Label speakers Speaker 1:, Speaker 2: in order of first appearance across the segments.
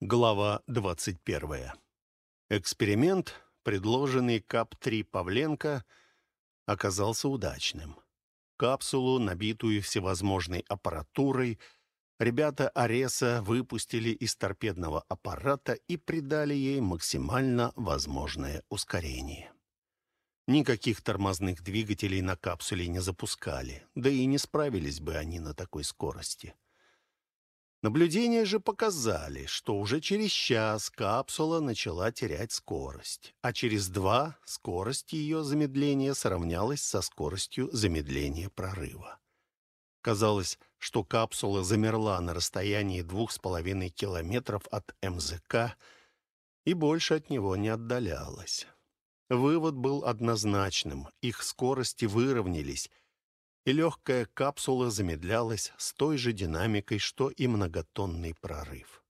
Speaker 1: Глава 21. Эксперимент, предложенный КАП-3 Павленко, оказался удачным. Капсулу, набитую всевозможной аппаратурой, ребята Ареса выпустили из торпедного аппарата и придали ей максимально возможное ускорение. Никаких тормозных двигателей на капсуле не запускали, да и не справились бы они на такой скорости. Наблюдения же показали, что уже через час капсула начала терять скорость, а через два скорость ее замедления сравнялась со скоростью замедления прорыва. Казалось, что капсула замерла на расстоянии двух с половиной километров от МЗК и больше от него не отдалялась. Вывод был однозначным. Их скорости выровнялись, и легкая капсула замедлялась с той же динамикой, что и многотонный прорыв.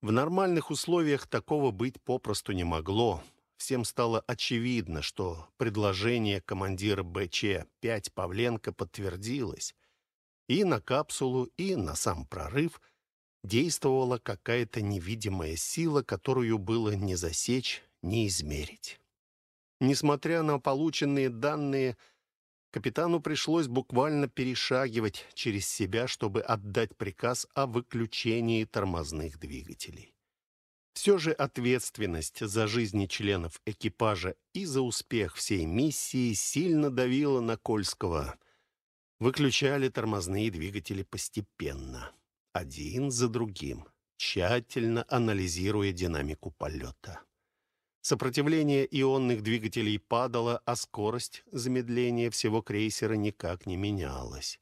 Speaker 1: В нормальных условиях такого быть попросту не могло. Всем стало очевидно, что предложение командира БЧ-5 Павленко подтвердилось. И на капсулу, и на сам прорыв действовала какая-то невидимая сила, которую было не засечь, не измерить. Несмотря на полученные данные, Капитану пришлось буквально перешагивать через себя, чтобы отдать приказ о выключении тормозных двигателей. Все же ответственность за жизни членов экипажа и за успех всей миссии сильно давила на Кольского. Выключали тормозные двигатели постепенно, один за другим, тщательно анализируя динамику полета. Сопротивление ионных двигателей падало, а скорость замедления всего крейсера никак не менялась.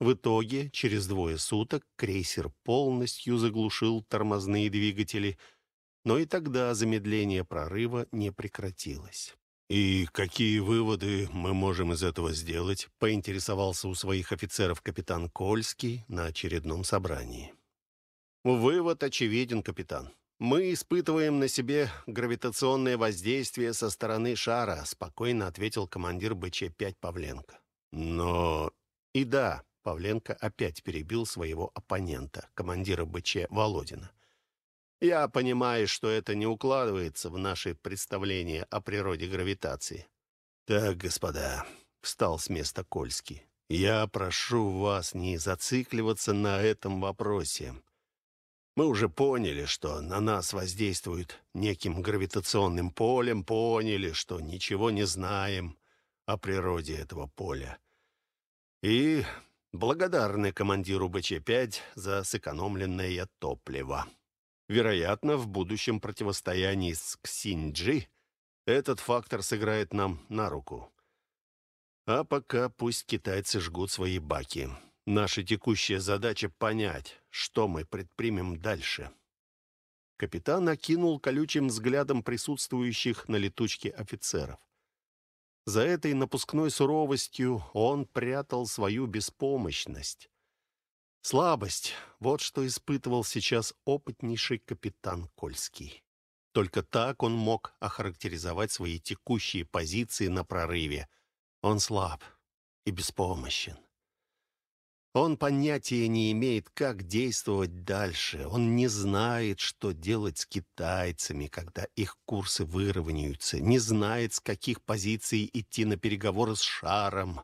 Speaker 1: В итоге, через двое суток, крейсер полностью заглушил тормозные двигатели, но и тогда замедление прорыва не прекратилось. «И какие выводы мы можем из этого сделать?» — поинтересовался у своих офицеров капитан Кольский на очередном собрании. «Вывод очевиден, капитан. «Мы испытываем на себе гравитационное воздействие со стороны шара», спокойно ответил командир БЧ-5 Павленко. «Но...» «И да», Павленко опять перебил своего оппонента, командира БЧ Володина. «Я понимаю, что это не укладывается в наши представления о природе гравитации». «Так, господа», — встал с места Кольский, «я прошу вас не зацикливаться на этом вопросе. Мы уже поняли, что на нас воздействует неким гравитационным полем, поняли, что ничего не знаем о природе этого поля. И благодарны командиру БЧ-5 за сэкономленное топливо. Вероятно, в будущем противостоянии с Ксинджи этот фактор сыграет нам на руку. А пока пусть китайцы жгут свои баки. Наша текущая задача — понять, что мы предпримем дальше. Капитан окинул колючим взглядом присутствующих на летучке офицеров. За этой напускной суровостью он прятал свою беспомощность. Слабость — вот что испытывал сейчас опытнейший капитан Кольский. Только так он мог охарактеризовать свои текущие позиции на прорыве. Он слаб и беспомощен. Он понятия не имеет, как действовать дальше. Он не знает, что делать с китайцами, когда их курсы выровняются. Не знает, с каких позиций идти на переговоры с шаром.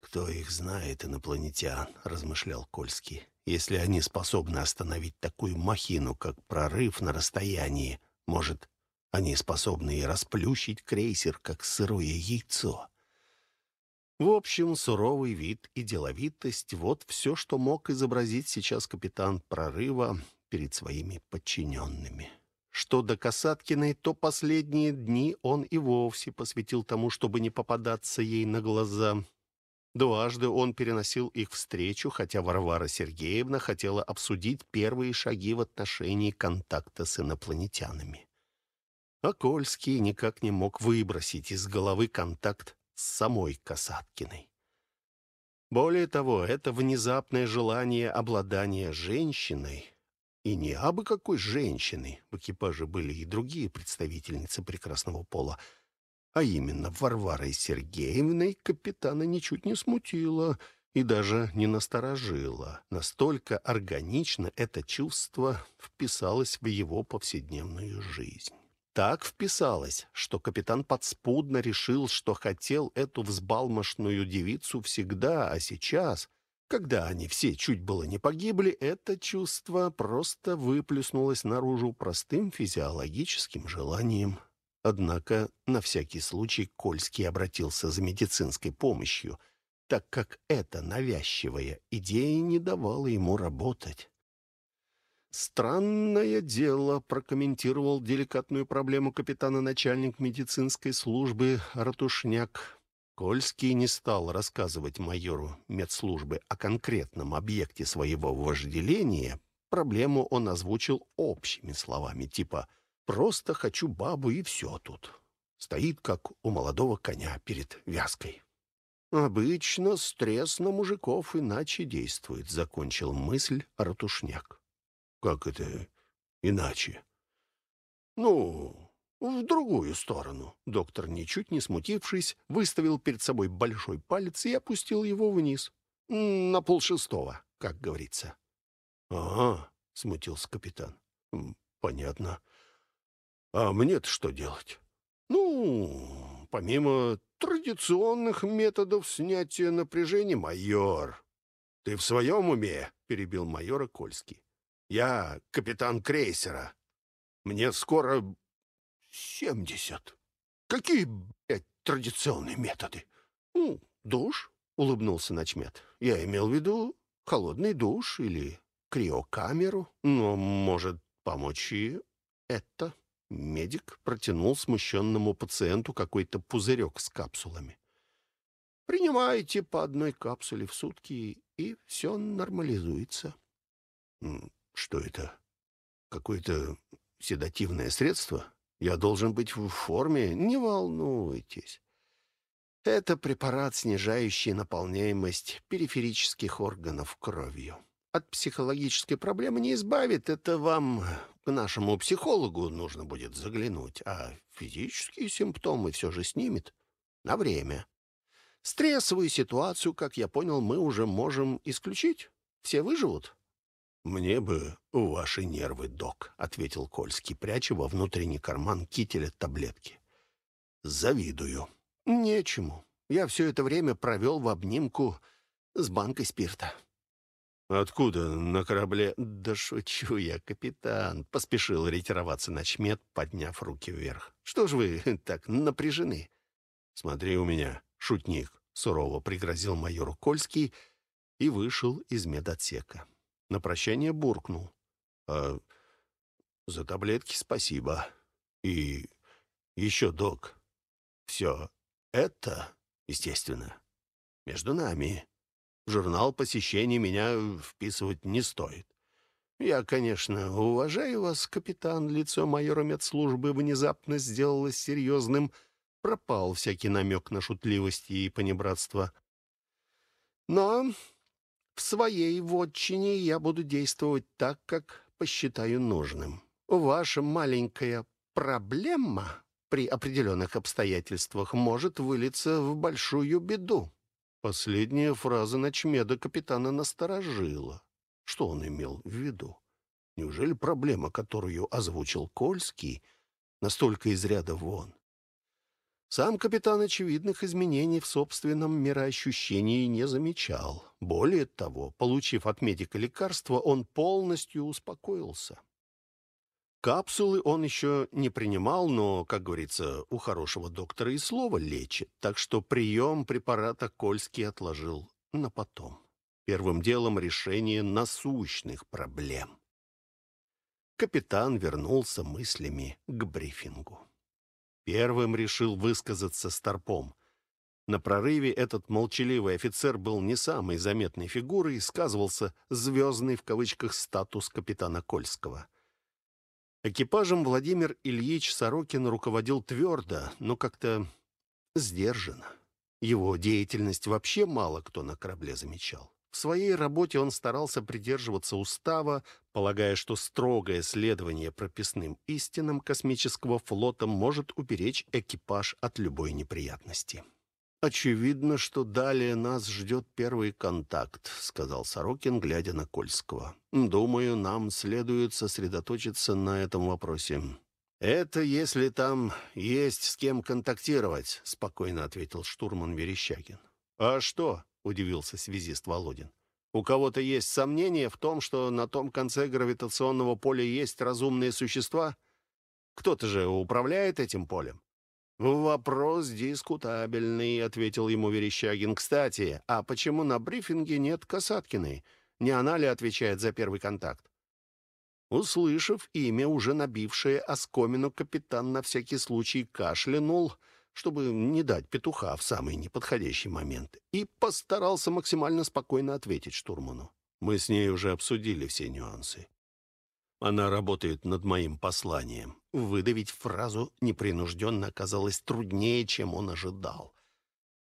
Speaker 1: «Кто их знает, инопланетян?» — размышлял Кольский. «Если они способны остановить такую махину, как прорыв на расстоянии, может, они способны и расплющить крейсер, как сырое яйцо». В общем, суровый вид и деловитость — вот все, что мог изобразить сейчас капитан прорыва перед своими подчиненными. Что до Касаткиной, то последние дни он и вовсе посвятил тому, чтобы не попадаться ей на глаза. Дважды он переносил их встречу, хотя Варвара Сергеевна хотела обсудить первые шаги в отношении контакта с инопланетянами. А Кольский никак не мог выбросить из головы контакт с самой Касаткиной. Более того, это внезапное желание обладания женщиной, и не абы какой женщиной, в экипаже были и другие представительницы прекрасного пола, а именно Варварой Сергеевной, капитана ничуть не смутило. и даже не насторожило. Настолько органично это чувство вписалось в его повседневную жизнь. Так вписалось, что капитан подспудно решил, что хотел эту взбалмошную девицу всегда, а сейчас, когда они все чуть было не погибли, это чувство просто выплеснулось наружу простым физиологическим желанием. Однако на всякий случай Кольский обратился за медицинской помощью — так как эта навязчивая идея не давала ему работать. «Странное дело», — прокомментировал деликатную проблему капитана начальник медицинской службы Ратушняк. Кольский не стал рассказывать майору медслужбы о конкретном объекте своего вожделения. Проблему он озвучил общими словами, типа «просто хочу бабу и все тут». Стоит, как у молодого коня перед вязкой. «Обычно стресс на мужиков иначе действует», — закончил мысль Ратушняк. «Как это иначе?» «Ну, в другую сторону». Доктор, ничуть не смутившись, выставил перед собой большой палец и опустил его вниз. «На полшестого, как говорится». «Ага», — смутился капитан. «Понятно. А мне-то что делать?» «Ну, помимо традиционных методов снятия напряжения, майор. Ты в своем уме? перебил майора Кольский. Я капитан крейсера. Мне скоро семьдесят. Какие, блядь, традиционные методы? Ну, душ, улыбнулся начмет. Я имел в виду холодный душ или криокамеру. Но может помочь и это. Медик протянул смущенному пациенту какой-то пузырек с капсулами. «Принимайте по одной капсуле в сутки, и все нормализуется». «Что это? Какое-то седативное средство? Я должен быть в форме? Не волнуйтесь. Это препарат, снижающий наполняемость периферических органов кровью. От психологической проблемы не избавит, это вам к нашему психологу нужно будет заглянуть, а физические симптомы все же снимет на время. Стрессовую ситуацию, как я понял, мы уже можем исключить. Все выживут. «Мне бы ваши нервы, док», — ответил Кольский, пряча во внутренний карман кителя таблетки. «Завидую». «Нечему. Я все это время провел в обнимку с банкой спирта». «Откуда на корабле?» «Да шучу я, капитан», — поспешил ретироваться начмет, подняв руки вверх. «Что ж вы так напряжены?» «Смотри у меня, шутник», — сурово пригрозил майору Кольский и вышел из медотсека. На прощание буркнул. «А за таблетки спасибо. И еще, док, все это, естественно, между нами». В журнал посещений меня вписывать не стоит. Я, конечно, уважаю вас, капитан. Лицо майора медслужбы внезапно сделалось серьезным. Пропал всякий намек на шутливость и понебратство. Но в своей вотчине я буду действовать так, как посчитаю нужным. Ваша маленькая проблема при определенных обстоятельствах может вылиться в большую беду. Последняя фраза ночмеда капитана насторожила. Что он имел в виду? Неужели проблема, которую озвучил Кольский, настолько из ряда вон? Сам капитан очевидных изменений в собственном мироощущении не замечал. Более того, получив от медика лекарство, он полностью успокоился. Капсулы он еще не принимал, но, как говорится, у хорошего доктора и слово лечит, так что прием препарата Кольский отложил на потом. Первым делом решение насущных проблем. Капитан вернулся мыслями к брифингу. Первым решил высказаться Старпом. На прорыве этот молчаливый офицер был не самой заметной фигурой, сказывался «звездный» в кавычках статус капитана Кольского. Экипажем Владимир Ильич Сорокин руководил твердо, но как-то сдержанно. Его деятельность вообще мало кто на корабле замечал. В своей работе он старался придерживаться устава, полагая, что строгое следование прописным истинам космического флота может уберечь экипаж от любой неприятности. «Очевидно, что далее нас ждет первый контакт», — сказал Сорокин, глядя на Кольского. «Думаю, нам следует сосредоточиться на этом вопросе». «Это если там есть с кем контактировать», — спокойно ответил штурман Верещагин. «А что?» — удивился связист Володин. «У кого-то есть сомнения в том, что на том конце гравитационного поля есть разумные существа? Кто-то же управляет этим полем?» «Вопрос дискутабельный», — ответил ему Верещагин. «Кстати, а почему на брифинге нет Касаткиной? Не она ли отвечает за первый контакт?» Услышав имя, уже набившее оскомину, капитан на всякий случай кашлянул, чтобы не дать петуха в самый неподходящий момент, и постарался максимально спокойно ответить штурману. «Мы с ней уже обсудили все нюансы. Она работает над моим посланием. Выдавить фразу непринужденно оказалось труднее, чем он ожидал.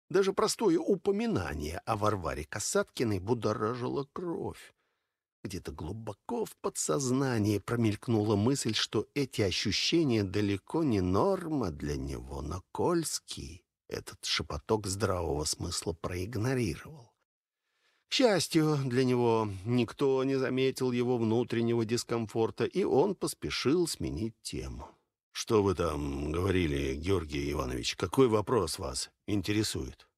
Speaker 1: Даже простое упоминание о Варваре Касаткиной будоражило кровь. Где-то глубоко в подсознании промелькнула мысль, что эти ощущения далеко не норма для него, но Кольский этот шепоток здравого смысла проигнорировал. К счастью для него, никто не заметил его внутреннего дискомфорта, и он поспешил сменить тему. «Что вы там говорили, Георгий Иванович? Какой вопрос вас интересует?»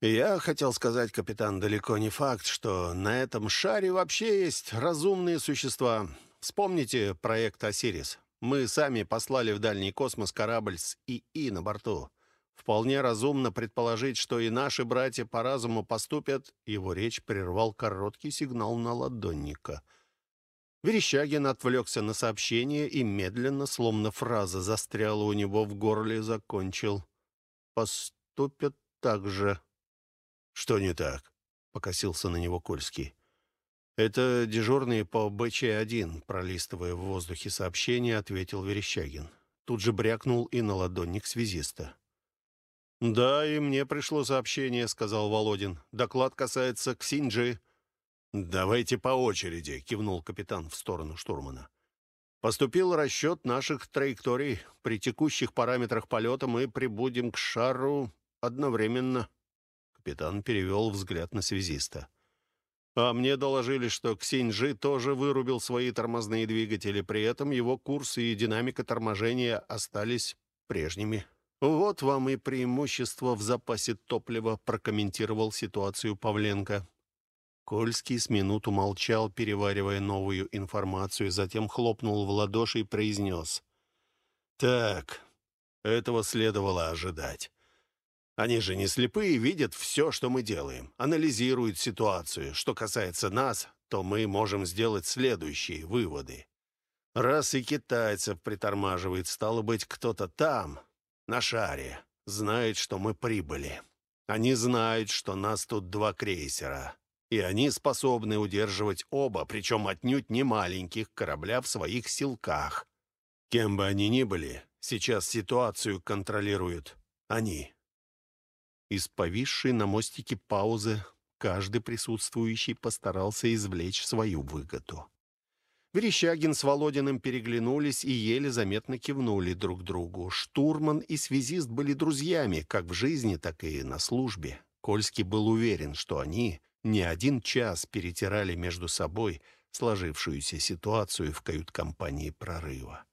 Speaker 1: «Я хотел сказать, капитан, далеко не факт, что на этом шаре вообще есть разумные существа. Вспомните проект «Осирис». Мы сами послали в дальний космос корабль с ИИ на борту. Вполне разумно предположить, что и наши братья по разуму поступят. Его речь прервал короткий сигнал на ладонника. Верещагин отвлекся на сообщение и медленно, словно фраза застряла у него в горле, закончил. «Поступят так же». «Что не так?» — покосился на него Кольский. «Это дежурные по БЧ-1», — пролистывая в воздухе сообщение, ответил Верещагин. Тут же брякнул и на ладонник связиста. «Да, и мне пришло сообщение», — сказал Володин. «Доклад касается Ксинджи». «Давайте по очереди», — кивнул капитан в сторону штурмана. «Поступил расчет наших траекторий. При текущих параметрах полета мы прибудем к шару одновременно». Капитан перевел взгляд на связиста. «А мне доложили, что Ксинджи тоже вырубил свои тормозные двигатели, при этом его курс и динамика торможения остались прежними». «Вот вам и преимущество в запасе топлива», — прокомментировал ситуацию Павленко. Кольский с минуту молчал, переваривая новую информацию, затем хлопнул в ладоши и произнес. «Так, этого следовало ожидать. Они же не слепые, видят все, что мы делаем, анализируют ситуацию. Что касается нас, то мы можем сделать следующие выводы. Раз и китайцев притормаживает, стало быть, кто-то там, на шаре, знает, что мы прибыли. Они знают, что нас тут два крейсера, и они способны удерживать оба, причем отнюдь не маленьких корабля в своих силках. Кем бы они ни были, сейчас ситуацию контролируют они. Из повисшей на мостике паузы каждый присутствующий постарался извлечь свою выгоду. Верещагин с Володиным переглянулись и еле заметно кивнули друг другу. Штурман и связист были друзьями, как в жизни, так и на службе. Кольский был уверен, что они не один час перетирали между собой сложившуюся ситуацию в кают-компании прорыва.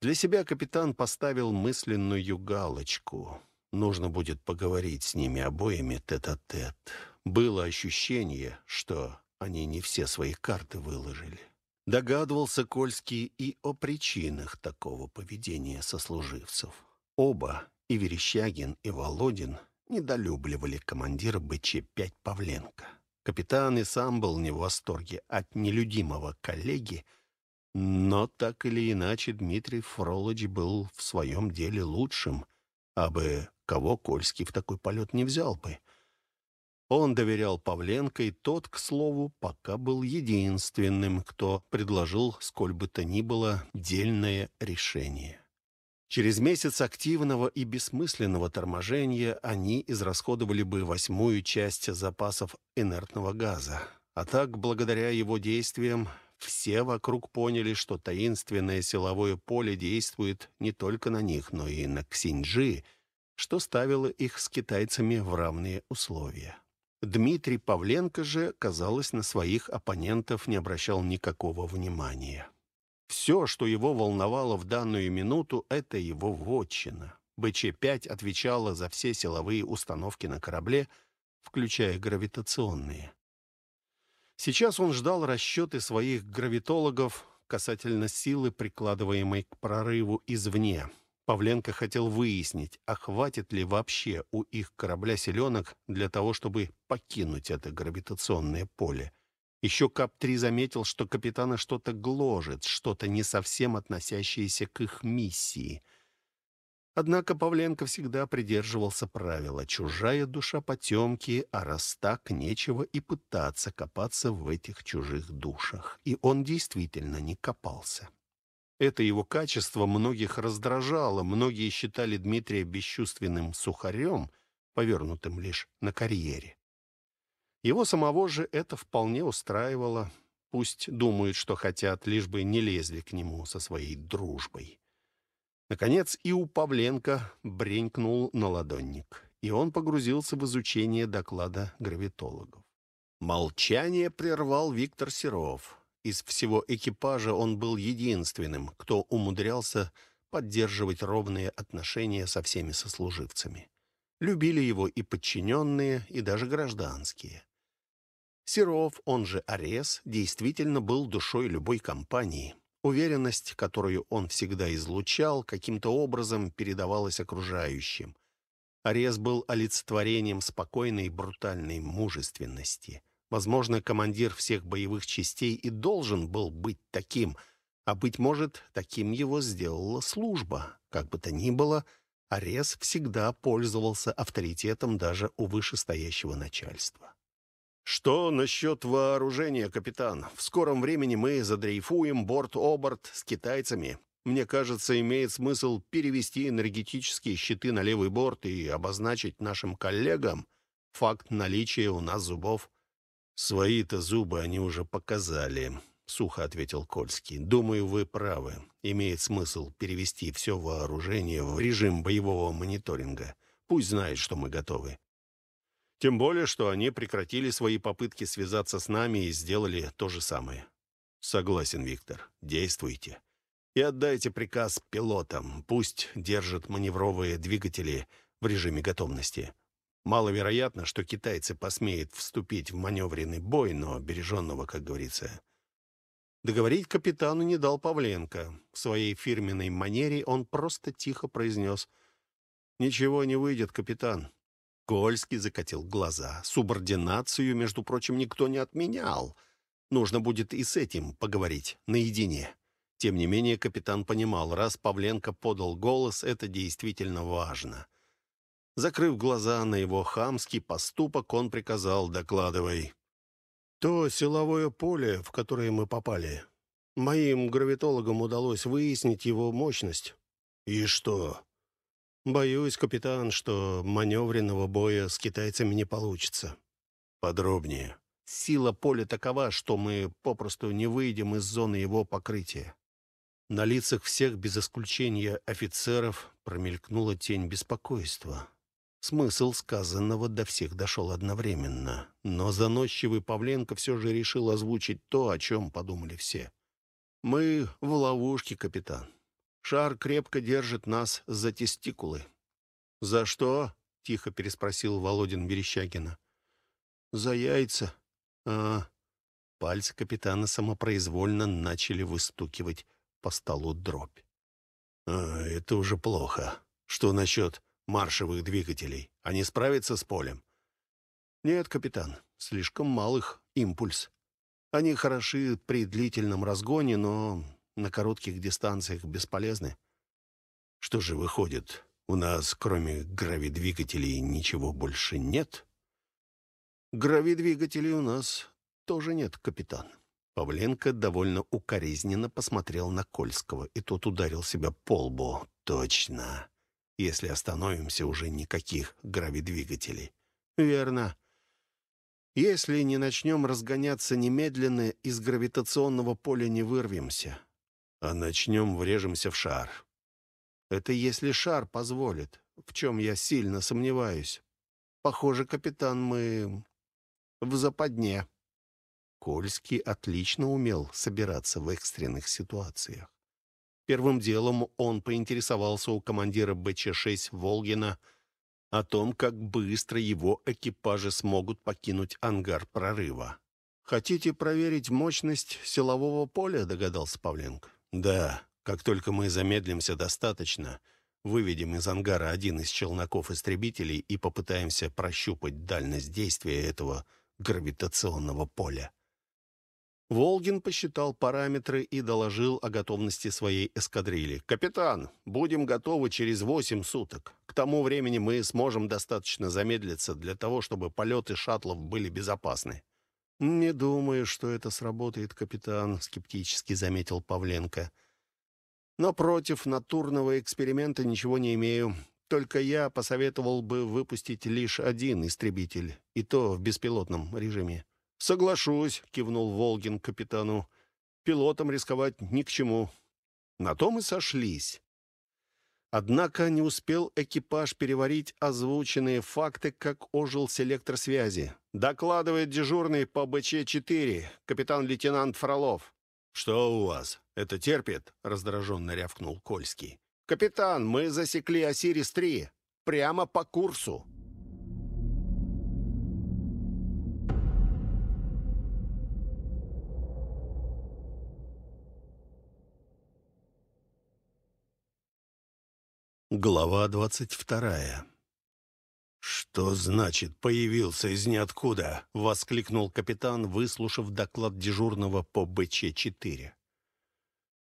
Speaker 1: Для себя капитан поставил мысленную галочку. Нужно будет поговорить с ними обоими тет-а-тет. -тет. Было ощущение, что они не все свои карты выложили. Догадывался Кольский и о причинах такого поведения сослуживцев. Оба, и Верещагин, и Володин, недолюбливали командира БЧ-5 Павленко. Капитан и сам был не в восторге от нелюдимого коллеги, но так или иначе Дмитрий Фролыч был в своем деле лучшим, а бы кого Кольский в такой полет не взял бы — он доверял Павленко, и тот, к слову, пока был единственным, кто предложил, сколь бы то ни было, дельное решение. Через месяц активного и бессмысленного торможения они израсходовали бы восьмую часть запасов инертного газа. А так, благодаря его действиям, все вокруг поняли, что таинственное силовое поле действует не только на них, но и на Ксинджи, что ставило их с китайцами в равные условия. Дмитрий Павленко же, казалось, на своих оппонентов не обращал никакого внимания. Все, что его волновало в данную минуту, это его вотчина. БЧ-5 отвечала за все силовые установки на корабле, включая гравитационные. Сейчас он ждал расчеты своих гравитологов касательно силы, прикладываемой к прорыву извне. Павленко хотел выяснить, а хватит ли вообще у их корабля селенок для того, чтобы покинуть это гравитационное поле. Еще КАП-3 заметил, что капитана что-то гложет, что-то не совсем относящееся к их миссии. Однако Павленко всегда придерживался правила «чужая душа потемки, а раз так, нечего и пытаться копаться в этих чужих душах». И он действительно не копался. Это его качество многих раздражало, многие считали Дмитрия бесчувственным сухарем, повернутым лишь на карьере. Его самого же это вполне устраивало. Пусть думают, что хотят, лишь бы не лезли к нему со своей дружбой. Наконец и у Павленко бренькнул на ладонник, и он погрузился в изучение доклада гравитологов. Молчание прервал Виктор Серов. Из всего экипажа он был единственным, кто умудрялся поддерживать ровные отношения со всеми сослуживцами. Любили его и подчиненные, и даже гражданские. Серов, он же Арес, действительно был душой любой компании. Уверенность, которую он всегда излучал, каким-то образом передавалась окружающим. Арес был олицетворением спокойной брутальной мужественности. Возможно, командир всех боевых частей и должен был быть таким, а, быть может, таким его сделала служба. Как бы то ни было, Арес всегда пользовался авторитетом даже у вышестоящего начальства. «Что насчет вооружения, капитан? В скором времени мы задрейфуем борт-оборт с китайцами. Мне кажется, имеет смысл перевести энергетические щиты на левый борт и обозначить нашим коллегам факт наличия у нас зубов». «Свои-то зубы они уже показали», — сухо ответил Кольский. «Думаю, вы правы. Имеет смысл перевести все вооружение в режим боевого мониторинга. Пусть знает, что мы готовы. Тем более, что они прекратили свои попытки связаться с нами и сделали то же самое. Согласен, Виктор. Действуйте. И отдайте приказ пилотам. Пусть держат маневровые двигатели в режиме готовности. Маловероятно, что китайцы посмеют вступить в маневренный бой, но береженного, как говорится. Договорить капитану не дал Павленко. В своей фирменной манере он просто тихо произнес «Ничего не выйдет, капитан. Кольский закатил глаза. Субординацию, между прочим, никто не отменял. Нужно будет и с этим поговорить наедине. Тем не менее, капитан понимал, раз Павленко подал голос, это действительно важно. Закрыв глаза на его хамский поступок, он приказал «докладывай». «То силовое поле, в которое мы попали. Моим гравитологам удалось выяснить его мощность». «И что?» Боюсь, капитан, что маневренного боя с китайцами не получится. Подробнее. Сила поля такова, что мы попросту не выйдем из зоны его покрытия. На лицах всех, без исключения офицеров, промелькнула тень беспокойства. Смысл сказанного до всех дошел одновременно, но заносчивый Павленко все же решил озвучить то, о чем подумали все. «Мы в ловушке, капитан. Шар крепко держит нас за тестикулы. «За что?» — тихо переспросил Володин Верещагина. «За яйца». «А...» Пальцы капитана самопроизвольно начали выстукивать по столу дробь. «А, это уже плохо. Что насчет маршевых двигателей? Они справятся с полем?» «Нет, капитан, слишком малых импульс. Они хороши при длительном разгоне, но на коротких дистанциях бесполезны. Что же выходит, у нас, кроме гравидвигателей, ничего больше нет? Гравидвигателей у нас тоже нет, капитан. Павленко довольно укоризненно посмотрел на Кольского, и тот ударил себя по лбу. Точно. Если остановимся, уже никаких гравидвигателей. Верно. Если не начнем разгоняться немедленно, из гравитационного поля не вырвемся а начнем врежемся в шар. Это если шар позволит. в чем я сильно сомневаюсь. Похоже, капитан, мы в западне». Кольский отлично умел собираться в экстренных ситуациях. Первым делом он поинтересовался у командира БЧ-6 Волгина о том, как быстро его экипажи смогут покинуть ангар прорыва. «Хотите проверить мощность силового поля?» — догадался Павленко. «Да, как только мы замедлимся достаточно, выведем из ангара один из челноков-истребителей и попытаемся прощупать дальность действия этого гравитационного поля». Волгин посчитал параметры и доложил о готовности своей эскадрильи. «Капитан, будем готовы через восемь суток. К тому времени мы сможем достаточно замедлиться для того, чтобы полеты шаттлов были безопасны». «Не думаю, что это сработает, капитан», — скептически заметил Павленко. «Но против натурного эксперимента ничего не имею. Только я посоветовал бы выпустить лишь один истребитель, и то в беспилотном режиме». «Соглашусь», — кивнул Волгин капитану. «Пилотам рисковать ни к чему». На том и сошлись. Однако не успел экипаж переварить озвученные факты, как ожил селектор связи. «Докладывает дежурный по БЧ-4, капитан-лейтенант Фролов». «Что у вас? Это терпит?» — раздраженно рявкнул Кольский. «Капитан, мы засекли Осирис-3. Прямо по курсу». Глава двадцать вторая. «Что значит «появился из ниоткуда»?» — воскликнул капитан, выслушав доклад дежурного по БЧ-4.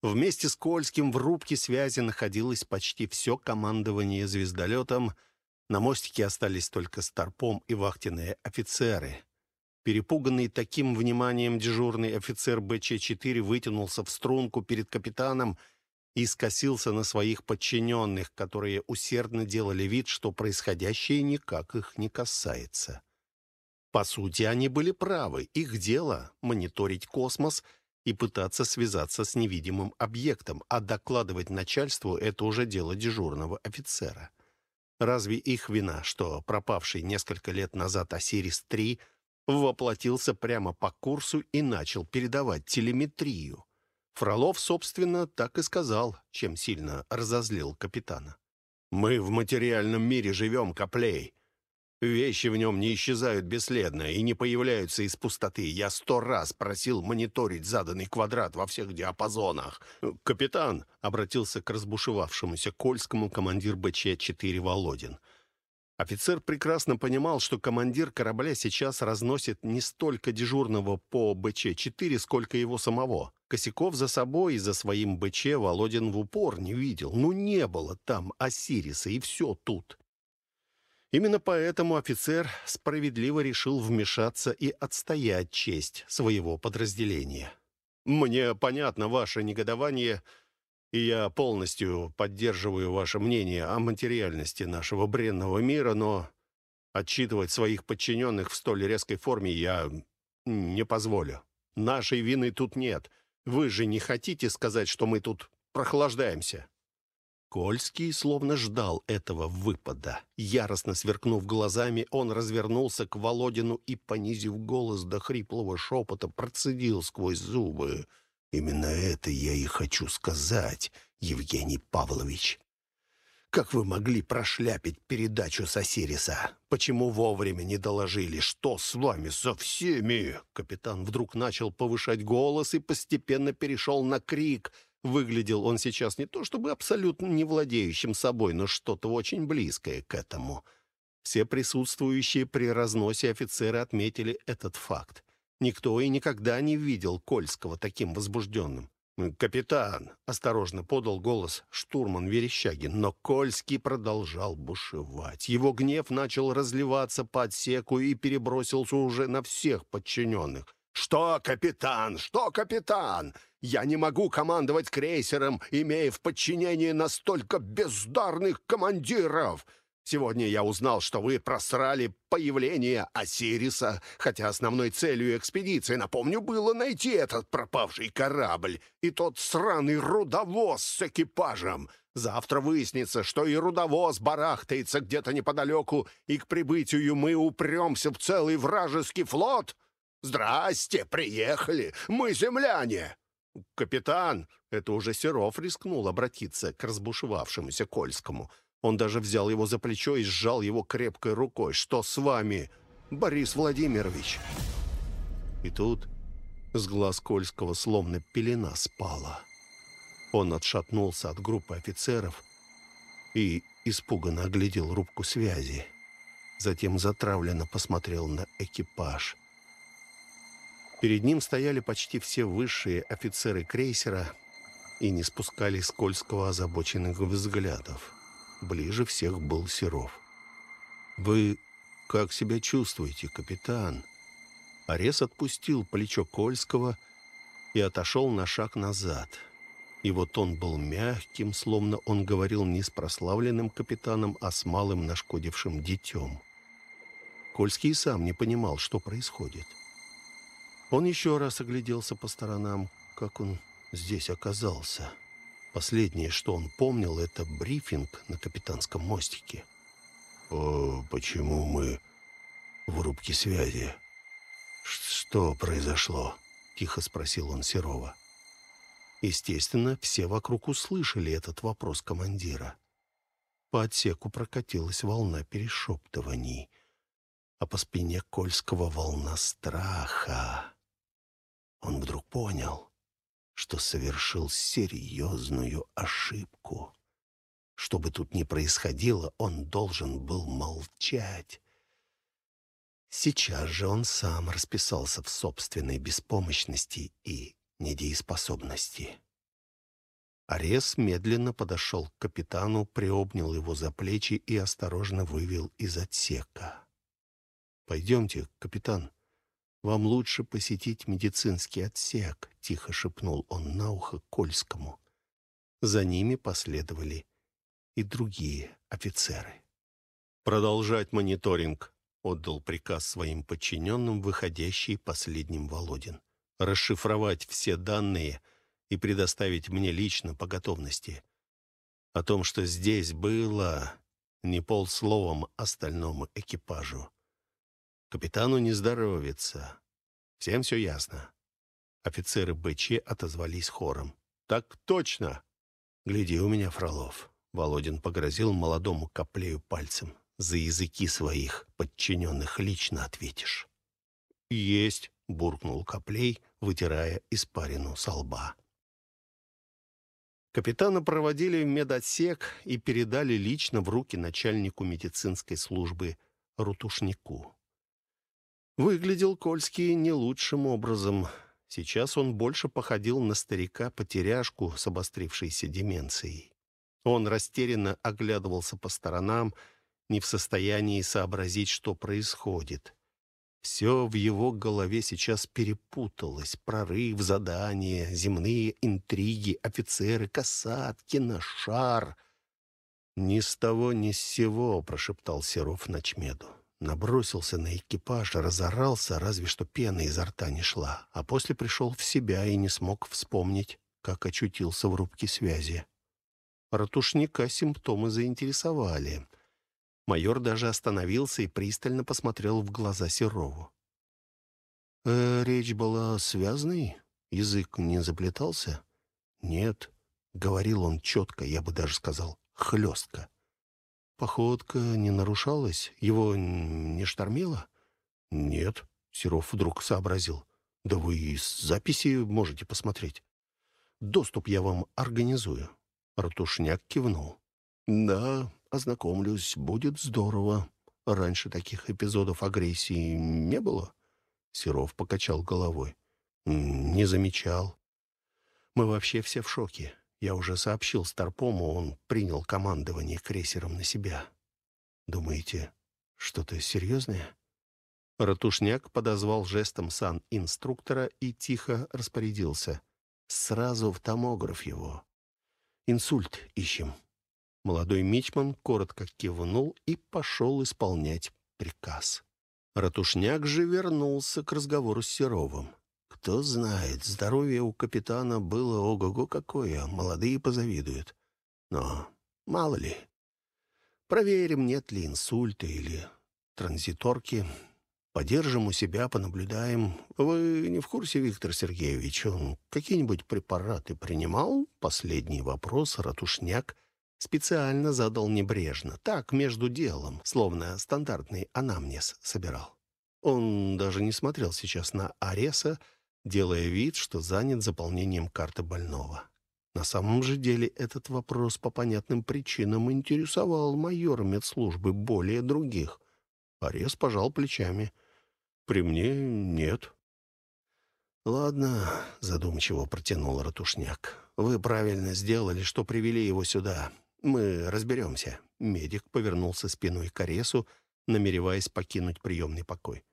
Speaker 1: Вместе с Кольским в рубке связи находилось почти все командование звездолетом. На мостике остались только Старпом и вахтенные офицеры. Перепуганный таким вниманием дежурный офицер БЧ-4 вытянулся в струнку перед капитаном — скосился на своих подчиненных, которые усердно делали вид, что происходящее никак их не касается. По сути, они были правы. Их дело — мониторить космос и пытаться связаться с невидимым объектом, а докладывать начальству — это уже дело дежурного офицера. Разве их вина, что пропавший несколько лет назад Осирис-3 воплотился прямо по курсу и начал передавать телеметрию? Фролов, собственно, так и сказал, чем сильно разозлил капитана. «Мы в материальном мире живем, Коплей. Вещи в нем не исчезают бесследно и не появляются из пустоты. Я сто раз просил мониторить заданный квадрат во всех диапазонах. «Капитан», — обратился к разбушевавшемуся Кольскому командир БЧ-4 Володин, — Офицер прекрасно понимал, что командир корабля сейчас разносит не столько дежурного по БЧ-4, сколько его самого. Косяков за собой и за своим БЧ Володин в упор не видел. Ну, не было там Осириса, и все тут. Именно поэтому офицер справедливо решил вмешаться и отстоять честь своего подразделения. «Мне понятно ваше негодование», и я полностью поддерживаю ваше мнение о материальности нашего бренного мира, но отчитывать своих подчиненных в столь резкой форме я не позволю. Нашей вины тут нет. Вы же не хотите сказать, что мы тут прохлаждаемся?» Кольский словно ждал этого выпада. Яростно сверкнув глазами, он развернулся к Володину и, понизив голос до хриплого шепота, процедил сквозь зубы — Именно это я и хочу сказать, Евгений Павлович. Как вы могли прошляпить передачу с Осириса? Почему вовремя не доложили? Что с вами со всеми?» Капитан вдруг начал повышать голос и постепенно перешел на крик. Выглядел он сейчас не то чтобы абсолютно не владеющим собой, но что-то очень близкое к этому. Все присутствующие при разносе офицеры отметили этот факт. Никто и никогда не видел Кольского таким возбужденным. «Капитан!» — осторожно подал голос штурман Верещагин, но Кольский продолжал бушевать. Его гнев начал разливаться по отсеку и перебросился уже на всех подчиненных. «Что, капитан? Что, капитан? Я не могу командовать крейсером, имея в подчинении настолько бездарных командиров! Сегодня я узнал, что вы просрали появление Осириса, хотя основной целью экспедиции, напомню, было найти этот пропавший корабль и тот сраный рудовоз с экипажем. Завтра выяснится, что и рудовоз барахтается где-то неподалеку, и к прибытию мы упремся в целый вражеский флот. Здрасте, приехали, мы земляне. Капитан, это уже Серов рискнул обратиться к разбушевавшемуся Кольскому — он даже взял его за плечо и сжал его крепкой рукой. «Что с вами, Борис Владимирович?» И тут с глаз Кольского словно пелена спала. Он отшатнулся от группы офицеров и испуганно оглядел рубку связи. Затем затравленно посмотрел на экипаж. Перед ним стояли почти все высшие офицеры крейсера и не спускали с Кольского озабоченных взглядов. Ближе всех был Серов. «Вы как себя чувствуете, капитан?» Арес отпустил плечо Кольского и отошел на шаг назад. И вот он был мягким, словно он говорил не с прославленным капитаном, а с малым нашкодившим детем. Кольский сам не понимал, что происходит. Он еще раз огляделся по сторонам, как он здесь оказался. Последнее, что он помнил, это брифинг на капитанском мостике. «О, почему мы в рубке связи? Что произошло?» — тихо спросил он Серова. Естественно, все вокруг услышали этот вопрос командира. По отсеку прокатилась волна перешептываний, а по спине Кольского волна страха. Он вдруг понял — что совершил серьезную ошибку. Что бы тут ни происходило, он должен был молчать. Сейчас же он сам расписался в собственной беспомощности и недееспособности. Арес медленно подошел к капитану, приобнял его за плечи и осторожно вывел из отсека. «Пойдемте, капитан», «Вам лучше посетить медицинский отсек», — тихо шепнул он на ухо Кольскому. За ними последовали и другие офицеры. «Продолжать мониторинг», — отдал приказ своим подчиненным, выходящий последним Володин. «Расшифровать все данные и предоставить мне лично по готовности. О том, что здесь было, не полсловом остальному экипажу. Капитану не здоровится. Всем все ясно. Офицеры БЧ отозвались хором. «Так точно!» «Гляди у меня, Фролов!» Володин погрозил молодому Коплею пальцем. «За языки своих подчиненных лично ответишь». «Есть!» — буркнул Коплей, вытирая испарину со лба. Капитана проводили в медотсек и передали лично в руки начальнику медицинской службы Рутушнику. Выглядел Кольский не лучшим образом. Сейчас он больше походил на старика-потеряшку с обострившейся деменцией. Он растерянно оглядывался по сторонам, не в состоянии сообразить, что происходит. Все в его голове сейчас перепуталось. Прорыв, задания, земные интриги, офицеры, касатки, на шар. «Ни с того, ни с сего», — прошептал Серов ночмеду. Набросился на экипаж, разорался, разве что пена изо рта не шла, а после пришел в себя и не смог вспомнить, как очутился в рубке связи. Ратушника симптомы заинтересовали. Майор даже остановился и пристально посмотрел в глаза Серову. «Э, «Речь была связной? Язык не заплетался?» «Нет», — говорил он четко, я бы даже сказал, хлестко. Походка не нарушалась? Его не штормило? Нет, Серов вдруг сообразил. Да вы и записи можете посмотреть. Доступ я вам организую. Ратушняк кивнул. Да, ознакомлюсь, будет здорово. Раньше таких эпизодов агрессии не было? Серов покачал головой. Не замечал. Мы вообще все в шоке. Я уже сообщил Старпому, он принял командование крейсером на себя. Думаете, что-то серьезное? Ратушняк подозвал жестом сан-инструктора и тихо распорядился. «Сразу в томограф его. Инсульт ищем». Молодой мичман коротко кивнул и пошел исполнять приказ. Ратушняк же вернулся к разговору с Серовым. Кто знает, здоровье у капитана было ого-го какое, молодые позавидуют. Но мало ли. Проверим, нет ли инсульта или транзиторки. Подержим у себя, понаблюдаем. Вы не в курсе, Виктор Сергеевич, он какие-нибудь препараты принимал? Последний вопрос Ратушняк специально задал небрежно. Так, между делом, словно стандартный анамнез собирал. Он даже не смотрел сейчас на Ареса, делая вид, что занят заполнением карты больного. На самом же деле этот вопрос по понятным причинам интересовал майора медслужбы более других. Арес пожал плечами. «При мне нет». «Ладно», — задумчиво протянул Ратушняк. «Вы правильно сделали, что привели его сюда. Мы разберемся». Медик повернулся спиной к Аресу, намереваясь покинуть приемный покой.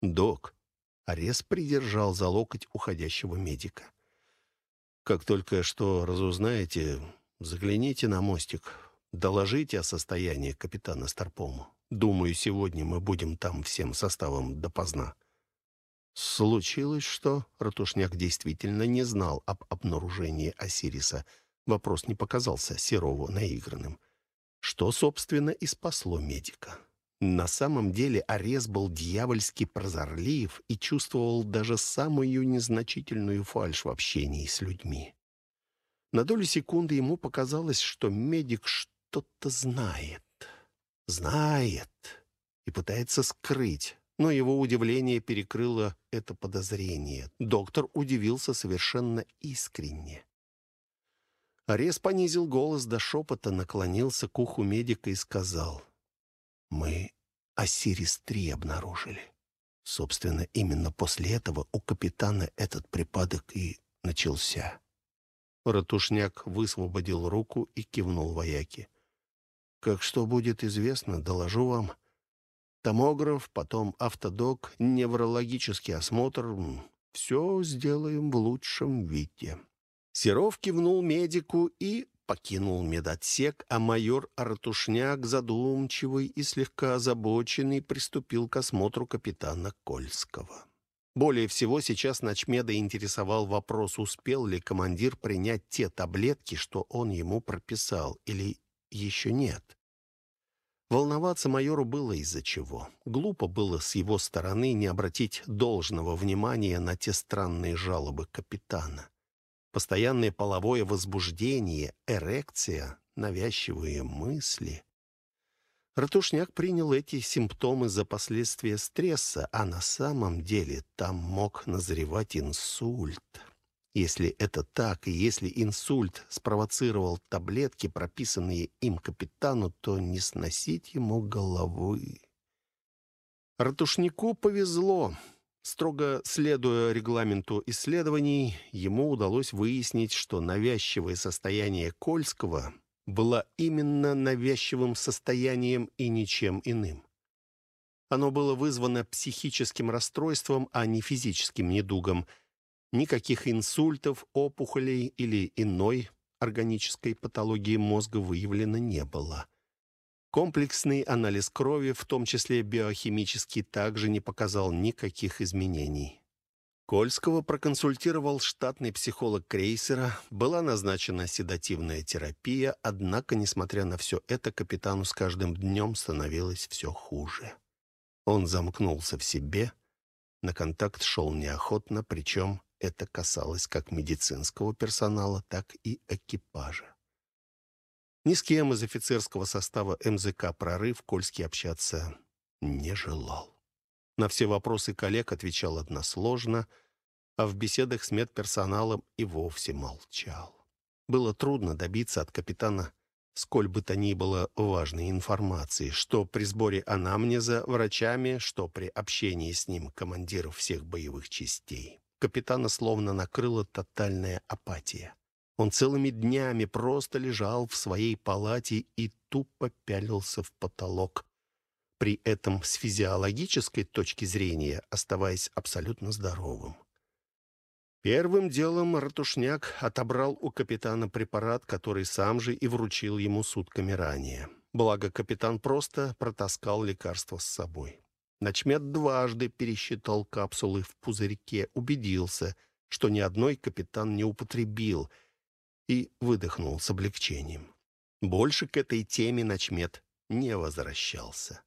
Speaker 1: «Док». Арес придержал за локоть уходящего медика. Как только что разузнаете, загляните на мостик. Доложите о состоянии капитана Старпому. Думаю, сегодня мы будем там всем составом допоздна». Случилось, что Ратушняк действительно не знал об обнаружении Осириса. Вопрос не показался Серову наигранным. Что, собственно, и спасло медика. На самом деле Арес был дьявольски прозорлив и чувствовал даже самую незначительную фальшь в общении с людьми. На долю секунды ему показалось, что медик что-то знает. Знает и пытается скрыть, но его удивление перекрыло это подозрение. Доктор удивился совершенно искренне. Арес понизил голос до шепота, наклонился к уху медика и сказал — мы Осирис-3 обнаружили. Собственно, именно после этого у капитана этот припадок и начался. Ратушняк высвободил руку и кивнул вояке. «Как что будет известно, доложу вам. Томограф, потом автодок, неврологический осмотр. Все сделаем в лучшем виде». Серов кивнул медику и покинул медотсек, а майор Артушняк, задумчивый и слегка озабоченный, приступил к осмотру капитана Кольского. Более всего сейчас Ночмеда интересовал вопрос, успел ли командир принять те таблетки, что он ему прописал, или еще нет. Волноваться майору было из-за чего. Глупо было с его стороны не обратить должного внимания на те странные жалобы капитана. Постоянное половое возбуждение, эрекция, навязчивые мысли. Ратушняк принял эти симптомы за последствия стресса, а на самом деле там мог назревать инсульт. Если это так, и если инсульт спровоцировал таблетки, прописанные им капитану, то не сносить ему головы. Ратушнику повезло. Строго следуя регламенту исследований, ему удалось выяснить, что навязчивое состояние Кольского было именно навязчивым состоянием и ничем иным. Оно было вызвано психическим расстройством, а не физическим недугом. Никаких инсультов, опухолей или иной органической патологии мозга выявлено не было. Комплексный анализ крови, в том числе биохимический, также не показал никаких изменений. Кольского проконсультировал штатный психолог крейсера, была назначена седативная терапия, однако, несмотря на все это, капитану с каждым днем становилось все хуже. Он замкнулся в себе, на контакт шел неохотно, причем это касалось как медицинского персонала, так и экипажа. Ни с кем из офицерского состава МЗК «Прорыв» Кольский общаться не желал. На все вопросы коллег отвечал односложно, а в беседах с медперсоналом и вовсе молчал. Было трудно добиться от капитана сколь бы то ни было важной информации, что при сборе анамнеза врачами, что при общении с ним командиров всех боевых частей. Капитана словно накрыла тотальная апатия. Он целыми днями просто лежал в своей палате и тупо пялился в потолок, при этом с физиологической точки зрения оставаясь абсолютно здоровым. Первым делом Ратушняк отобрал у капитана препарат, который сам же и вручил ему сутками ранее. Благо, капитан просто протаскал лекарство с собой. Начмет дважды пересчитал капсулы в пузырьке, убедился, что ни одной капитан не употребил, и выдохнул с облегчением. Больше к этой теме Начмет не возвращался.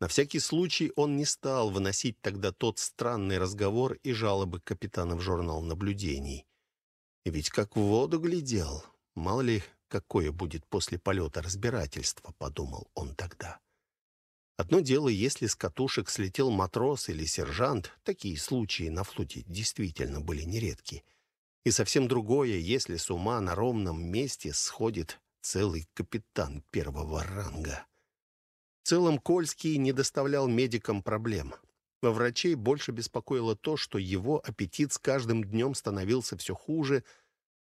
Speaker 1: На всякий случай он не стал выносить тогда тот странный разговор и жалобы капитана в журнал наблюдений. И ведь как в воду глядел. Мало ли, какое будет после полета разбирательство, подумал он тогда. Одно дело, если с катушек слетел матрос или сержант, такие случаи на флоте действительно были нередки. И совсем другое, если с ума на ровном месте сходит целый капитан первого ранга. В целом Кольский не доставлял медикам проблем. Во врачей больше беспокоило то, что его аппетит с каждым днем становился все хуже,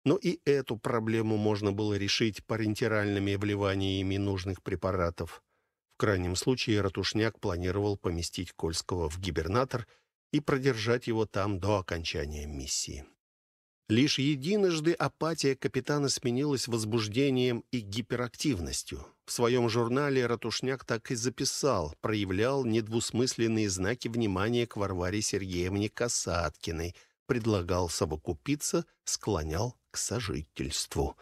Speaker 1: но и эту проблему можно было решить парентеральными вливаниями нужных препаратов. В крайнем случае Ратушняк планировал поместить Кольского в гибернатор и продержать его там до окончания миссии. Лишь единожды апатия капитана сменилась возбуждением и гиперактивностью. В своем журнале Ратушняк так и записал, проявлял недвусмысленные знаки внимания к Варваре Сергеевне Касаткиной, предлагал совокупиться, склонял к сожительству.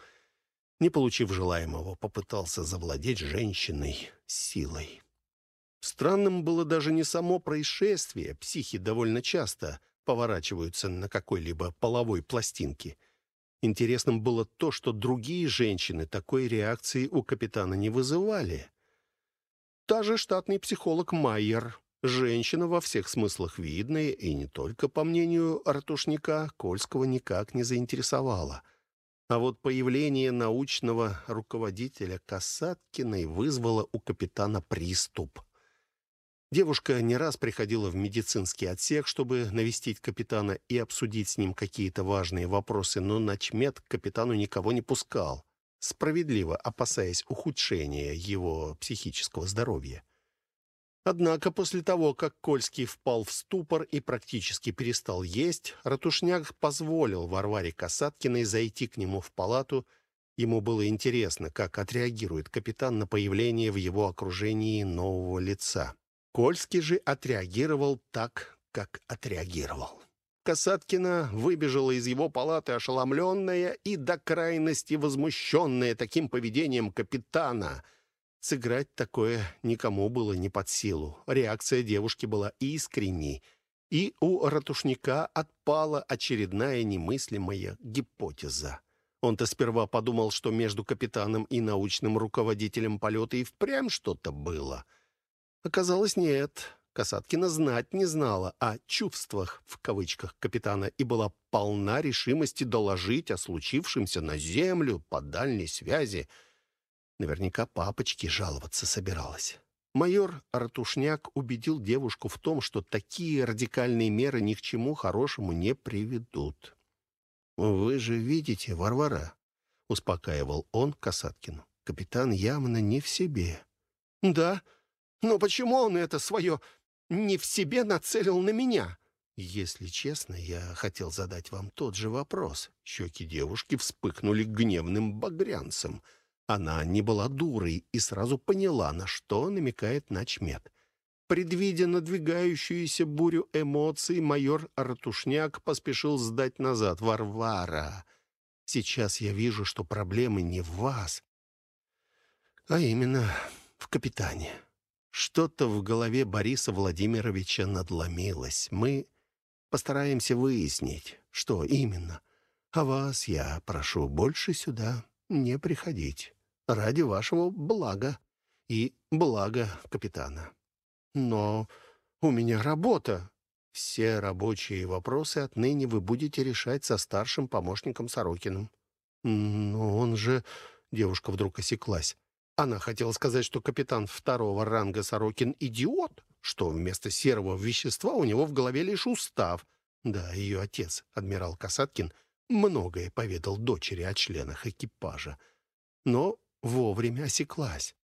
Speaker 1: Не получив желаемого, попытался завладеть женщиной силой. Странным было даже не само происшествие, психи довольно часто – поворачиваются на какой-либо половой пластинке. Интересным было то, что другие женщины такой реакции у капитана не вызывали. Та же штатный психолог Майер, женщина во всех смыслах видная и не только, по мнению Артушника, Кольского никак не заинтересовала. А вот появление научного руководителя Касаткиной вызвало у капитана приступ – Девушка не раз приходила в медицинский отсек, чтобы навестить капитана и обсудить с ним какие-то важные вопросы, но начмет к капитану никого не пускал, справедливо опасаясь ухудшения его психического здоровья. Однако после того, как Кольский впал в ступор и практически перестал есть, Ратушняк позволил Варваре Касаткиной зайти к нему в палату. Ему было интересно, как отреагирует капитан на появление в его окружении нового лица. Кольский же отреагировал так, как отреагировал. Касаткина выбежала из его палаты ошеломленная и до крайности возмущенная таким поведением капитана. Сыграть такое никому было не под силу. Реакция девушки была искренней, и у ратушника отпала очередная немыслимая гипотеза. Он-то сперва подумал, что между капитаном и научным руководителем полета и впрямь что-то было — Оказалось, нет. Касаткина знать не знала о «чувствах» в кавычках капитана и была полна решимости доложить о случившемся на землю по дальней связи. Наверняка папочке жаловаться собиралась. Майор Артушняк убедил девушку в том, что такие радикальные меры ни к чему хорошему не приведут. «Вы же видите, Варвара», — успокаивал он Касаткину, — «капитан явно не в себе». «Да», но почему он это свое не в себе нацелил на меня? Если честно, я хотел задать вам тот же вопрос. Щеки девушки вспыхнули гневным багрянцем. Она не была дурой и сразу поняла, на что намекает начмет. Предвидя надвигающуюся бурю эмоций, майор Артушняк поспешил сдать назад. «Варвара, сейчас я вижу, что проблемы не в вас, а именно в капитане». Что-то в голове Бориса Владимировича надломилось. Мы постараемся выяснить, что именно. А вас я прошу больше сюда не приходить. Ради вашего блага и блага капитана. Но у меня работа. Все рабочие вопросы отныне вы будете решать со старшим помощником Сорокиным. Но он же... Девушка вдруг осеклась. Она хотела сказать, что капитан второго ранга Сорокин идиот, что вместо серого вещества у него в голове лишь устав. Да, ее отец, адмирал Касаткин, многое поведал дочери о членах экипажа. Но вовремя осеклась.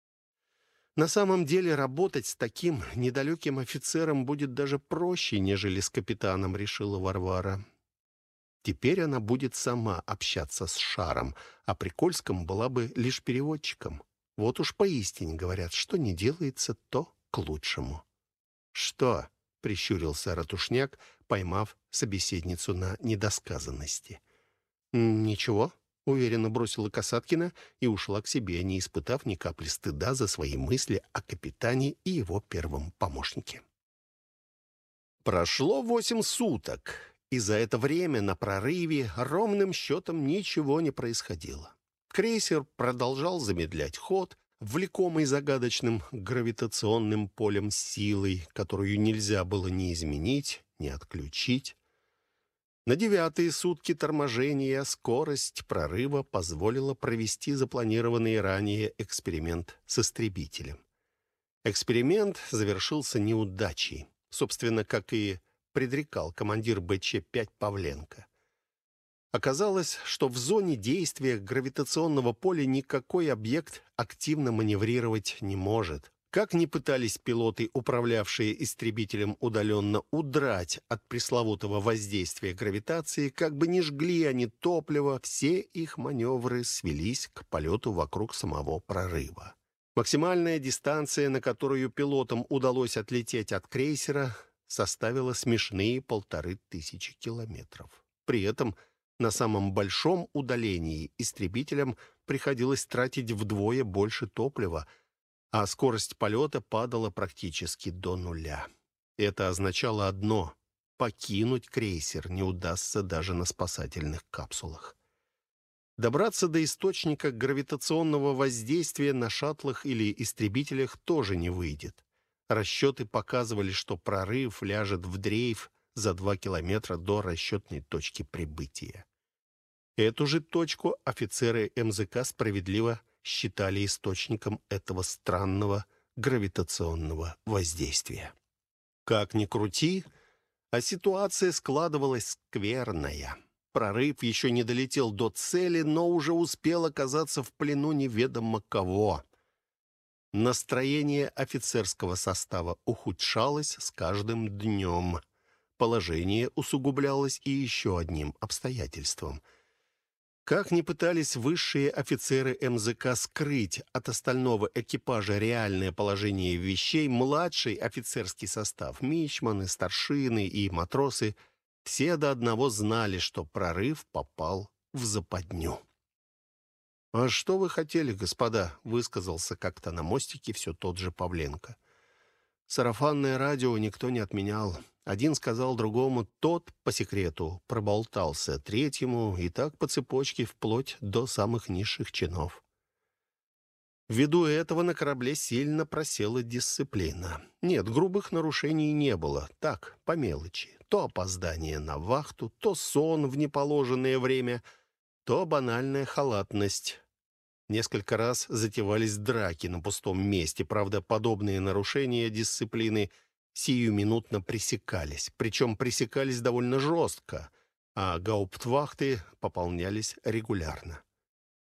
Speaker 1: На самом деле работать с таким недалеким офицером будет даже проще, нежели с капитаном, решила Варвара. Теперь она будет сама общаться с шаром, а Прикольском была бы лишь переводчиком. Вот уж поистине говорят, что не делается, то к лучшему. «Что?» — прищурился Ратушняк, поймав собеседницу на недосказанности. «Ничего», — уверенно бросила Касаткина и ушла к себе, не испытав ни капли стыда за свои мысли о капитане и его первом помощнике. Прошло восемь суток, и за это время на прорыве ровным счетом ничего не происходило. Крейсер продолжал замедлять ход, влекомый загадочным гравитационным полем силой, которую нельзя было ни изменить, ни отключить. На девятые сутки торможения скорость прорыва позволила провести запланированный ранее эксперимент с истребителем. Эксперимент завершился неудачей, собственно, как и предрекал командир БЧ-5 Павленко. Оказалось, что в зоне действия гравитационного поля никакой объект активно маневрировать не может. Как ни пытались пилоты, управлявшие истребителем удаленно, удрать от пресловутого воздействия гравитации, как бы ни жгли они топливо, все их маневры свелись к полету вокруг самого прорыва. Максимальная дистанция, на которую пилотам удалось отлететь от крейсера, составила смешные полторы тысячи километров. При этом на самом большом удалении истребителям приходилось тратить вдвое больше топлива, а скорость полета падала практически до нуля. Это означало одно — покинуть крейсер не удастся даже на спасательных капсулах. Добраться до источника гравитационного воздействия на шаттлах или истребителях тоже не выйдет. Расчеты показывали, что прорыв ляжет в дрейф за два километра до расчетной точки прибытия. Эту же точку офицеры МЗК справедливо считали источником этого странного гравитационного воздействия. Как ни крути, а ситуация складывалась скверная. Прорыв еще не долетел до цели, но уже успел оказаться в плену неведомо кого. Настроение офицерского состава ухудшалось с каждым днем — Положение усугублялось и еще одним обстоятельством. Как ни пытались высшие офицеры МЗК скрыть от остального экипажа реальное положение вещей, младший офицерский состав, мичманы, старшины и матросы, все до одного знали, что прорыв попал в западню. «А что вы хотели, господа?» — высказался как-то на мостике все тот же Павленко. «Сарафанное радио никто не отменял. Один сказал другому, тот по секрету проболтался третьему, и так по цепочке вплоть до самых низших чинов. Ввиду этого на корабле сильно просела дисциплина. Нет, грубых нарушений не было. Так, по мелочи. То опоздание на вахту, то сон в неположенное время, то банальная халатность. Несколько раз затевались драки на пустом месте. Правда, подобные нарушения дисциплины – сиюминутно пресекались, причем пресекались довольно жестко, а гауптвахты пополнялись регулярно.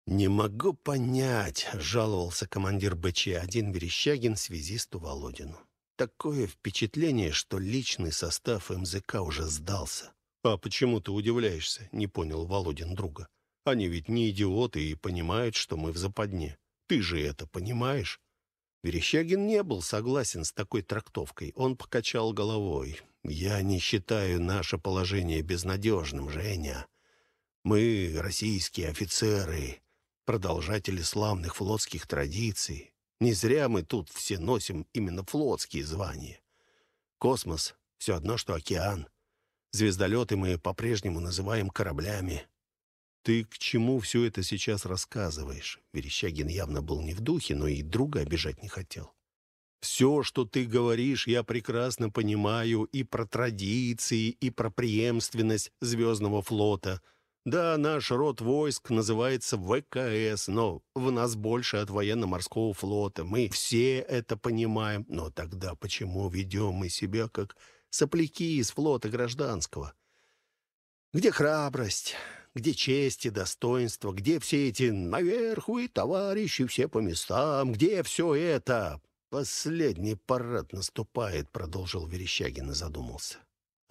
Speaker 1: «Не могу понять», — жаловался командир БЧ-1 Верещагин связисту Володину. «Такое впечатление, что личный состав МЗК уже сдался». «А почему ты удивляешься?» — не понял Володин друга. «Они ведь не идиоты и понимают, что мы в западне. Ты же это понимаешь?» Верещагин не был согласен с такой трактовкой. Он покачал головой. «Я не считаю наше положение безнадежным, Женя. Мы, российские офицеры, продолжатели славных флотских традиций. Не зря мы тут все носим именно флотские звания. Космос — все одно, что океан. Звездолеты мы по-прежнему называем кораблями. «Ты к чему все это сейчас рассказываешь?» Верещагин явно был не в духе, но и друга обижать не хотел. «Все, что ты говоришь, я прекрасно понимаю и про традиции, и про преемственность Звездного флота. Да, наш род войск называется ВКС, но в нас больше от военно-морского флота. Мы все это понимаем. Но тогда почему ведем мы себя как сопляки из флота гражданского? Где храбрость?» Где честь и достоинство? Где все эти «наверх вы, товарищи, все по местам»? Где все это?» «Последний парад наступает», — продолжил Верещагин и задумался.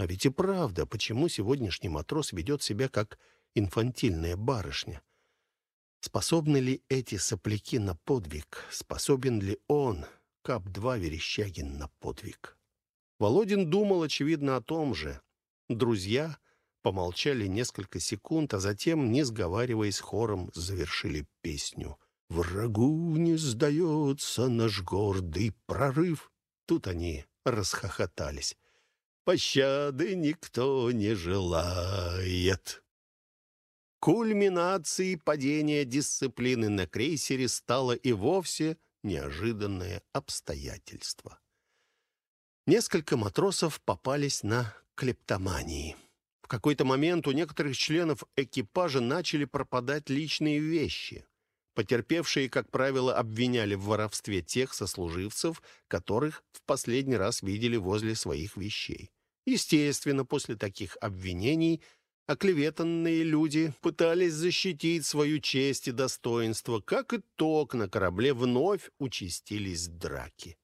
Speaker 1: А ведь и правда, почему сегодняшний матрос ведет себя как инфантильная барышня? Способны ли эти сопляки на подвиг? Способен ли он, Кап-2 Верещагин, на подвиг? Володин думал, очевидно, о том же. Друзья помолчали несколько секунд, а затем, не сговариваясь хором, завершили песню. «Врагу не сдается наш гордый прорыв». Тут они расхохотались. «Пощады никто не желает». Кульминацией падения дисциплины на крейсере стало и вовсе неожиданное обстоятельство. Несколько матросов попались на клептомании. В какой-то момент у некоторых членов экипажа начали пропадать личные вещи. Потерпевшие, как правило, обвиняли в воровстве тех сослуживцев, которых в последний раз видели возле своих вещей. Естественно, после таких обвинений оклеветанные люди пытались защитить свою честь и достоинство. Как итог, на корабле вновь участились драки.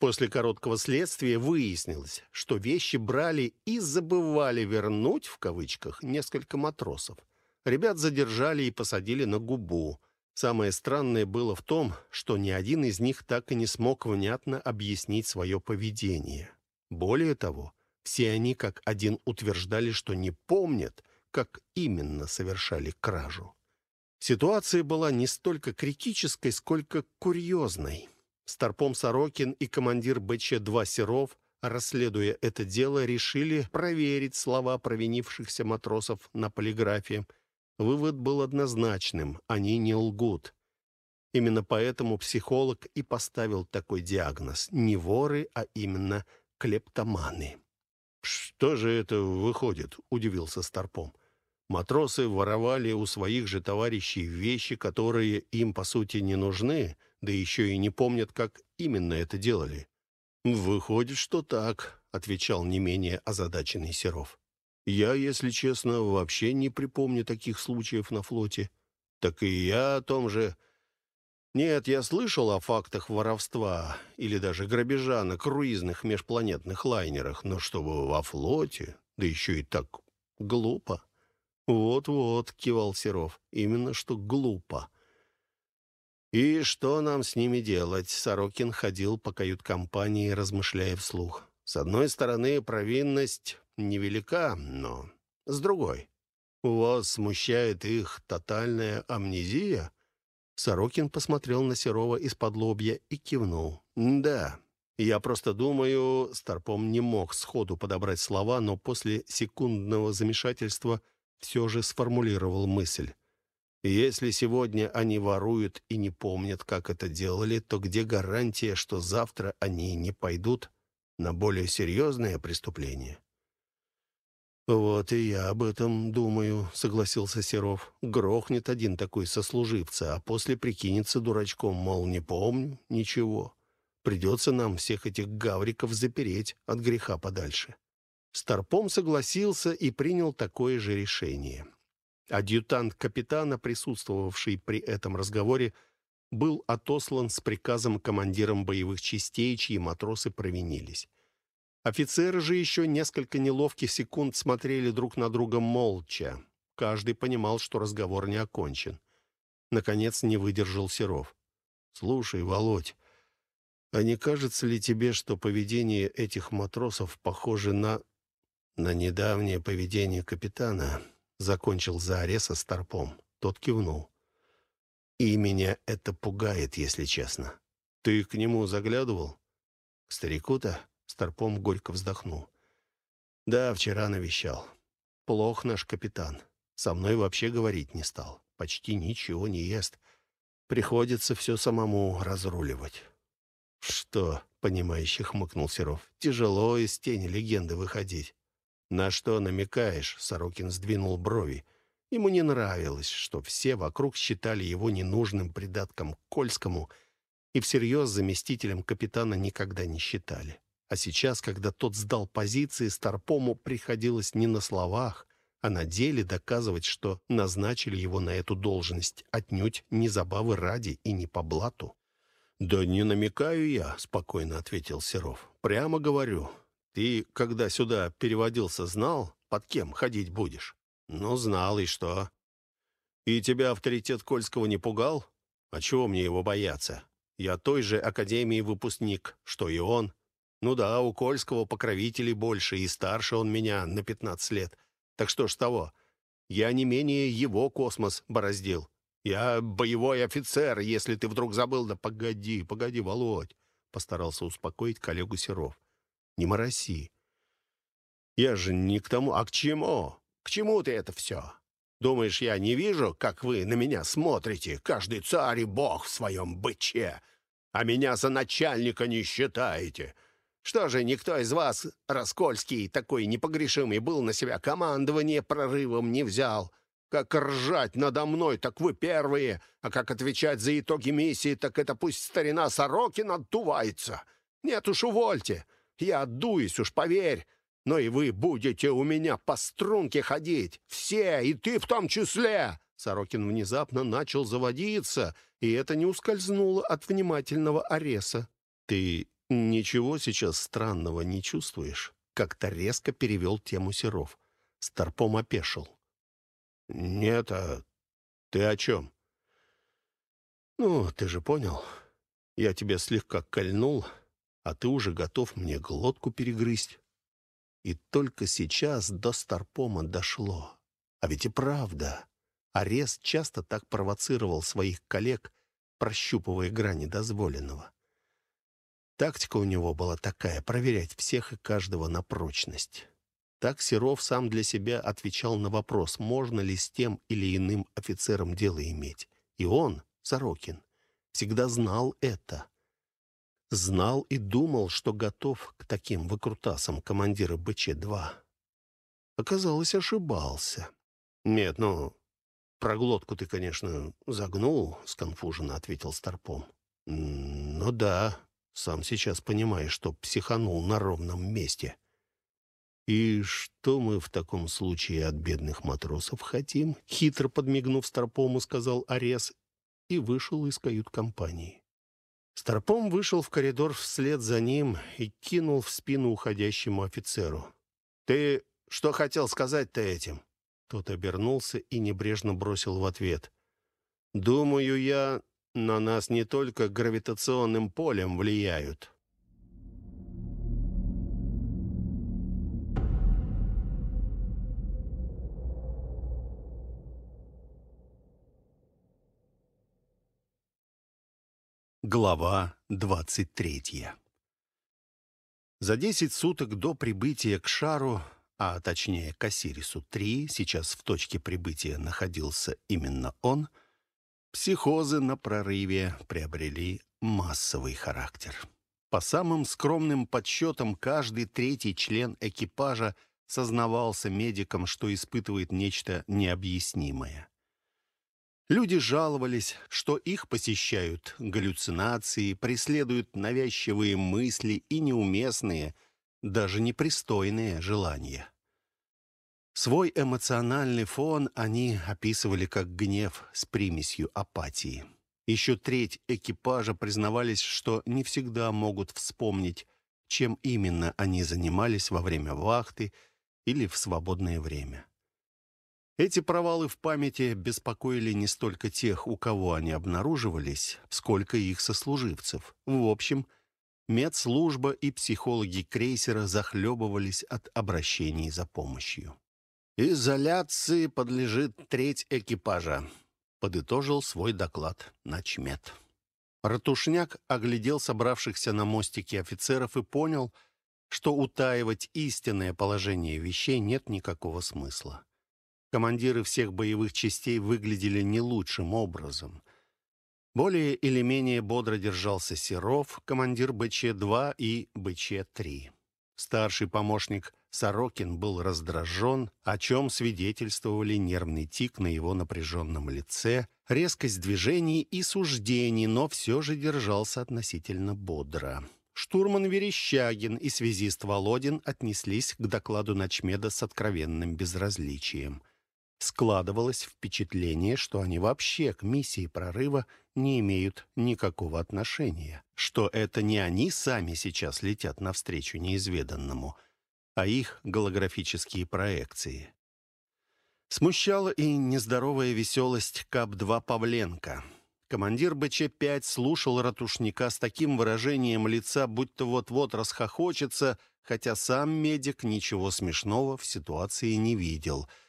Speaker 1: После короткого следствия выяснилось, что вещи брали и забывали вернуть, в кавычках, несколько матросов. Ребят задержали и посадили на губу. Самое странное было в том, что ни один из них так и не смог внятно объяснить свое поведение. Более того, все они как один утверждали, что не помнят, как именно совершали кражу. Ситуация была не столько критической, сколько курьезной. Старпом Сорокин и командир БЧ-2 Серов, расследуя это дело, решили проверить слова провинившихся матросов на полиграфе. Вывод был однозначным – они не лгут. Именно поэтому психолог и поставил такой диагноз – не воры, а именно клептоманы. «Что же это выходит?» – удивился Старпом. Матросы воровали у своих же товарищей вещи, которые им, по сути, не нужны – да еще и не помнят, как именно это делали. «Выходит, что так», — отвечал не менее озадаченный Серов. «Я, если честно, вообще не припомню таких случаев на флоте. Так и я о том же...» Нет, я слышал о фактах воровства или даже грабежа на круизных межпланетных лайнерах, но чтобы во флоте, да еще и так глупо. Вот-вот, кивал Серов, именно что глупо. «И что нам с ними делать?» Сорокин ходил по кают-компании, размышляя вслух. «С одной стороны, провинность невелика, но с другой. Вас смущает их тотальная амнезия?» Сорокин посмотрел на Серова из-под лобья и кивнул. «Да, я просто думаю...» Старпом не мог сходу подобрать слова, но после секундного замешательства все же сформулировал мысль. Если сегодня они воруют и не помнят, как это делали, то где гарантия, что завтра они не пойдут на более серьезное преступление? «Вот и я об этом думаю», — согласился Серов. «Грохнет один такой сослуживца, а после прикинется дурачком, мол, не помню ничего. Придется нам всех этих гавриков запереть от греха подальше». Старпом согласился и принял такое же решение. Адъютант капитана, присутствовавший при этом разговоре, был отослан с приказом командиром боевых частей, чьи матросы провинились. Офицеры же еще несколько неловких секунд смотрели друг на друга молча. Каждый понимал, что разговор не окончен. Наконец не выдержал Серов. «Слушай, Володь, а не кажется ли тебе, что поведение этих матросов похоже на... на недавнее поведение капитана?» Закончил за Ареса старпом. Тот кивнул. «И меня это пугает, если честно. Ты к нему заглядывал?» «К старику-то?» Старпом горько вздохнул. «Да, вчера навещал. Плох наш капитан. Со мной вообще говорить не стал. Почти ничего не ест. Приходится все самому разруливать». «Что?» — понимающе хмыкнул Серов. «Тяжело из тени легенды выходить. «На что намекаешь?» — Сорокин сдвинул брови. Ему не нравилось, что все вокруг считали его ненужным придатком Кольскому и всерьез заместителем капитана никогда не считали. А сейчас, когда тот сдал позиции, Старпому приходилось не на словах, а на деле доказывать, что назначили его на эту должность отнюдь не забавы ради и не по блату. «Да не намекаю я», — спокойно ответил Серов. «Прямо говорю, Ты, когда сюда переводился, знал, под кем ходить будешь? Ну, знал, и что? И тебя авторитет Кольского не пугал? А чего мне его бояться? Я той же академии выпускник, что и он. Ну да, у Кольского покровителей больше, и старше он меня на 15 лет. Так что ж того? Я не менее его космос бороздил. Я боевой офицер, если ты вдруг забыл. Да погоди, погоди, Володь. Постарался успокоить коллегу Серов. Не мороси. Я же не к тому... А к чему? К чему ты это все? Думаешь, я не вижу, как вы на меня смотрите? Каждый царь и бог в своем быче. А меня за начальника не считаете. Что же, никто из вас, Раскольский, такой непогрешимый, был на себя командование прорывом не взял? Как ржать надо мной, так вы первые, а как отвечать за итоги миссии, так это пусть старина Сорокин отдувается. Нет уж, увольте. Я отдуюсь уж, поверь. Но и вы будете у меня по струнке ходить. Все, и ты в том числе!» Сорокин внезапно начал заводиться, и это не ускользнуло от внимательного Ареса. «Ты ничего сейчас странного не чувствуешь?» Как-то резко перевел тему Серов. Старпом опешил. «Нет, а ты о чем?» «Ну, ты же понял. Я тебя слегка кольнул, а ты уже готов мне глотку перегрызть. И только сейчас до Старпома дошло. А ведь и правда. Арест часто так провоцировал своих коллег, прощупывая грани дозволенного. Тактика у него была такая — проверять всех и каждого на прочность. Так Серов сам для себя отвечал на вопрос, можно ли с тем или иным офицером дело иметь. И он, Сорокин, всегда знал это. Знал и думал, что готов к таким выкрутасам командира БЧ-2. Оказалось, ошибался. «Нет, ну, про глотку ты, конечно, загнул», — сконфуженно ответил Старпом. «Ну да, сам сейчас понимаешь, что психанул на ровном месте». «И что мы в таком случае от бедных матросов хотим?» Хитро подмигнув Старпому, сказал Арес и вышел из кают-компании. Старпом вышел в коридор вслед за ним и кинул в спину уходящему офицеру. «Ты что хотел сказать-то этим?» Тот обернулся и небрежно бросил в ответ. «Думаю я, на нас не только гравитационным полем влияют». Глава 23 За 10 суток до прибытия к шару, а точнее к Осирису-3, сейчас в точке прибытия находился именно он, психозы на прорыве приобрели массовый характер. По самым скромным подсчетам, каждый третий член экипажа сознавался медикам, что испытывает нечто необъяснимое. Люди жаловались, что их посещают галлюцинации, преследуют навязчивые мысли и неуместные, даже непристойные желания. Свой эмоциональный фон они описывали как гнев с примесью апатии. Еще треть экипажа признавались, что не всегда могут вспомнить, чем именно они занимались во время вахты или в свободное время. Эти провалы в памяти беспокоили не столько тех, у кого они обнаруживались, сколько их сослуживцев. В общем, медслужба и психологи крейсера захлебывались от обращений за помощью. «Изоляции подлежит треть экипажа», — подытожил свой доклад начмет. Ратушняк оглядел собравшихся на мостике офицеров и понял, что утаивать истинное положение вещей нет никакого смысла. Командиры всех боевых частей выглядели не лучшим образом. Более или менее бодро держался Серов, командир БЧ-2 и БЧ-3. Старший помощник Сорокин был раздражен, о чем свидетельствовали нервный тик на его напряженном лице, резкость движений и суждений, но все же держался относительно бодро. Штурман Верещагин и связист Володин отнеслись к докладу Ночмеда с откровенным безразличием. Складывалось впечатление, что они вообще к миссии прорыва не имеют никакого отношения, что это не они сами сейчас летят навстречу неизведанному, а их голографические проекции. Смущала и нездоровая веселость КАП-2 Павленко. Командир БЧ-5 слушал ратушника с таким выражением лица, будто вот-вот расхохочется, хотя сам медик ничего смешного в ситуации не видел —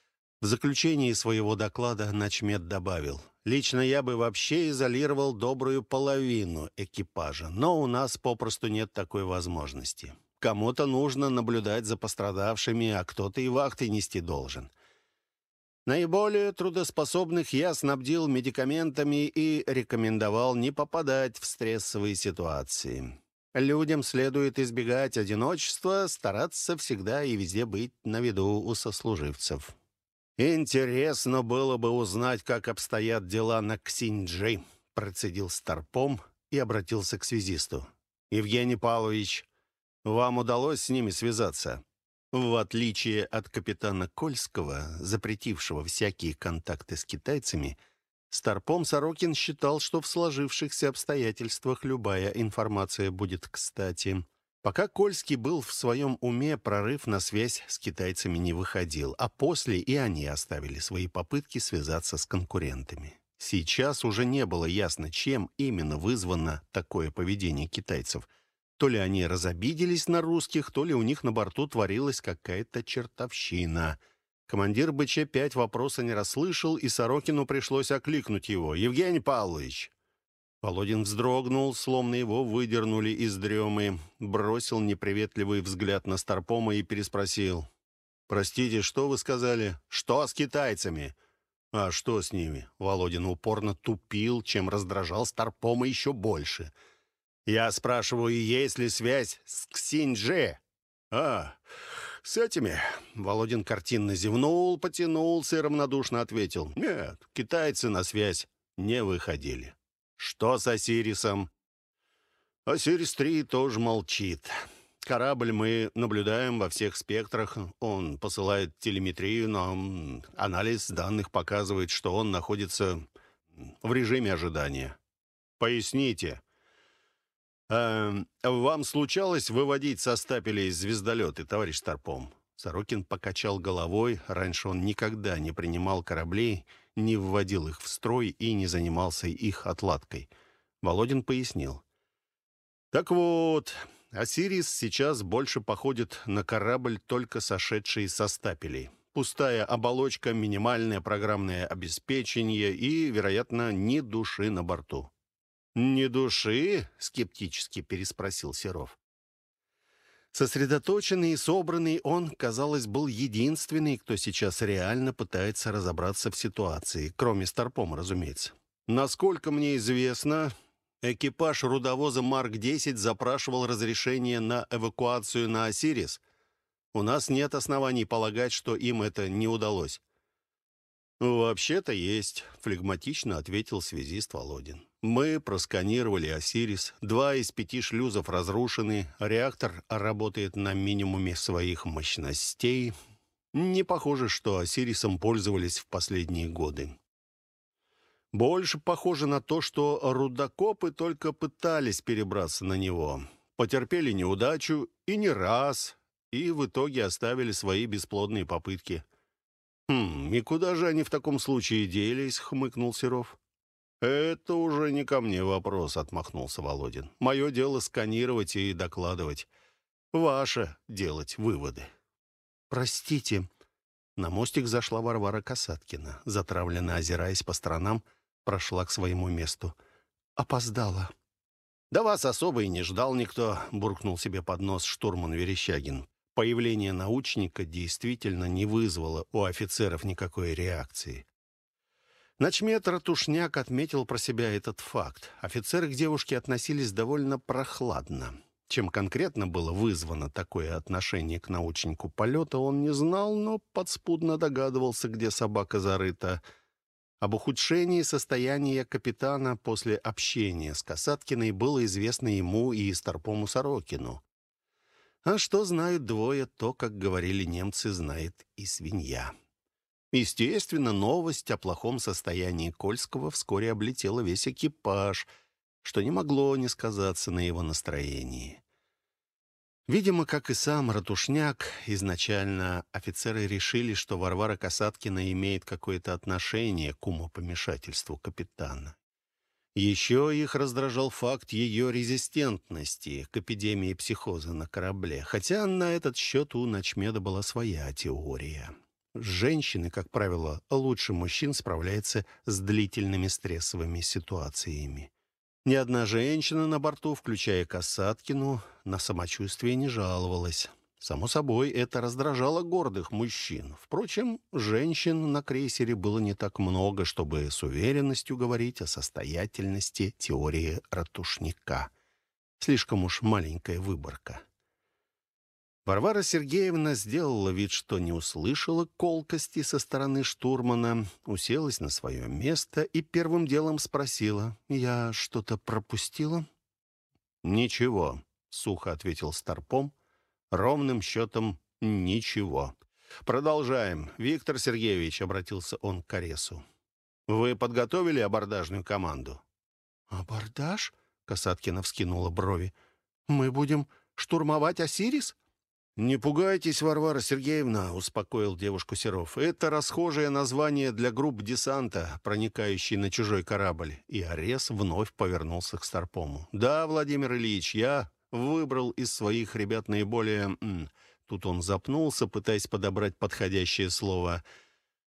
Speaker 1: в заключении своего доклада начмед добавил, «Лично я бы вообще изолировал добрую половину экипажа, но у нас попросту нет такой возможности. Кому-то нужно наблюдать за пострадавшими, а кто-то и вахты нести должен». Наиболее трудоспособных я снабдил медикаментами и рекомендовал не попадать в стрессовые ситуации. Людям следует избегать одиночества, стараться всегда и везде быть на виду у сослуживцев. «Интересно было бы узнать, как обстоят дела на Ксинджи», процедил Старпом и обратился к связисту. «Евгений Павлович, вам удалось с ними связаться?» В отличие от капитана Кольского, запретившего всякие контакты с китайцами, Старпом Сорокин считал, что в сложившихся обстоятельствах любая информация будет кстати. Пока Кольский был в своем уме, прорыв на связь с китайцами не выходил, а после и они оставили свои попытки связаться с конкурентами. Сейчас уже не было ясно, чем именно вызвано такое поведение китайцев. То ли они разобиделись на русских, то ли у них на борту творилась какая-то чертовщина. Командир БЧ-5 вопроса не расслышал, и Сорокину пришлось окликнуть его. «Евгений Павлович, Володин вздрогнул, словно его выдернули из дремы, бросил неприветливый взгляд на Старпома и переспросил. «Простите, что вы сказали? Что с китайцами?» «А что с ними?» Володин упорно тупил, чем раздражал Старпома еще больше. «Я спрашиваю, есть ли связь с Ксиньже?» «А, с этими?» Володин картинно зевнул, потянулся и равнодушно ответил. «Нет, китайцы на связь не выходили». Что с Осирисом? Осирис-3 тоже молчит. Корабль мы наблюдаем во всех спектрах. Он посылает телеметрию, но анализ данных показывает, что он находится в режиме ожидания. Поясните. Э, вам случалось выводить со стапелей звездолеты, товарищ Старпом? Сорокин покачал головой. Раньше он никогда не принимал кораблей, не вводил их в строй и не занимался их отладкой. Володин пояснил. «Так вот, Осирис сейчас больше походит на корабль, только сошедший со стапелей. Пустая оболочка, минимальное программное обеспечение и, вероятно, ни души на борту». «Ни души?» — скептически переспросил Серов. Сосредоточенный и собранный, он, казалось, был единственный, кто сейчас реально пытается разобраться в ситуации, кроме Старпома, разумеется. Насколько мне известно, экипаж рудовоза Марк-10 запрашивал разрешение на эвакуацию на Осирис. У нас нет оснований полагать, что им это не удалось. «Вообще-то есть», — флегматично ответил связист Володин. Мы просканировали «Осирис». Два из пяти шлюзов разрушены. Реактор работает на минимуме своих мощностей. Не похоже, что «Осирисом» пользовались в последние годы. Больше похоже на то, что рудокопы только пытались перебраться на него. Потерпели неудачу и не раз, и в итоге оставили свои бесплодные попытки. «Хм, и куда же они в таком случае делись?» — хмыкнул Серов. «Это уже не ко мне вопрос», — отмахнулся Володин. «Мое дело сканировать и докладывать. Ваше — делать выводы». «Простите». На мостик зашла Варвара Касаткина, затравленно озираясь по сторонам, прошла к своему месту. «Опоздала». «Да вас особо и не ждал никто», — буркнул себе под нос штурман Верещагин. Появление научника действительно не вызвало у офицеров никакой реакции. Начмет Ратушняк отметил про себя этот факт. Офицеры к девушке относились довольно прохладно. Чем конкретно было вызвано такое отношение к научнику полета, он не знал, но подспудно догадывался, где собака зарыта. Об ухудшении состояния капитана после общения с Касаткиной было известно ему и Старпому Сорокину. А что знают двое, то, как говорили немцы, знает и свинья. Естественно, новость о плохом состоянии Кольского вскоре облетела весь экипаж, что не могло не сказаться на его настроении. Видимо, как и сам Ратушняк, изначально офицеры решили, что Варвара Касаткина имеет какое-то отношение к умопомешательству капитана. Еще их раздражал факт ее резистентности к эпидемии психоза на корабле, хотя на этот счет у Ночмеда была своя теория. Женщины, как правило, лучше мужчин справляются с длительными стрессовыми ситуациями. Ни одна женщина на борту, включая Касаткину, на самочувствие не жаловалась. Само собой, это раздражало гордых мужчин. Впрочем, женщин на крейсере было не так много, чтобы с уверенностью говорить о состоятельности теории ратушника. Слишком уж маленькая выборка. Варвара Сергеевна сделала вид, что не услышала колкости со стороны штурмана, уселась на свое место и первым делом спросила, «Я что-то пропустила?» «Ничего», — сухо ответил Старпом, Ровным счетом ничего. Продолжаем. Виктор Сергеевич, обратился он к Аресу. Вы подготовили абордажную команду?
Speaker 2: Абордаж? Касаткина вскинула брови. Мы будем штурмовать Осирис?
Speaker 1: «Не пугайтесь, Варвара Сергеевна», — успокоил девушку Серов. «Это расхожее название для групп десанта, проникающей на чужой корабль». И Арес вновь повернулся к Старпому. «Да, Владимир Ильич, я выбрал из своих ребят наиболее... Тут он запнулся, пытаясь подобрать подходящее слово.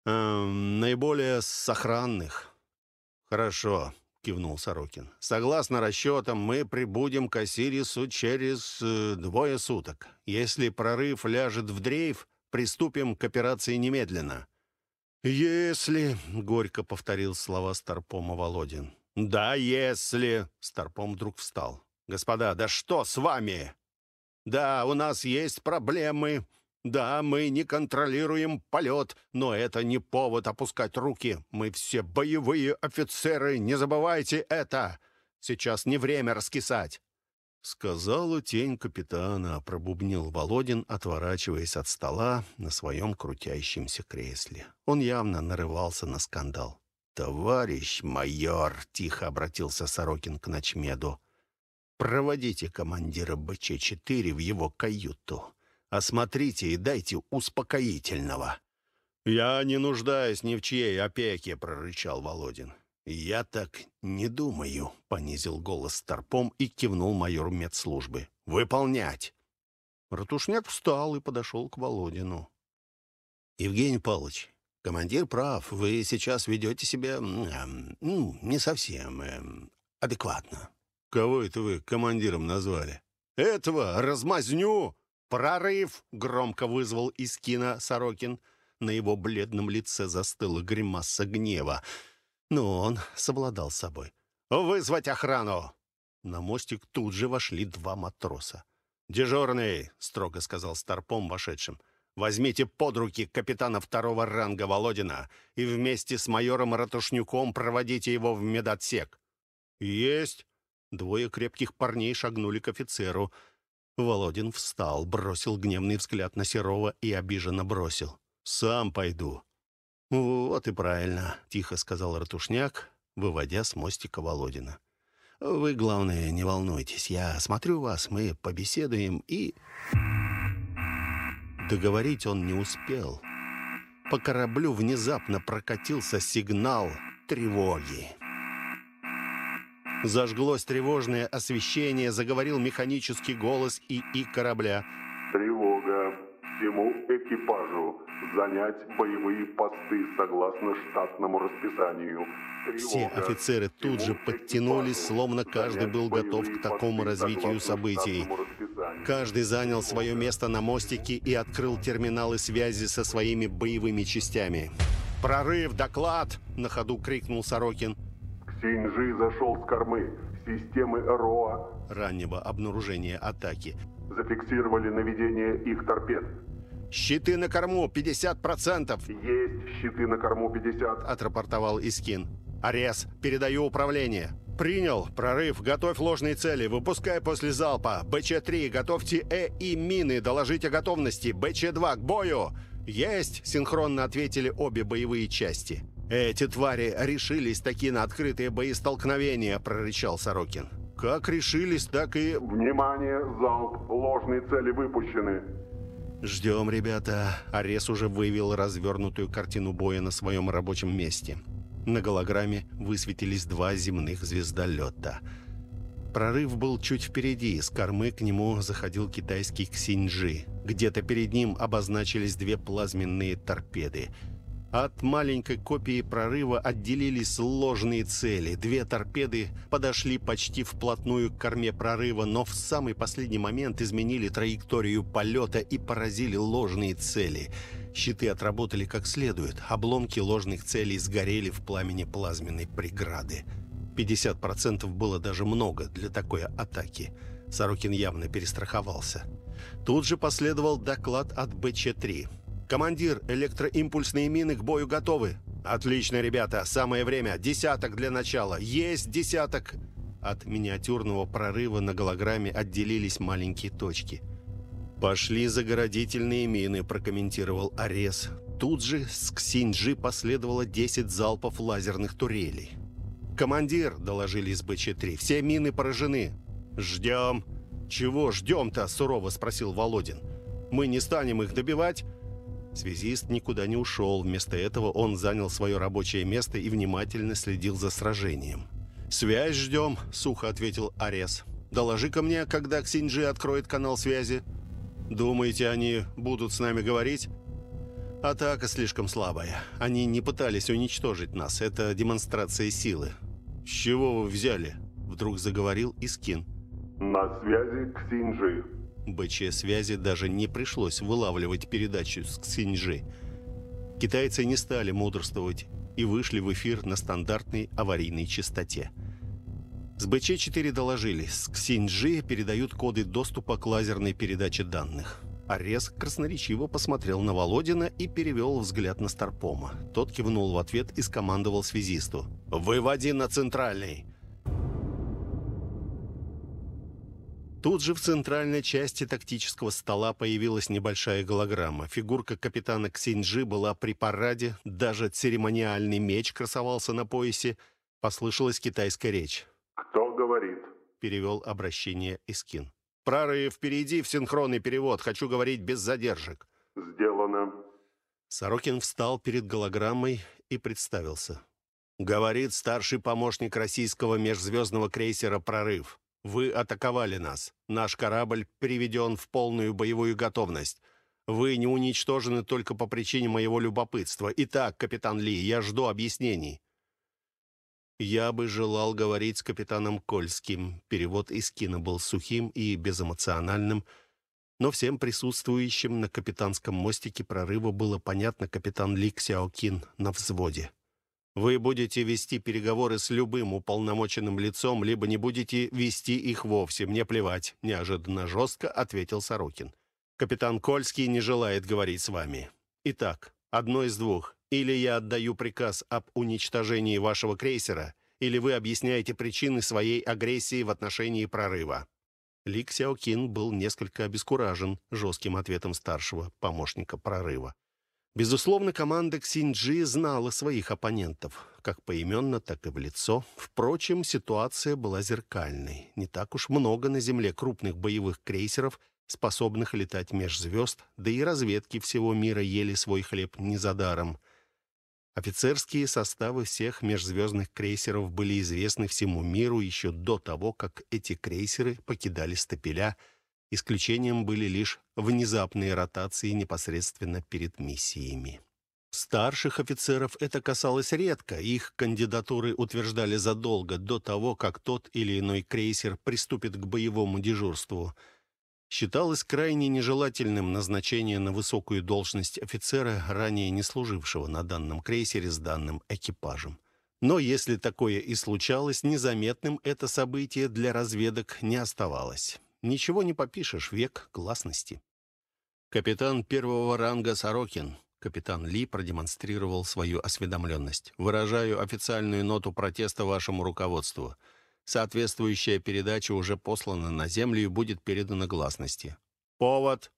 Speaker 1: Эм, наиболее сохранных. «Хорошо», — кивнул Сорокин. «Согласно расчетам, мы прибудем к Осирису через э, двое суток. Если прорыв ляжет в дрейф, приступим к операции немедленно». «Если...» — горько повторил слова Старпома Володин. «Да, если...» — Старпом вдруг встал. Господа, да что с вами? Да, у нас есть проблемы. Да, мы не контролируем полет, но это не повод опускать руки. Мы все боевые офицеры, не забывайте это. Сейчас не время раскисать. Сказала тень капитана, пробубнил Володин, отворачиваясь от стола на своем крутящемся кресле. Он явно нарывался на скандал. «Товарищ майор!» — тихо обратился Сорокин к Ночмеду. Проводите командира БЧ-4 в его каюту. Осмотрите и дайте успокоительного». «Я не нуждаюсь ни в чьей опеке», — прорычал Володин. «Я так не думаю», — понизил голос Старпом и кивнул майору медслужбы. «Выполнять!» Ратушняк встал и подошел к Володину. «Евгений Павлович, командир прав. Вы сейчас ведете себя ну, не совсем э, адекватно. «Кого это вы командиром назвали?» «Этого! Размазню!» «Прорыв!» — громко вызвал из кино Сорокин. На его бледном лице застыла гримаса гнева. Но он совладал с собой. «Вызвать охрану!» На мостик тут же вошли два матроса. «Дежурный!» — строго сказал Старпом вошедшим. «Возьмите под руки капитана второго ранга Володина и вместе с майором Ратушнюком проводите его в медотсек». «Есть!» Двое крепких парней шагнули к офицеру. Володин встал, бросил гневный взгляд на Серова и обиженно бросил. «Сам пойду». «Вот и правильно», — тихо сказал Ратушняк, выводя с мостика Володина. «Вы, главное, не волнуйтесь. Я смотрю вас, мы побеседуем и...» Договорить он не успел. По кораблю внезапно прокатился сигнал тревоги. Зажглось тревожное освещение, заговорил механический голос ИИ корабля.
Speaker 3: «Тревога! Всему экипажу занять боевые посты согласно штатному расписанию».
Speaker 1: Тревога. Все офицеры тут же подтянулись, словно каждый был готов к такому развитию событий. Каждый занял свое место на мостике и открыл терминалы связи со своими боевыми частями. «Прорыв! Доклад!» — на ходу крикнул Сорокин.
Speaker 3: Синьжи зашел с кормы. Системы РОА
Speaker 1: раннего обнаружения атаки
Speaker 3: зафиксировали наведение их торпед.
Speaker 1: «Щиты на корму, 50%!»
Speaker 3: «Есть щиты на корму, 50%!»
Speaker 1: — отрапортовал Искин. «Арес, передаю управление!» «Принял. Прорыв. Готовь ложные цели. Выпускай после залпа. БЧ-3. Готовьте Э и мины. Доложите готовности. БЧ-2. К бою!» «Есть!» — синхронно ответили обе боевые части. «Эти твари решились таки на открытые боестолкновения», — прорычал Сорокин. «Как решились, так и...»
Speaker 3: Внимание, залп, ложные цели выпущены.
Speaker 1: «Ждем, ребята». Арес уже вывел развернутую картину боя на своем рабочем месте. На голограмме высветились два земных звездолета. Прорыв был чуть впереди, с кормы к нему заходил китайский Ксиньджи. Где-то перед ним обозначились две плазменные торпеды — от маленькой копии прорыва отделились ложные цели. Две торпеды подошли почти вплотную к корме прорыва, но в самый последний момент изменили траекторию полета и поразили ложные цели. Щиты отработали как следует. Обломки ложных целей сгорели в пламени плазменной преграды. 50% было даже много для такой атаки. Сорокин явно перестраховался. Тут же последовал доклад от БЧ-3. «Командир, электроимпульсные мины к бою готовы». «Отлично, ребята, самое время. Десяток для начала. Есть десяток!» От миниатюрного прорыва на голограмме отделились маленькие точки. «Пошли заградительные мины», – прокомментировал Арес. Тут же с Ксинджи последовало 10 залпов лазерных турелей. «Командир», – доложили из БЧ-3, – «все мины поражены». «Ждем». «Чего ждем-то?» – сурово спросил Володин. «Мы не станем их добивать?» Связист никуда не ушел. Вместо этого он занял свое рабочее место и внимательно следил за сражением. «Связь ждем», — сухо ответил Арес. «Доложи-ка мне, когда Ксинджи откроет канал связи. Думаете, они будут с нами говорить?» «Атака слишком слабая. Они не пытались уничтожить нас. Это демонстрация силы». «С чего вы взяли?» — вдруг заговорил Искин.
Speaker 3: На связи Ксинджи.
Speaker 1: БЧ связи даже не пришлось вылавливать передачу с Ксиньжи. Китайцы не стали мудрствовать и вышли в эфир на стандартной аварийной частоте. С БЧ-4 доложили, с Ксиньжи передают коды доступа к лазерной передаче данных. Арес красноречиво посмотрел на Володина и перевел взгляд на Старпома. Тот кивнул в ответ и скомандовал связисту. «Выводи на центральный!» Тут же в центральной части тактического стола появилась небольшая голограмма. Фигурка капитана Ксинджи была при параде, даже церемониальный меч красовался на поясе. Послышалась китайская речь.
Speaker 3: «Кто говорит?»
Speaker 1: — перевел обращение Искин. «Прорыв впереди в синхронный перевод. Хочу говорить без задержек».
Speaker 3: «Сделано».
Speaker 1: Сорокин встал перед голограммой и представился. «Говорит старший помощник российского межзвездного крейсера «Прорыв». Вы атаковали нас. Наш корабль приведен в полную боевую готовность. Вы не уничтожены только по причине моего любопытства. Итак, капитан Ли, я жду объяснений». «Я бы желал говорить с капитаном Кольским». Перевод из кино был сухим и безэмоциональным, но всем присутствующим на капитанском мостике прорыва было понятно капитан Ли Ксяокин на взводе. Вы будете вести переговоры с любым уполномоченным лицом, либо не будете вести их вовсе. Мне плевать», — неожиданно жестко ответил Сорокин. «Капитан Кольский не желает говорить с вами. Итак, одно из двух. Или я отдаю приказ об уничтожении вашего крейсера, или вы объясняете причины своей агрессии в отношении прорыва». Ли Ксяокин был несколько обескуражен жестким ответом старшего помощника прорыва. Безусловно, команда Ксинджи знала своих оппонентов, как поименно, так и в лицо. Впрочем, ситуация была зеркальной. Не так уж много на Земле крупных боевых крейсеров, способных летать меж звезд, да и разведки всего мира ели свой хлеб не за даром. Офицерские составы всех межзвездных крейсеров были известны всему миру еще до того, как эти крейсеры покидали стапеля – Исключением были лишь внезапные ротации непосредственно перед миссиями. Старших офицеров это касалось редко, их кандидатуры утверждали задолго до того, как тот или иной крейсер приступит к боевому дежурству. Считалось крайне нежелательным назначение на высокую должность офицера, ранее не служившего на данном крейсере с данным экипажем. Но если такое и случалось, незаметным это событие для разведок не оставалось. Ничего не попишешь, век гласности. Капитан первого ранга Сорокин. Капитан Ли продемонстрировал свою осведомленность. Выражаю официальную ноту протеста вашему руководству. Соответствующая передача уже послана на землю и будет передана гласности. Повод.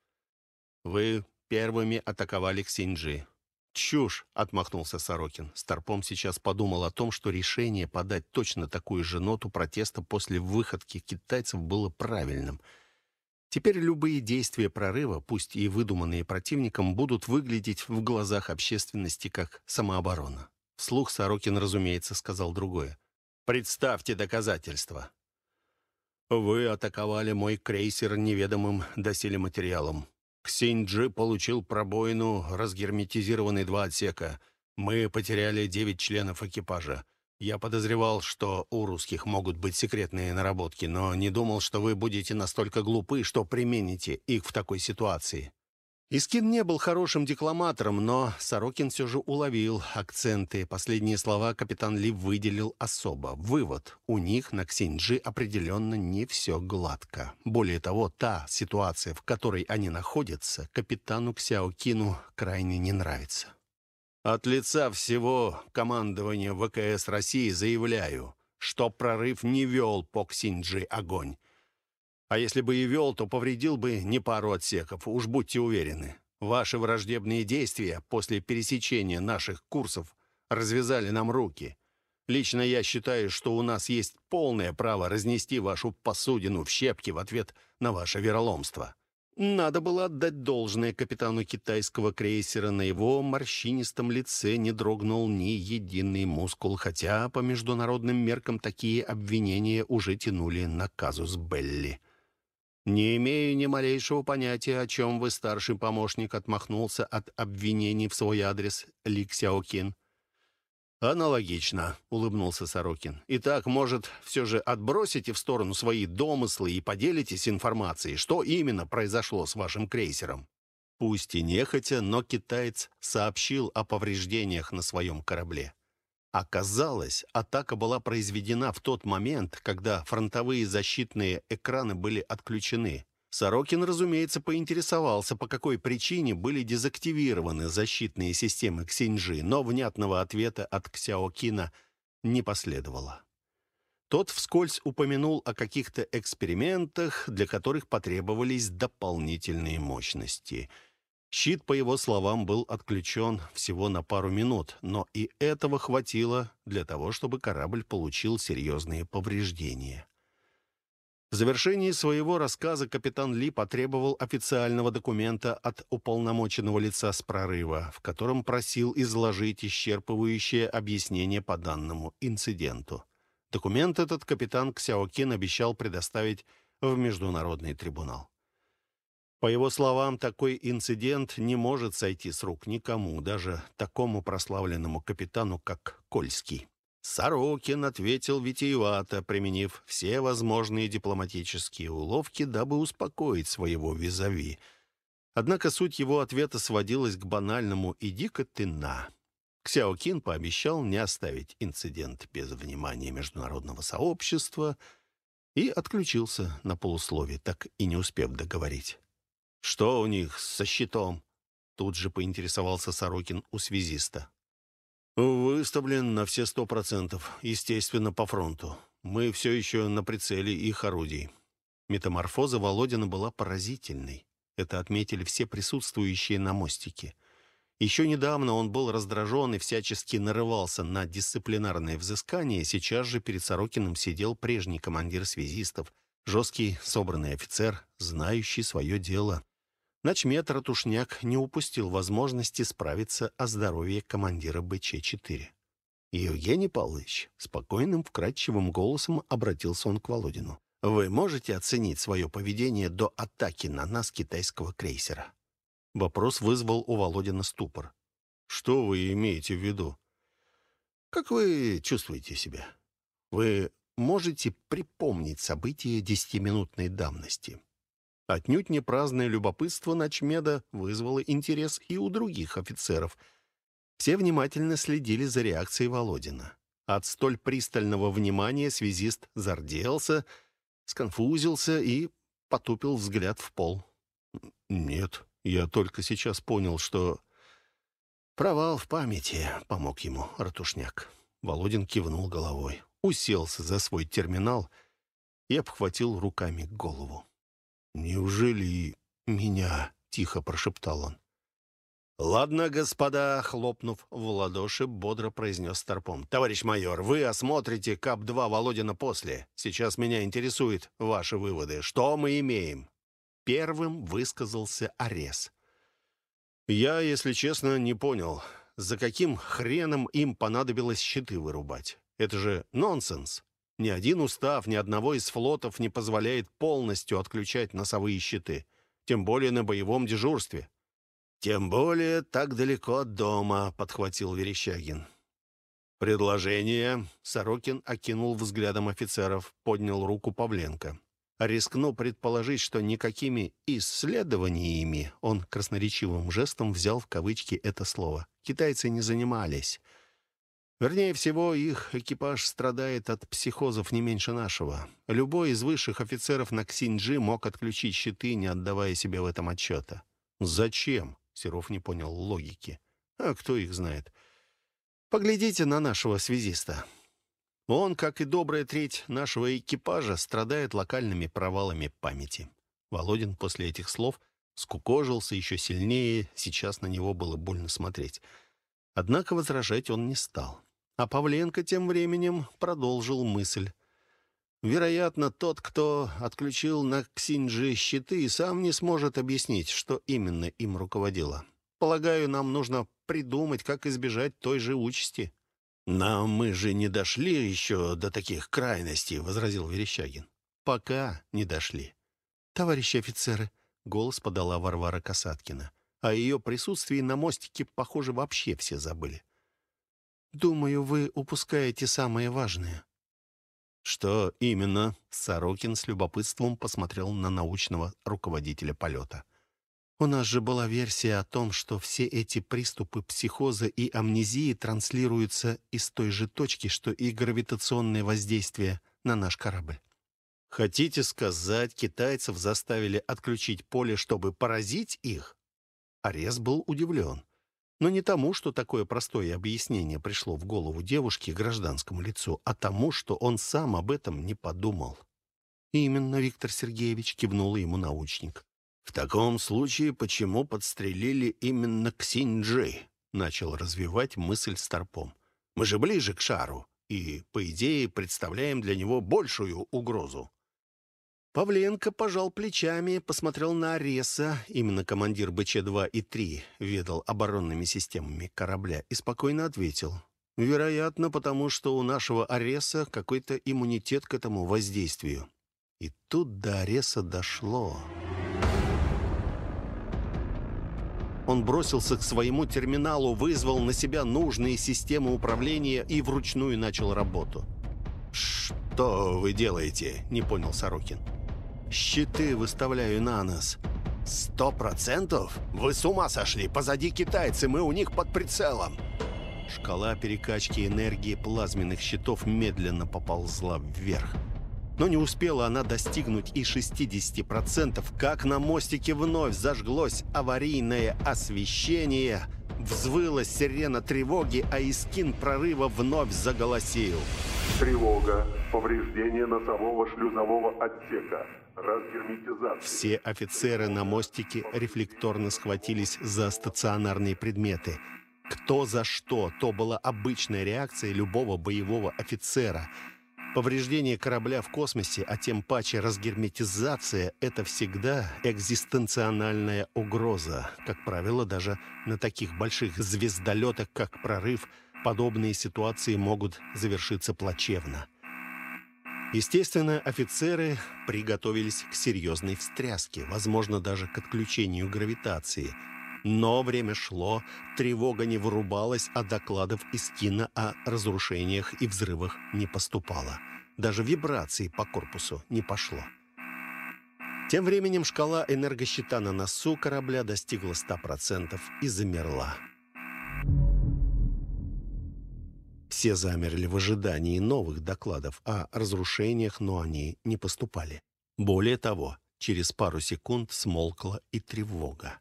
Speaker 1: Вы первыми атаковали Ксинджи. «Чушь!» — отмахнулся Сорокин. Старпом сейчас подумал о том, что решение подать точно такую же ноту протеста после выходки китайцев было правильным. Теперь любые действия прорыва, пусть и выдуманные противником, будут выглядеть в глазах общественности как самооборона. Вслух Сорокин, разумеется, сказал другое. «Представьте доказательства. Вы атаковали мой крейсер неведомым доселе материалом. Ксинджи получил пробоину, разгерметизированные два отсека. Мы потеряли девять членов экипажа. Я подозревал, что у русских могут быть секретные наработки, но не думал, что вы будете настолько глупы, что примените их в такой ситуации. Искин не был хорошим декламатором, но Сорокин все же уловил акценты. Последние слова капитан Ли выделил особо. Вывод. У них на Ксинджи определенно не все гладко. Более того, та ситуация, в которой они находятся, капитану Ксяокину крайне не нравится. От лица всего командования ВКС России заявляю, что прорыв не вел по Ксинджи огонь. А если бы и вел, то повредил бы не пару отсеков, уж будьте уверены. Ваши враждебные действия после пересечения наших курсов развязали нам руки. Лично я считаю, что у нас есть полное право разнести вашу посудину в щепки в ответ на ваше вероломство. Надо было отдать должное капитану китайского крейсера. На его морщинистом лице не дрогнул ни единый мускул, хотя по международным меркам такие обвинения уже тянули на казус Белли. «Не имею ни малейшего понятия, о чем вы, старший помощник, отмахнулся от обвинений в свой адрес Ли Ксяокин». «Аналогично», — улыбнулся Сорокин. «Итак, может, все же отбросите в сторону свои домыслы и поделитесь информацией, что именно произошло с вашим крейсером?» Пусть и нехотя, но китаец сообщил о повреждениях на своем корабле. Оказалось, атака была произведена в тот момент, когда фронтовые защитные экраны были отключены. Сорокин, разумеется, поинтересовался, по какой причине были дезактивированы защитные системы Ксиньжи, но внятного ответа от Ксяокина не последовало. Тот вскользь упомянул о каких-то экспериментах, для которых потребовались дополнительные мощности — Щит, по его словам, был отключен всего на пару минут, но и этого хватило для того, чтобы корабль получил серьезные повреждения. В завершении своего рассказа капитан Ли потребовал официального документа от уполномоченного лица с прорыва, в котором просил изложить исчерпывающее объяснение по данному инциденту. Документ этот капитан Ксяокин обещал предоставить в Международный трибунал. По его словам, такой инцидент не может сойти с рук никому, даже такому прославленному капитану, как Кольский. Сорокин ответил витиевато, применив все возможные дипломатические уловки, дабы успокоить своего визави. Однако суть его ответа сводилась к банальному «иди-ка ты на». Ксяокин пообещал не оставить инцидент без внимания международного сообщества и отключился на полуслове, так и не успев договорить. «Что у них со щитом?» Тут же поинтересовался Сорокин у связиста. «Выставлен на все сто процентов, естественно, по фронту. Мы все еще на прицеле их орудий». Метаморфоза Володина была поразительной. Это отметили все присутствующие на мостике. Еще недавно он был раздражен и всячески нарывался на дисциплинарное взыскание. Сейчас же перед Сорокиным сидел прежний командир связистов, жесткий, собранный офицер, знающий свое дело. Начмет Ратушняк не упустил возможности справиться о здоровье командира БЧ-4. «Евгений Павлович», — спокойным, вкрадчивым голосом обратился он к Володину. «Вы можете оценить свое поведение до атаки на нас китайского крейсера?» Вопрос вызвал у Володина ступор. «Что вы имеете в виду?» «Как вы чувствуете себя? Вы можете припомнить события десятиминутной давности?» Отнюдь не праздное любопытство Начмеда вызвало интерес и у других офицеров. Все внимательно следили за реакцией Володина. От столь пристального внимания связист зарделся, сконфузился и потупил взгляд в пол. «Нет, я только сейчас понял, что...» «Провал в памяти», — помог ему Ратушняк. Володин кивнул головой, уселся за свой терминал и обхватил руками голову. «Неужели меня?» — тихо прошептал он. «Ладно, господа», — хлопнув в ладоши, бодро произнес Старпом. «Товарищ майор, вы осмотрите КАП-2 Володина после. Сейчас меня интересуют ваши выводы. Что мы имеем?» Первым высказался Арес. «Я, если честно, не понял, за каким хреном им понадобилось щиты вырубать. Это же нонсенс. Ни один устав ни одного из флотов не позволяет полностью отключать носовые щиты, тем более на боевом дежурстве. «Тем более так далеко от дома», — подхватил Верещагин. «Предложение?» — Сорокин окинул взглядом офицеров, поднял руку Павленко. Рискну предположить, что никакими исследованиями, он красноречивым жестом взял в кавычки это слово, китайцы не занимались. Вернее всего, их экипаж страдает от психозов не меньше нашего. Любой из высших офицеров на Ксинджи мог отключить щиты, не отдавая себе в этом отчета. «Зачем?» Серов не понял логики. А кто их знает? Поглядите на нашего связиста. Он, как и добрая треть нашего экипажа, страдает локальными провалами памяти. Володин после этих слов скукожился еще сильнее, сейчас на него было больно смотреть. Однако возражать он не стал. А Павленко тем временем продолжил мысль. Вероятно, тот, кто отключил на Ксинджи щиты, сам не сможет объяснить, что именно им руководило. Полагаю, нам нужно придумать, как избежать той же участи. «Но мы же не дошли еще до таких крайностей», — возразил Верещагин. «Пока не дошли». «Товарищи офицеры», — голос подала Варвара Касаткина. О ее присутствии на мостике, похоже, вообще все забыли. «Думаю, вы упускаете самое важное. «Что именно?» — Сорокин с любопытством посмотрел на научного руководителя полета. «У нас же была версия о том, что все эти приступы психоза и амнезии транслируются из той же точки, что и гравитационное воздействие на наш корабль». «Хотите сказать, китайцев заставили отключить поле, чтобы поразить их?» Арес был удивлен но не тому, что такое простое объяснение пришло в голову девушке гражданскому лицу, а тому, что он сам об этом не подумал. «Именно, Виктор Сергеевич», — кивнул ему научник. «В таком случае, почему подстрелили именно Ксинджи?» — начал развивать мысль Старпом. «Мы же ближе к шару и, по идее, представляем для него большую угрозу». Павленко пожал плечами, посмотрел на Ареса, именно командир БЧ-2 и 3 ведал оборонными системами корабля, и спокойно ответил. «Вероятно, потому что у нашего Ареса какой-то иммунитет к этому воздействию». И тут до Ареса дошло. Он бросился к своему терминалу, вызвал на себя нужные системы управления и вручную начал работу. «Что вы делаете?» — не понял Сорокин. Щиты выставляю на нас. Сто процентов? Вы с ума сошли? Позади китайцы, мы у них под прицелом. Шкала перекачки энергии плазменных щитов медленно поползла вверх. Но не успела она достигнуть и 60%, как на мостике вновь зажглось аварийное освещение, взвыла сирена тревоги, а Искин прорыва вновь заголосил.
Speaker 3: Тревога. Повреждение носового шлюзового отсека.
Speaker 1: Все офицеры на мостике рефлекторно схватились за стационарные предметы. Кто за что, то была обычная реакция любого боевого офицера. Повреждение корабля в космосе, а тем паче разгерметизация – это всегда экзистенциональная угроза. Как правило, даже на таких больших звездолетах, как «Прорыв», подобные ситуации могут завершиться плачевно. Естественно, офицеры приготовились к серьезной встряске, возможно, даже к отключению гравитации. Но время шло, тревога не вырубалась, а докладов из кино о разрушениях и взрывах не поступало. Даже вибрации по корпусу не пошло. Тем временем шкала энергощита на носу корабля достигла 100% и замерла. Все замерли в ожидании новых докладов о разрушениях, но они не поступали. Более того, через пару секунд смолкла и тревога.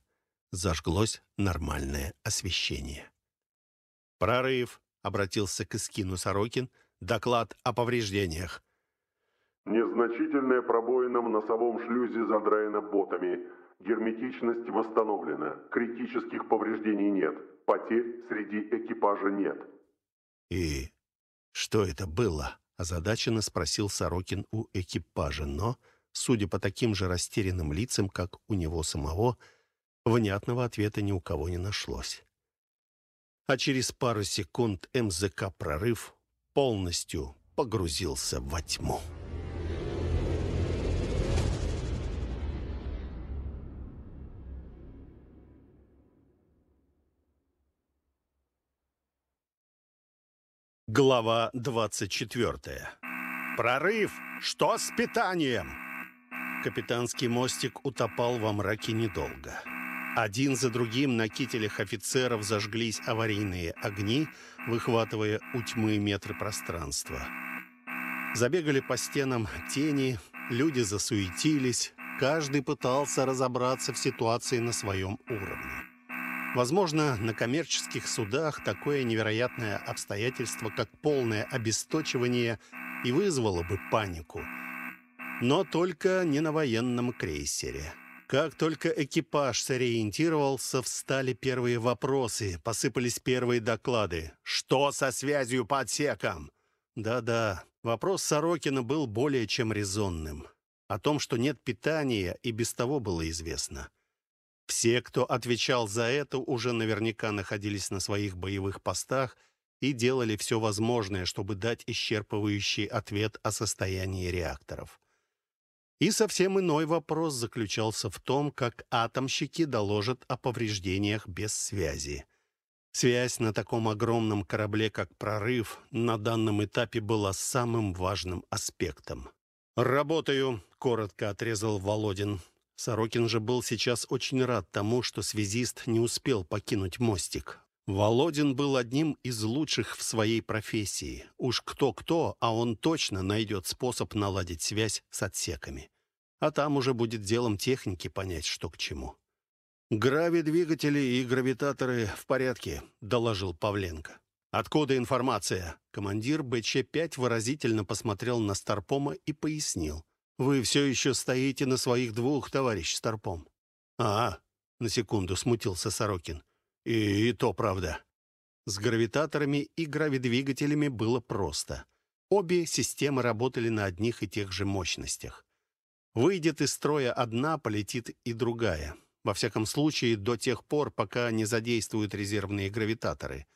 Speaker 1: Зажглось нормальное освещение. «Прорыв!» — обратился к Искину Сорокин. «Доклад о повреждениях».
Speaker 3: Незначительная пробоина в носовом шлюзе задраена ботами. Герметичность восстановлена. Критических повреждений нет. Потерь среди экипажа нет.
Speaker 1: «И что это было?» – озадаченно спросил Сорокин у экипажа, но, судя по таким же растерянным лицам, как у него самого, внятного ответа ни у кого не нашлось. А через пару секунд МЗК «Прорыв» полностью погрузился во тьму. Глава 24. Прорыв! Что с питанием? Капитанский мостик утопал во мраке недолго. Один за другим на кителях офицеров зажглись аварийные огни, выхватывая у тьмы метры пространства. Забегали по стенам тени, люди засуетились, каждый пытался разобраться в ситуации на своем уровне. Возможно, на коммерческих судах такое невероятное обстоятельство, как полное обесточивание, и вызвало бы панику. Но только не на военном крейсере. Как только экипаж сориентировался, встали первые вопросы, посыпались первые доклады. «Что со связью по отсекам?» Да-да, вопрос Сорокина был более чем резонным. О том, что нет питания, и без того было известно. Все, кто отвечал за это, уже наверняка находились на своих боевых постах и делали все возможное, чтобы дать исчерпывающий ответ о состоянии реакторов. И совсем иной вопрос заключался в том, как атомщики доложат о повреждениях без связи. Связь на таком огромном корабле, как «Прорыв», на данном этапе была самым важным аспектом. «Работаю», — коротко отрезал Володин. Сорокин же был сейчас очень рад тому, что связист не успел покинуть мостик. Володин был одним из лучших в своей профессии. Уж кто-кто, а он точно найдет способ наладить связь с отсеками. А там уже будет делом техники понять, что к чему. «Грави-двигатели и гравитаторы в порядке», — доложил Павленко. «Откуда информация?» Командир БЧ-5 выразительно посмотрел на Старпома и пояснил. Вы все еще стоите на своих двух, товарищ Старпом. А, на секунду смутился Сорокин. И, и то правда. С гравитаторами и гравидвигателями было просто. Обе системы работали на одних и тех же мощностях. Выйдет из строя одна, полетит и другая. Во всяком случае, до тех пор, пока не задействуют резервные гравитаторы.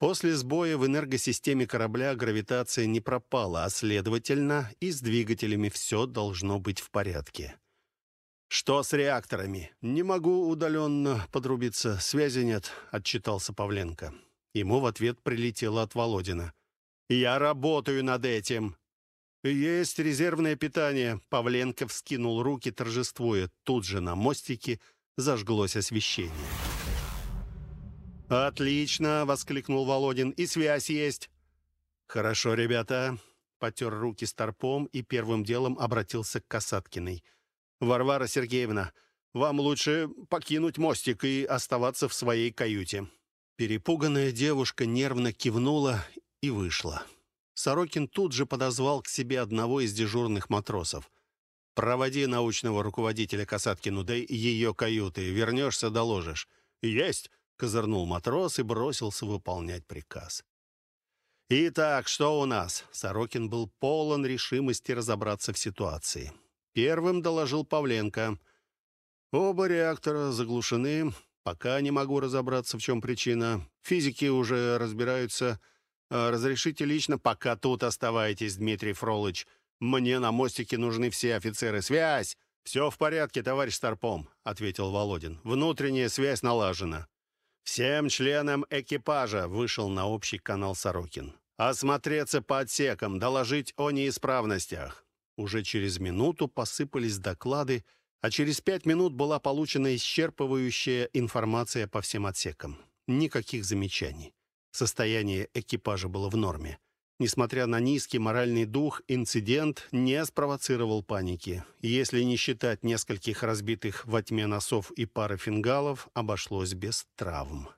Speaker 1: После сбоя в энергосистеме корабля гравитация не пропала, а следовательно, и с двигателями все должно быть в порядке. «Что с реакторами?» «Не могу удаленно подрубиться, связи нет», — отчитался Павленко. Ему в ответ прилетело от Володина. «Я работаю над этим». «Есть резервное питание», — Павленко вскинул руки, торжествуя. Тут же на мостике зажглось освещение. «Отлично!» — воскликнул Володин. «И связь есть!» «Хорошо, ребята!» — потер руки старпом и первым делом обратился к Касаткиной. «Варвара Сергеевна, вам лучше покинуть мостик и оставаться в своей каюте». Перепуганная девушка нервно кивнула и вышла. Сорокин тут же подозвал к себе одного из дежурных матросов. «Проводи научного руководителя Касаткину до ее каюты. Вернешься, доложишь». «Есть!» Козырнул матрос и бросился выполнять приказ. «Итак, что у нас?» Сорокин был полон решимости разобраться в ситуации. Первым доложил Павленко. «Оба реактора заглушены. Пока не могу разобраться, в чем причина. Физики уже разбираются. А разрешите лично, пока тут оставайтесь, Дмитрий Фролыч. Мне на мостике нужны все офицеры. Связь!» «Все в порядке, товарищ Старпом», — ответил Володин. «Внутренняя связь налажена». «Всем членам экипажа!» — вышел на общий канал Сорокин. «Осмотреться по отсекам, доложить о неисправностях». Уже через минуту посыпались доклады, а через пять минут была получена исчерпывающая информация по всем отсекам. Никаких замечаний. Состояние экипажа было в норме. Несмотря на низкий моральный дух, инцидент не спровоцировал паники. Если не считать нескольких разбитых во тьме носов и пары фингалов, обошлось без травм.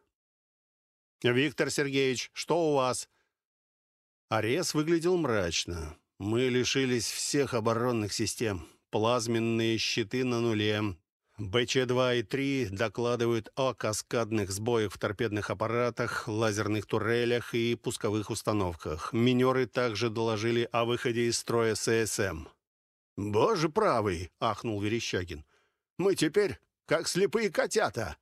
Speaker 1: «Виктор Сергеевич, что у вас?» Арес выглядел мрачно. «Мы лишились всех оборонных систем. Плазменные щиты на нуле. БЧ-2 и 3 докладывают о каскадных сбоях в торпедных аппаратах, лазерных турелях и пусковых установках. Минеры также доложили о выходе из строя ССМ.
Speaker 2: «Боже правый!» — ахнул Верещагин. «Мы теперь как слепые котята!»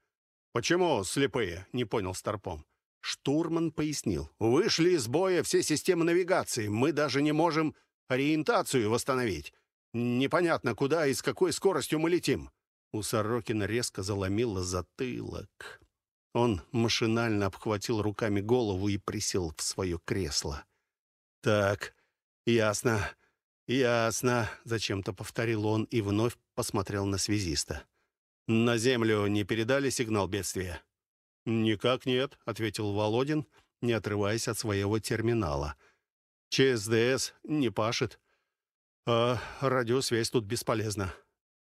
Speaker 1: «Почему слепые?» — не понял Старпом.
Speaker 2: Штурман пояснил. «Вышли из боя все системы навигации. Мы даже не можем ориентацию восстановить. Непонятно, куда и с какой скоростью мы летим».
Speaker 1: У Сорокина резко заломило затылок. Он машинально обхватил руками голову и присел в свое кресло. «Так, ясно, ясно», — зачем-то повторил он и вновь посмотрел на связиста. «На землю не передали сигнал бедствия?» «Никак нет», — ответил Володин, не отрываясь от своего терминала. «ЧСДС не пашет, а радиосвязь тут бесполезна.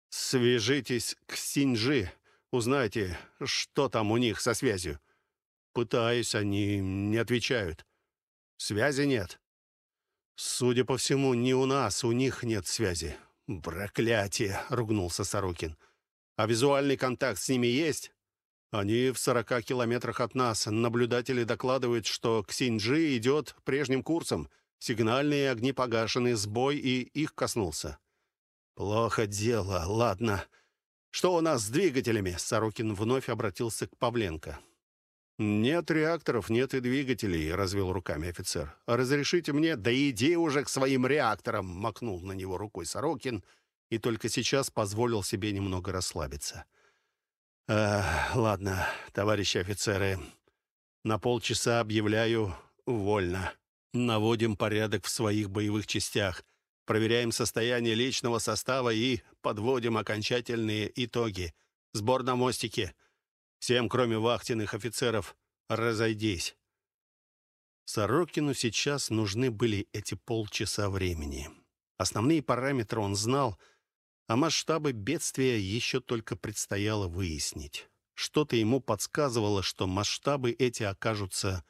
Speaker 1: Свяжитесь к Синьжи, узнайте, что там у них со связью». «Пытаюсь, они не отвечают. Связи нет». «Судя по всему, не у нас, у них нет связи». «Проклятие!» — ругнулся Сорокин. «А визуальный контакт с ними есть?» Они в сорока километрах от нас. Наблюдатели докладывают, что к Синьджи идет прежним курсом. Сигнальные огни погашены, сбой и их коснулся. Плохо дело. Ладно. Что у нас с двигателями? Сорокин вновь обратился к Павленко. «Нет реакторов, нет и двигателей», — развел руками офицер. «Разрешите мне?» «Да иди уже к своим реакторам!» — макнул на него рукой Сорокин и только сейчас позволил себе немного расслабиться. Э, ладно, товарищи офицеры, на полчаса объявляю вольно. Наводим порядок в своих боевых частях, проверяем состояние личного состава и подводим окончательные итоги. Сбор на мостике. Всем, кроме вахтенных офицеров, разойдись. Сорокину сейчас нужны были эти полчаса времени. Основные параметры он знал — а масштабы бедствия еще только предстояло выяснить. Что-то ему подсказывало, что масштабы эти окажутся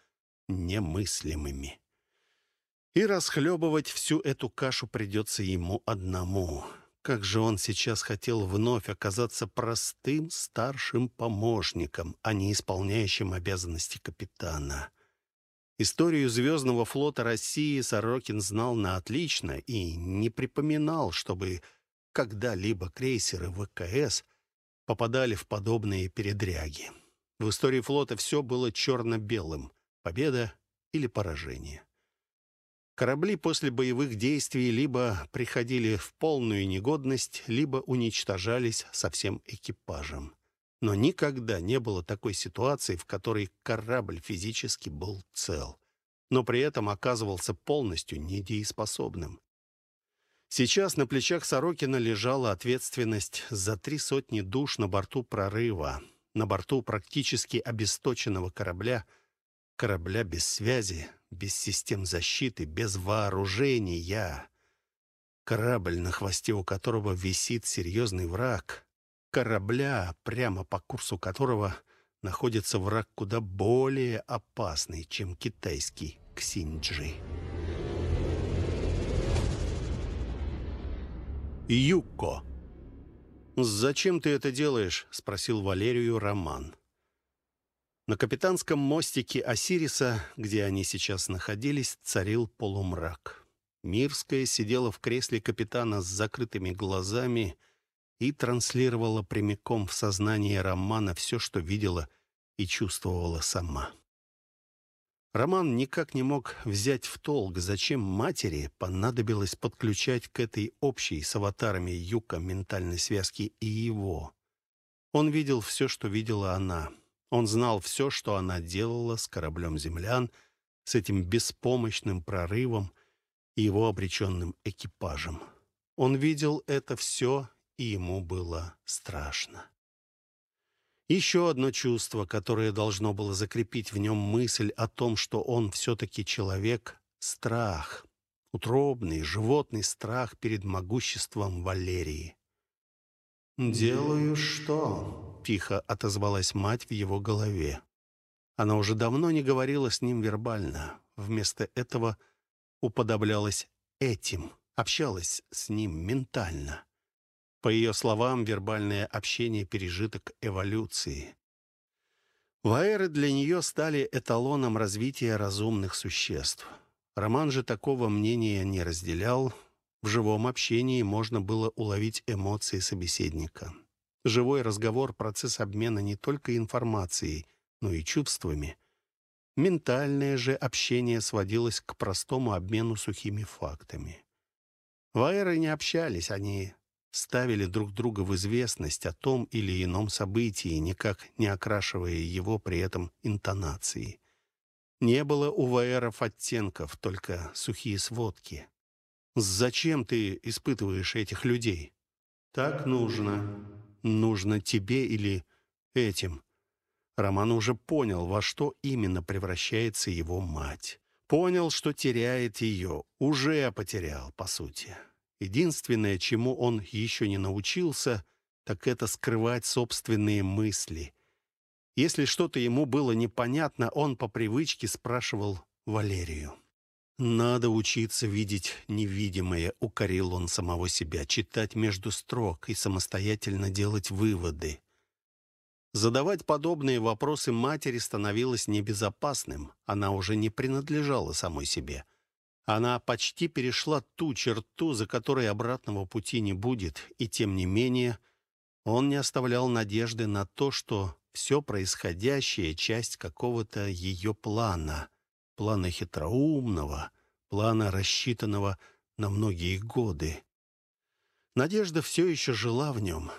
Speaker 1: немыслимыми. И расхлебывать всю эту кашу придется ему одному. Как же он сейчас хотел вновь оказаться простым старшим помощником, а не исполняющим обязанности капитана. Историю Звездного флота России Сорокин знал на отлично и не припоминал, чтобы когда-либо крейсеры ВКС попадали в подобные передряги. В истории флота все было черно-белым — победа или поражение. Корабли после боевых действий либо приходили в полную негодность, либо уничтожались со всем экипажем. Но никогда не было такой ситуации, в которой корабль физически был цел, но при этом оказывался полностью недееспособным. Сейчас на плечах Сорокина лежала ответственность за три сотни душ на борту прорыва, на борту практически обесточенного корабля, корабля без связи, без систем защиты, без вооружения. Корабль, на хвосте у которого висит серьезный враг. Корабля, прямо по курсу которого находится враг куда более опасный, чем китайский Ксинджи. Юко. «Зачем ты это делаешь?» — спросил Валерию Роман. На капитанском мостике Осириса, где они сейчас находились, царил полумрак. Мирская сидела в кресле капитана с закрытыми глазами и транслировала прямиком в сознание Романа все, что видела и чувствовала сама. Роман никак не мог взять в толк, зачем матери понадобилось подключать к этой общей с аватарами Юка ментальной связки и его. Он видел все, что видела она. Он знал все, что она делала с кораблем землян, с этим беспомощным прорывом и его обреченным экипажем. Он видел это все, и ему было страшно. Еще одно чувство, которое должно было закрепить в нем мысль о том, что он все-таки человек — страх. Утробный, животный страх перед могуществом Валерии. «Делаю что?» — тихо отозвалась мать в его голове. Она уже давно не говорила с ним вербально. Вместо этого уподоблялась этим, общалась с ним ментально. По ее словам, вербальное общение — пережиток эволюции. Ваэры для нее стали эталоном развития разумных существ. Роман же такого мнения не разделял. В живом общении можно было уловить эмоции собеседника. Живой разговор — процесс обмена не только информацией, но и чувствами. Ментальное же общение сводилось к простому обмену сухими фактами. Ваэры не общались, они ставили друг друга в известность о том или ином событии, никак не окрашивая его при этом интонацией. Не было у ваэров оттенков, только сухие сводки. «Зачем ты испытываешь этих людей?» «Так нужно. Нужно тебе или этим?» Роман уже понял, во что именно превращается его мать. Понял, что теряет ее. Уже потерял, по сути. Единственное, чему он еще не научился, так это скрывать собственные мысли. Если что-то ему было непонятно, он по привычке спрашивал Валерию. «Надо учиться видеть невидимое», — укорил он самого себя, читать между строк и самостоятельно делать выводы. Задавать подобные вопросы матери становилось небезопасным. Она уже не принадлежала самой себе. Она почти перешла ту черту, за которой обратного пути не будет, и тем не менее он не оставлял надежды на то, что все происходящее — часть какого-то ее плана, плана хитроумного, плана, рассчитанного на многие годы. Надежда все еще жила в нем.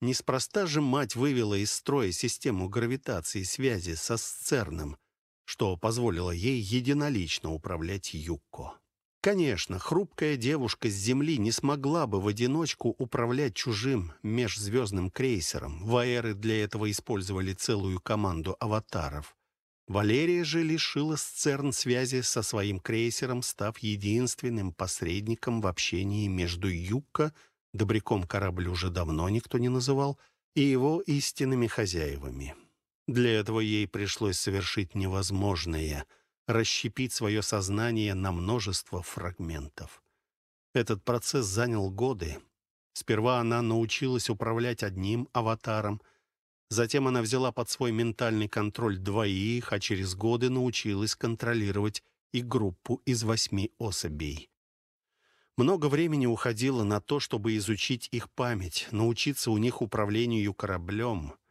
Speaker 1: Неспроста же мать вывела из строя систему гравитации связи со Сцерном, что позволило ей единолично управлять Юкко. Конечно, хрупкая девушка с Земли не смогла бы в одиночку управлять чужим межзвездным крейсером. Ваэры для этого использовали целую команду аватаров. Валерия же лишила Сцерн связи со своим крейсером, став единственным посредником в общении между Юкко, добряком корабль уже давно никто не называл, и его истинными хозяевами. Для этого ей пришлось совершить невозможное — расщепить свое сознание на множество фрагментов. Этот процесс занял годы. Сперва она научилась управлять одним аватаром, затем она взяла под свой ментальный контроль двоих, а через годы научилась контролировать и группу из восьми особей. Много времени уходило на то, чтобы изучить их память, научиться у них управлению кораблем —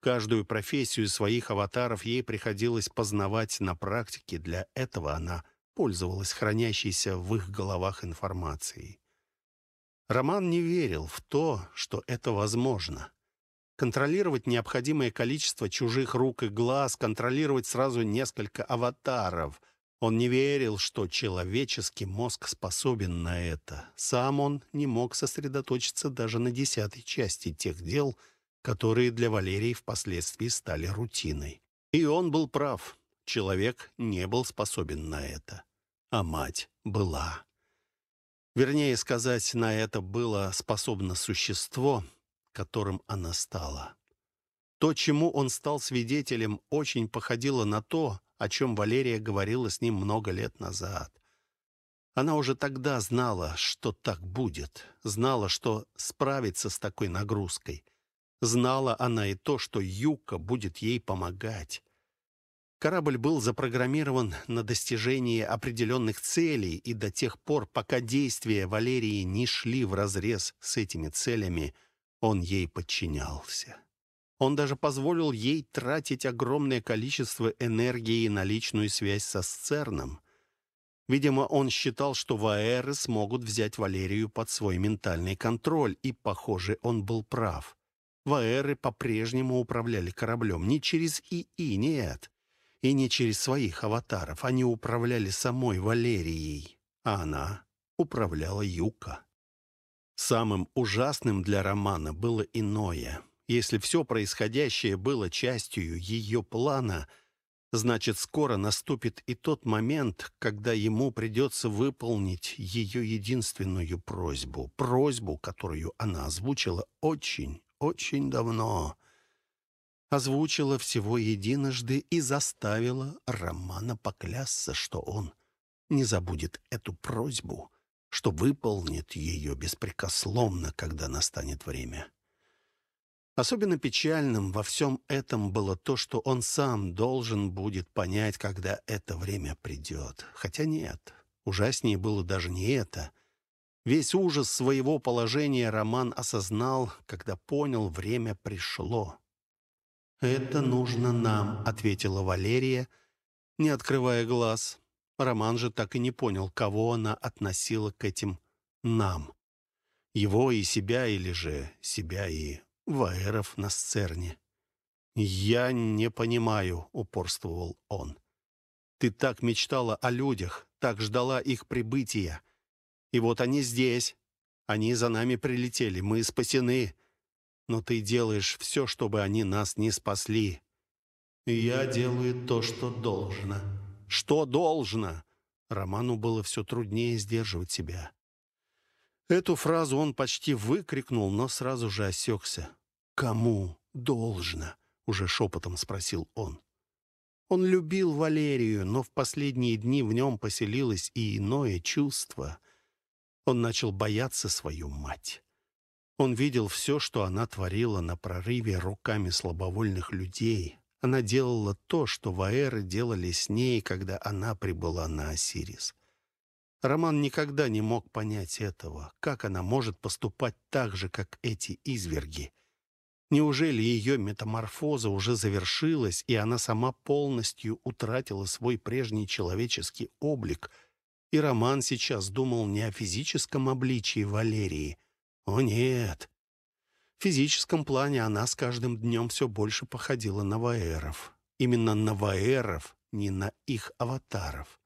Speaker 1: Каждую профессию своих аватаров ей приходилось познавать на практике. Для этого она пользовалась хранящейся в их головах информацией. Роман не верил в то, что это возможно. Контролировать необходимое количество чужих рук и глаз, контролировать сразу несколько аватаров. Он не верил, что человеческий мозг способен на это. Сам он не мог сосредоточиться даже на десятой части тех дел, которые для Валерии впоследствии стали рутиной. И он был прав. Человек не был способен на это. А мать была. Вернее сказать, на это было способно существо, которым она стала. То, чему он стал свидетелем, очень походило на то, о чем Валерия говорила с ним много лет назад. Она уже тогда знала, что так будет, знала, что справится с такой нагрузкой — Знала она и то, что Юка будет ей помогать. Корабль был запрограммирован на достижение определенных целей, и до тех пор, пока действия Валерии не шли вразрез с этими целями, он ей подчинялся. Он даже позволил ей тратить огромное количество энергии на личную связь со Сцерном. Видимо, он считал, что Ваэры смогут взять Валерию под свой ментальный контроль, и, похоже, он был прав. Ваэры по-прежнему управляли кораблем не через ИИ, нет, и не через своих аватаров. Они управляли самой Валерией, а она управляла Юка. Самым ужасным для Романа было иное. Если все происходящее было частью ее плана, значит, скоро наступит и тот момент, когда ему придется выполнить ее единственную просьбу. Просьбу, которую она озвучила очень, очень давно. Озвучила всего единожды и заставила Романа поклясться, что он не забудет эту просьбу что выполнит ее беспрекословно, когда настанет время. Особенно печальным во всем этом было то, что он сам должен будет понять, когда это время придет. Хотя нет, ужаснее было даже не это. Весь ужас своего положения Роман осознал, когда понял, время пришло. «Это нужно нам», — ответила Валерия, не открывая глаз. Роман же так и не понял, кого она относила к этим «нам». Его и себя, или же себя и Ваеров на сцерне. «Я не понимаю», — упорствовал он. «Ты так мечтала о людях, так ждала их прибытия. И вот они здесь. Они за нами прилетели, мы спасены. Но ты делаешь все, чтобы они нас не спасли. Я делаю то, что должно». «Что должно?» Роману было все труднее сдерживать себя. Эту фразу он почти выкрикнул, но сразу же осекся. «Кому должно?» — уже шепотом спросил он. Он любил Валерию, но в последние дни в нем поселилось и иное чувство. Он начал бояться свою мать. Он видел все, что она творила на прорыве руками слабовольных людей. Она делала то, что ваэры делали с ней, когда она прибыла на Осирис. Роман никогда не мог понять этого. Как она может поступать так же, как эти изверги? Неужели ее метаморфоза уже завершилась, и она сама полностью утратила свой прежний человеческий облик, и Роман сейчас думал не о физическом обличии Валерии. О нет! В физическом плане она с каждым днем все больше походила на ваэров. Именно на ваэров, не на их аватаров.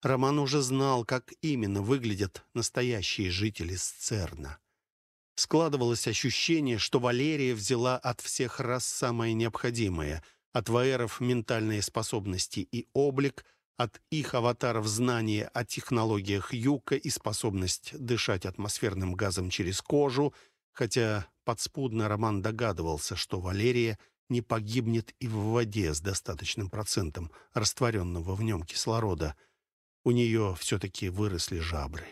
Speaker 1: Роман уже знал, как именно выглядят настоящие жители Сцерна. Складывалось ощущение, что Валерия взяла от всех рас самое необходимое, от ваеров ментальные способности и облик, от их аватаров знания о технологиях Юка и способность дышать атмосферным газом через кожу, хотя подспудно Роман догадывался, что Валерия не погибнет и в воде с достаточным процентом растворенного в нем кислорода – у нее все-таки выросли жабры.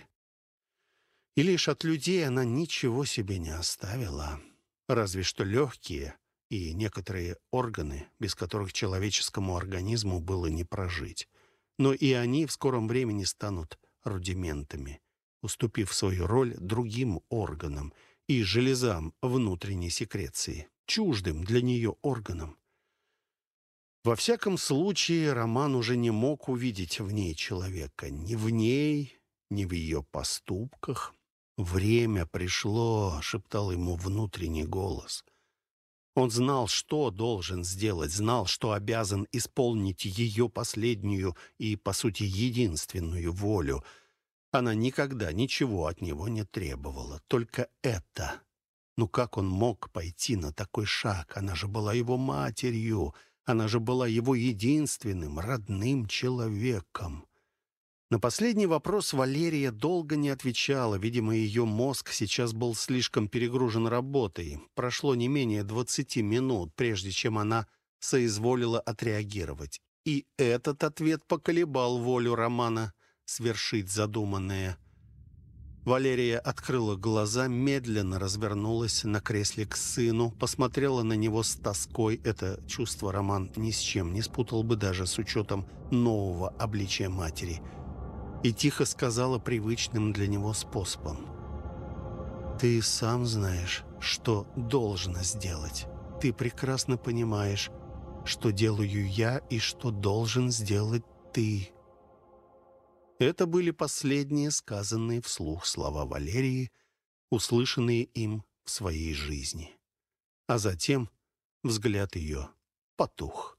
Speaker 1: И лишь от людей она ничего себе не оставила. Разве что легкие и некоторые органы, без которых человеческому организму было не прожить. Но и они в скором времени станут рудиментами, уступив свою роль другим органам и железам внутренней секреции, чуждым для нее органам. Во всяком случае, Роман уже не мог увидеть в ней человека. Ни в ней, ни в ее поступках. «Время пришло», — шептал ему внутренний голос. Он знал, что должен сделать, знал, что обязан исполнить ее последнюю и, по сути, единственную волю. Она никогда ничего от него не требовала, только это. Ну как он мог пойти на такой шаг? Она же была его матерью, — она же была его единственным, родным человеком. На последний вопрос Валерия долго не отвечала. Видимо, ее мозг сейчас был слишком перегружен работой. Прошло не менее двадцати минут, прежде чем она соизволила отреагировать. И этот ответ поколебал волю Романа свершить задуманное. Валерия открыла глаза, медленно развернулась на кресле к сыну, посмотрела на него с тоской. Это чувство Роман ни с чем не спутал бы даже с учетом нового обличия матери. И тихо сказала привычным для него способом. «Ты сам знаешь, что должно сделать. Ты прекрасно понимаешь, что делаю я и что должен сделать ты». Это были последние сказанные вслух слова Валерии, услышанные им в своей жизни. А затем взгляд ее потух.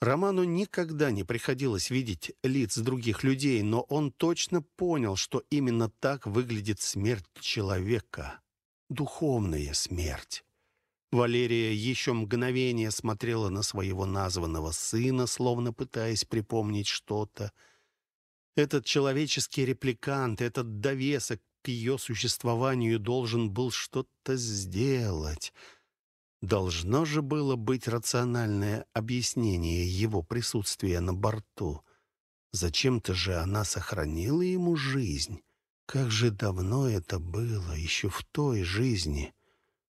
Speaker 1: Роману никогда не приходилось видеть лиц других людей, но он точно понял, что именно так выглядит смерть человека. Духовная смерть. Валерия еще мгновение смотрела на своего названного сына, словно пытаясь припомнить что-то, этот человеческий репликант, этот довесок к ее существованию должен был что-то сделать. Должно же было быть рациональное объяснение его присутствия на борту. Зачем-то же она сохранила ему жизнь. Как же давно это было, еще в той жизни.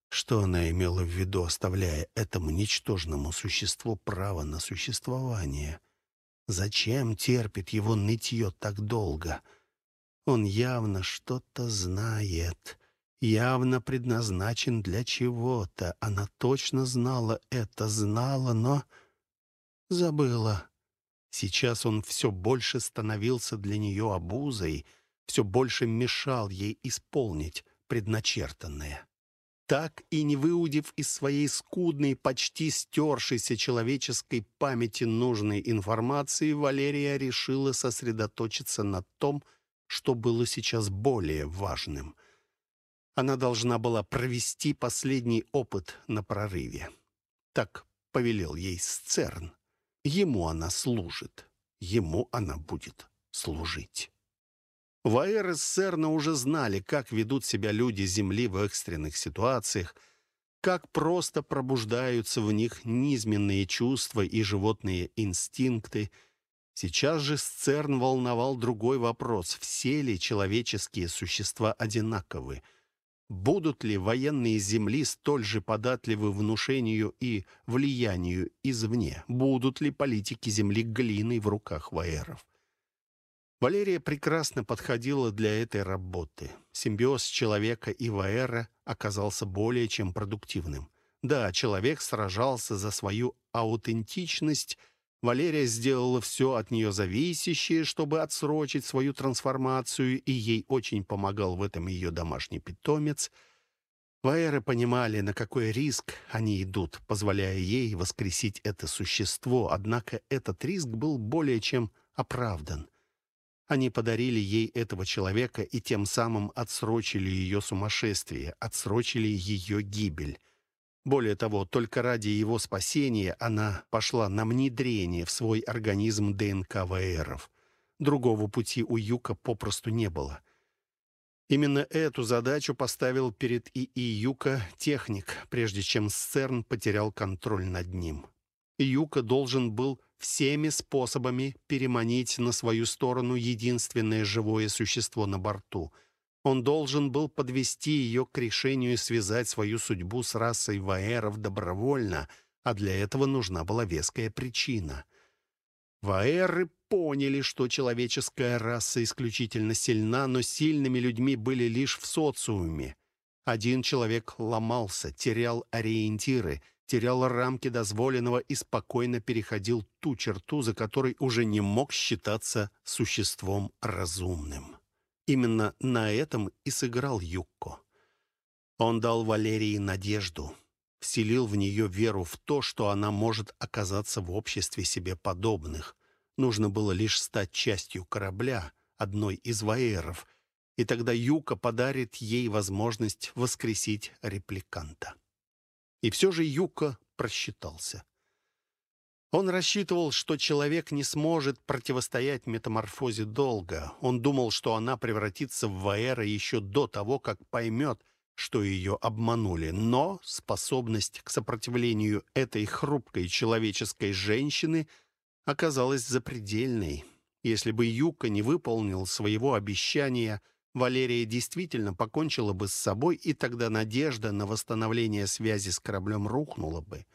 Speaker 1: Что она имела в виду, оставляя этому ничтожному существу право на существование? Зачем терпит его нытье так долго? Он явно что-то знает, явно предназначен для чего-то. Она точно знала это, знала, но забыла. Сейчас он все больше становился для нее обузой, все больше мешал ей исполнить предначертанное. Так и не выудив из своей скудной, почти стершейся человеческой памяти нужной информации, Валерия решила сосредоточиться на том, что было сейчас более важным. Она должна была провести последний опыт на прорыве. Так повелел ей Сцерн. Ему она служит, ему она будет служить. В АРСРНа уже знали, как ведут себя люди Земли в экстренных ситуациях, как просто пробуждаются в них низменные чувства и животные инстинкты. Сейчас же Сцерн волновал другой вопрос. Все ли человеческие существа одинаковы? Будут ли военные Земли столь же податливы внушению и влиянию извне? Будут ли политики Земли глиной в руках ваеров? Валерия прекрасно подходила для этой работы. Симбиоз человека и ваэра оказался более чем продуктивным. Да, человек сражался за свою аутентичность – Валерия сделала все от нее зависящее, чтобы отсрочить свою трансформацию, и ей очень помогал в этом ее домашний питомец. Ваэры понимали, на какой риск они идут, позволяя ей воскресить это существо, однако этот риск был более чем оправдан. Они подарили ей этого человека и тем самым отсрочили ее сумасшествие, отсрочили ее гибель. Более того, только ради его спасения она пошла на внедрение в свой организм ДНК ВРов. Другого пути у Юка попросту не было. Именно эту задачу поставил перед ИИ Юка техник, прежде чем СЦЕРН потерял контроль над ним. Юка должен был всеми способами переманить на свою сторону единственное живое существо на борту — он должен был подвести ее к решению связать свою судьбу с расой Ваэров добровольно, а для этого нужна была веская причина. Ваэры поняли, что человеческая раса исключительно сильна, но сильными людьми были лишь в социуме. Один человек ломался, терял ориентиры, терял рамки дозволенного и спокойно переходил ту черту, за которой уже не мог считаться существом разумным. Именно на этом и сыграл Юкко. Он дал Валерии надежду, вселил в нее веру в то, что она может оказаться в обществе себе подобных. Нужно было лишь стать частью корабля, одной из ваеров, и тогда Юка подарит ей возможность воскресить репликанта. И все же Юка просчитался. Он рассчитывал, что человек не сможет противостоять метаморфозе долго. Он думал, что она превратится в Ваэра еще до того, как поймет, что ее обманули. Но способность к сопротивлению этой хрупкой человеческой женщины оказалась запредельной. Если бы Юка не выполнил своего обещания, Валерия действительно покончила бы с собой, и тогда надежда на восстановление связи с кораблем рухнула бы.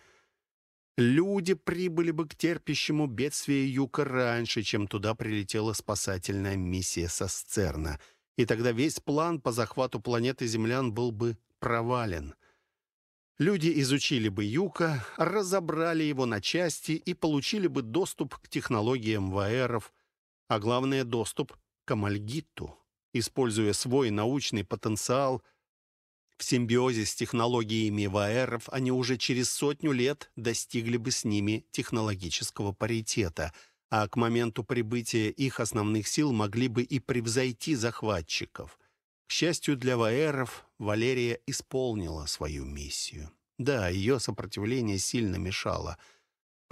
Speaker 1: Люди прибыли бы к терпящему бедствие Юка раньше, чем туда прилетела спасательная миссия со Сцерна. И тогда весь план по захвату планеты землян был бы провален. Люди изучили бы Юка, разобрали его на части и получили бы доступ к технологиям ваэров, а главное — доступ к Амальгитту. Используя свой научный потенциал, в симбиозе с технологиями ВАЭРов они уже через сотню лет достигли бы с ними технологического паритета, а к моменту прибытия их основных сил могли бы и превзойти захватчиков. К счастью для ВАЭРов, Валерия исполнила свою миссию. Да, ее сопротивление сильно мешало.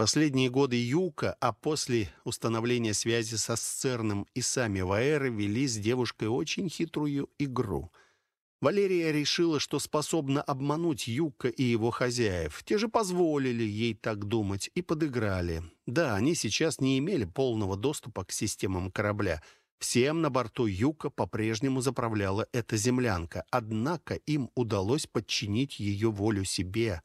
Speaker 1: Последние годы Юка, а после установления связи со Сцерном и сами Ваэры вели с девушкой очень хитрую игру — Валерия решила, что способна обмануть Юка и его хозяев. Те же позволили ей так думать и подыграли. Да, они сейчас не имели полного доступа к системам корабля. Всем на борту Юка по-прежнему заправляла эта землянка, однако им удалось подчинить ее волю себе.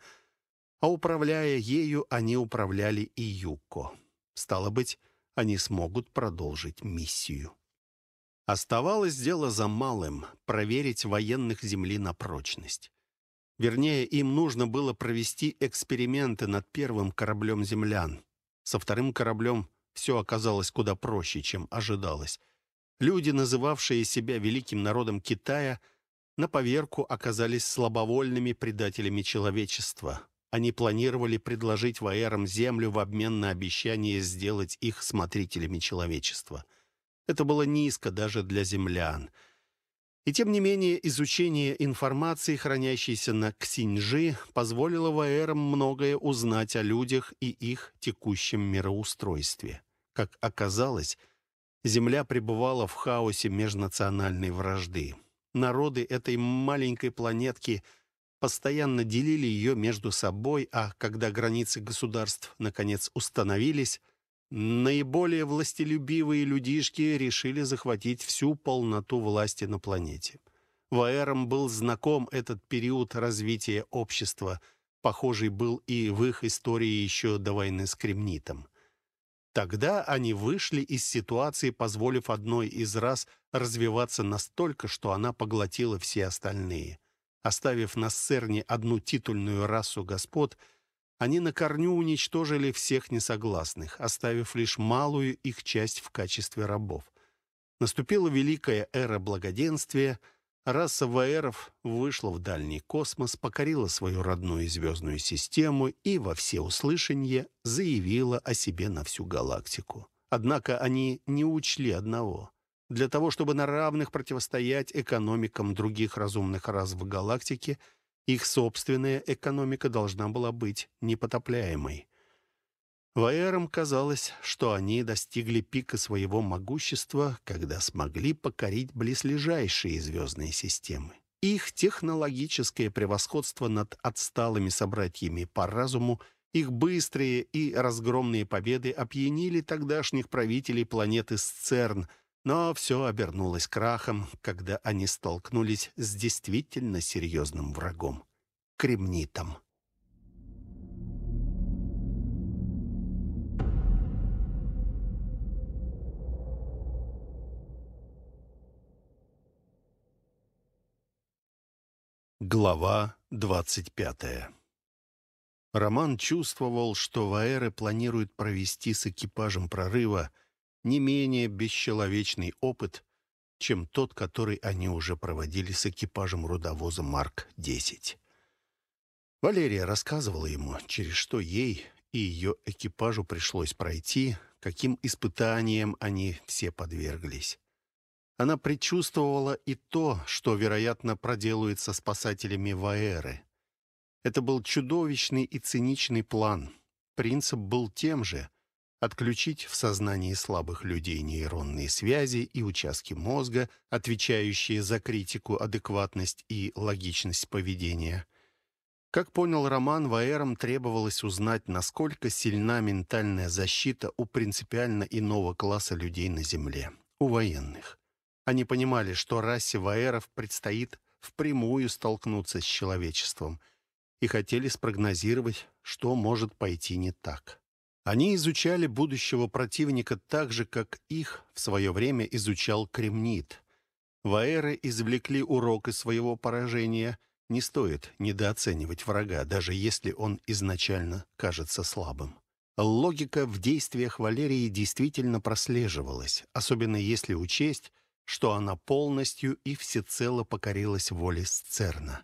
Speaker 1: А управляя ею, они управляли и Юко. Стало быть, они смогут продолжить миссию. Оставалось дело за малым — проверить военных Земли на прочность. Вернее, им нужно было провести эксперименты над первым кораблем землян. Со вторым кораблем все оказалось куда проще, чем ожидалось. Люди, называвшие себя великим народом Китая, на поверку оказались слабовольными предателями человечества. Они планировали предложить ваэрам землю в обмен на обещание сделать их смотрителями человечества — это было низко даже для землян. И тем не менее изучение информации, хранящейся на Ксиньжи, позволило Ваэрам многое узнать о людях и их текущем мироустройстве. Как оказалось, Земля пребывала в хаосе межнациональной вражды. Народы этой маленькой планетки постоянно делили ее между собой, а когда границы государств наконец установились – Наиболее властелюбивые людишки решили захватить всю полноту власти на планете. Ваэрам был знаком этот период развития общества, похожий был и в их истории еще до войны с Кремнитом. Тогда они вышли из ситуации, позволив одной из раз развиваться настолько, что она поглотила все остальные. Оставив на Сцерне одну титульную расу господ – они на корню уничтожили всех несогласных, оставив лишь малую их часть в качестве рабов. Наступила великая эра благоденствия, раса ваэров вышла в дальний космос, покорила свою родную звездную систему и во всеуслышание заявила о себе на всю галактику. Однако они не учли одного. Для того, чтобы на равных противостоять экономикам других разумных рас в галактике – их собственная экономика должна была быть непотопляемой. Ваэрам казалось, что они достигли пика своего могущества, когда смогли покорить близлежащие звездные системы. Их технологическое превосходство над отсталыми собратьями по разуму, их быстрые и разгромные победы опьянили тогдашних правителей планеты Сцерн – но все обернулось крахом, когда они столкнулись с действительно серьезным врагом — кремнитом. Глава двадцать пятая Роман чувствовал, что Ваэры планируют провести с экипажем прорыва — не менее бесчеловечный опыт, чем тот, который они уже проводили с экипажем рудовоза Марк-10. Валерия рассказывала ему, через что ей и ее экипажу пришлось пройти, каким испытаниям они все подверглись. Она предчувствовала и то, что, вероятно, проделают со спасателями Ваэры. Это был чудовищный и циничный план. Принцип был тем же отключить в сознании слабых людей нейронные связи и участки мозга, отвечающие за критику, адекватность и логичность поведения. Как понял Роман, Ваэрам требовалось узнать, насколько сильна ментальная защита у принципиально иного класса людей на Земле, у военных. Они понимали, что расе Ваэров предстоит впрямую столкнуться с человечеством и хотели спрогнозировать, что может пойти не так. Они изучали будущего противника так же, как их в свое время изучал Кремнит. Ваэры извлекли урок из своего поражения. Не стоит недооценивать врага, даже если он изначально кажется слабым. Логика в действиях Валерии действительно прослеживалась, особенно если учесть, что она полностью и всецело покорилась воле Сцерна.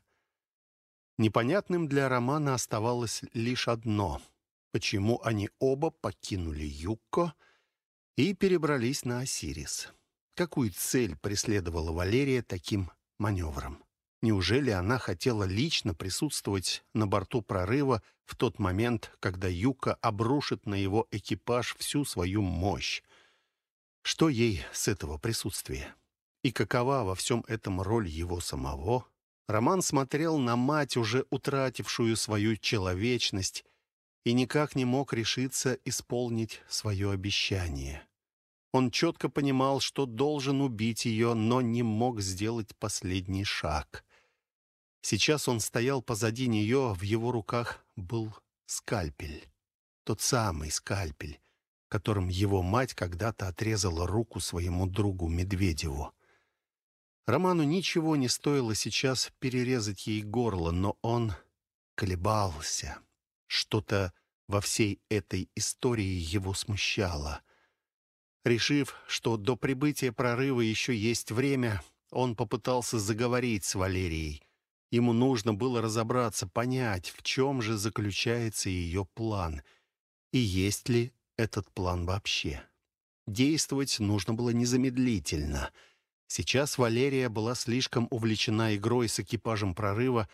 Speaker 1: Непонятным для Романа оставалось лишь одно — почему они оба покинули Юкко и перебрались на Осирис. Какую цель преследовала Валерия таким маневром? Неужели она хотела лично присутствовать на борту прорыва в тот момент, когда Юка обрушит на его экипаж всю свою мощь? Что ей с этого присутствия? И какова во всем этом роль его самого? Роман смотрел на мать, уже утратившую свою человечность, и никак не мог решиться исполнить свое обещание. Он четко понимал, что должен убить ее, но не мог сделать последний шаг. Сейчас он стоял позади нее, в его руках был скальпель. Тот самый скальпель, которым его мать когда-то отрезала руку своему другу Медведеву. Роману ничего не стоило сейчас перерезать ей горло, но он колебался. Что-то во всей этой истории его смущало. Решив, что до прибытия прорыва еще есть время, он попытался заговорить с Валерией. Ему нужно было разобраться, понять, в чем же заключается ее план, и есть ли этот план вообще. Действовать нужно было незамедлительно. Сейчас Валерия была слишком увлечена игрой с экипажем прорыва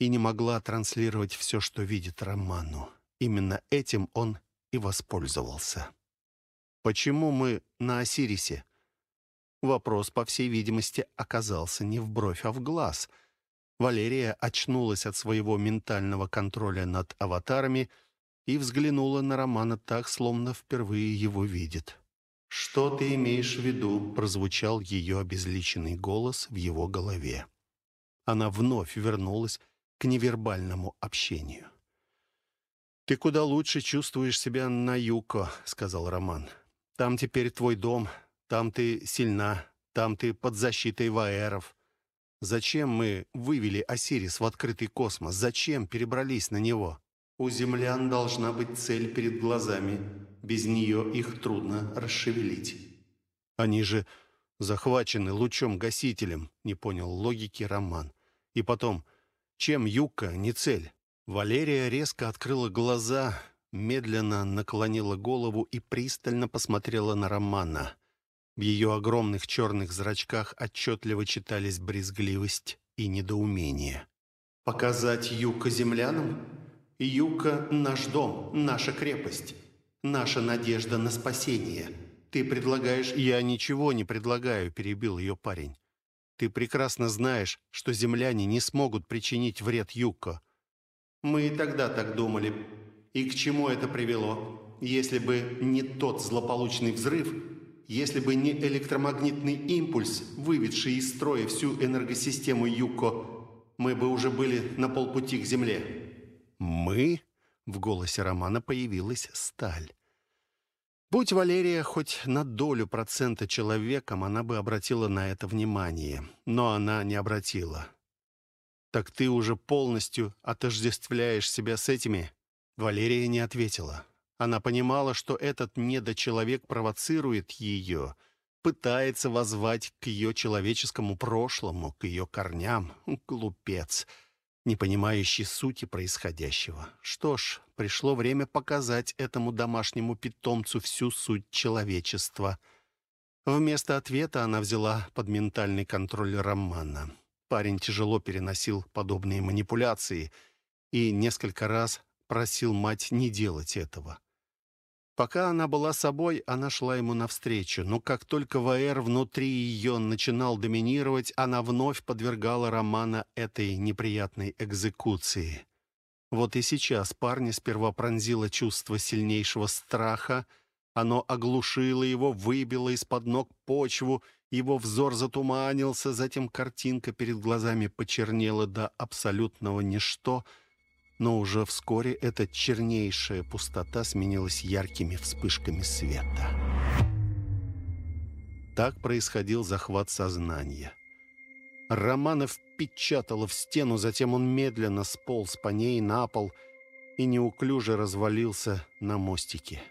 Speaker 1: и не могла транслировать все, что видит Роману. Именно этим он и воспользовался. «Почему мы на Осирисе?» Вопрос, по всей видимости, оказался не в бровь, а в глаз. Валерия очнулась от своего ментального контроля над аватарами и взглянула на Романа так, словно впервые его видит. «Что ты имеешь в виду?» — прозвучал ее обезличенный голос в его голове. Она вновь вернулась к невербальному общению. «Ты куда лучше чувствуешь себя на Юко», — сказал Роман. «Там теперь твой дом, там ты сильна, там ты под защитой ваэров. Зачем мы вывели Осирис в открытый космос? Зачем перебрались на него? У землян должна быть цель перед глазами. Без нее их трудно расшевелить». «Они же захвачены лучом-гасителем», — не понял логики Роман. «И потом, чем Юка не цель?» Валерия резко открыла глаза, медленно наклонила голову и пристально посмотрела на Романа. В ее огромных черных зрачках отчетливо читались брезгливость и недоумение. «Показать Юка землянам? Юка — наш дом, наша крепость, наша надежда на спасение. Ты предлагаешь...» «Я ничего не предлагаю», — перебил ее парень. «Ты прекрасно знаешь, что земляне не смогут причинить вред Юка. Мы и тогда так думали. И к чему это привело? Если бы не тот злополучный взрыв, если бы не электромагнитный импульс, выведший из строя всю энергосистему Юко, мы бы уже были на полпути к Земле. «Мы?» — в голосе Романа появилась сталь. Будь Валерия хоть на долю процента человеком, она бы обратила на это внимание. Но она не обратила. «Так ты уже полностью отождествляешь себя с этими?» Валерия не ответила. Она понимала, что этот недочеловек провоцирует ее, пытается воззвать к ее человеческому прошлому, к ее корням. Глупец, не понимающий сути происходящего. Что ж, пришло время показать этому домашнему питомцу всю суть человечества. Вместо ответа она взяла под ментальный контроль Романа. Парень тяжело переносил подобные манипуляции и несколько раз просил мать не делать этого. Пока она была собой, она шла ему навстречу, но как только ВР внутри ее начинал доминировать, она вновь подвергала Романа этой неприятной экзекуции. Вот и сейчас парня сперва пронзило чувство сильнейшего страха, оно оглушило его, выбило из-под ног почву — его взор затуманился, затем картинка перед глазами почернела до абсолютного ничто, но уже вскоре эта чернейшая пустота сменилась яркими вспышками света. Так происходил захват сознания. Романов впечатало в стену, затем он медленно сполз по ней на пол и неуклюже развалился на мостике.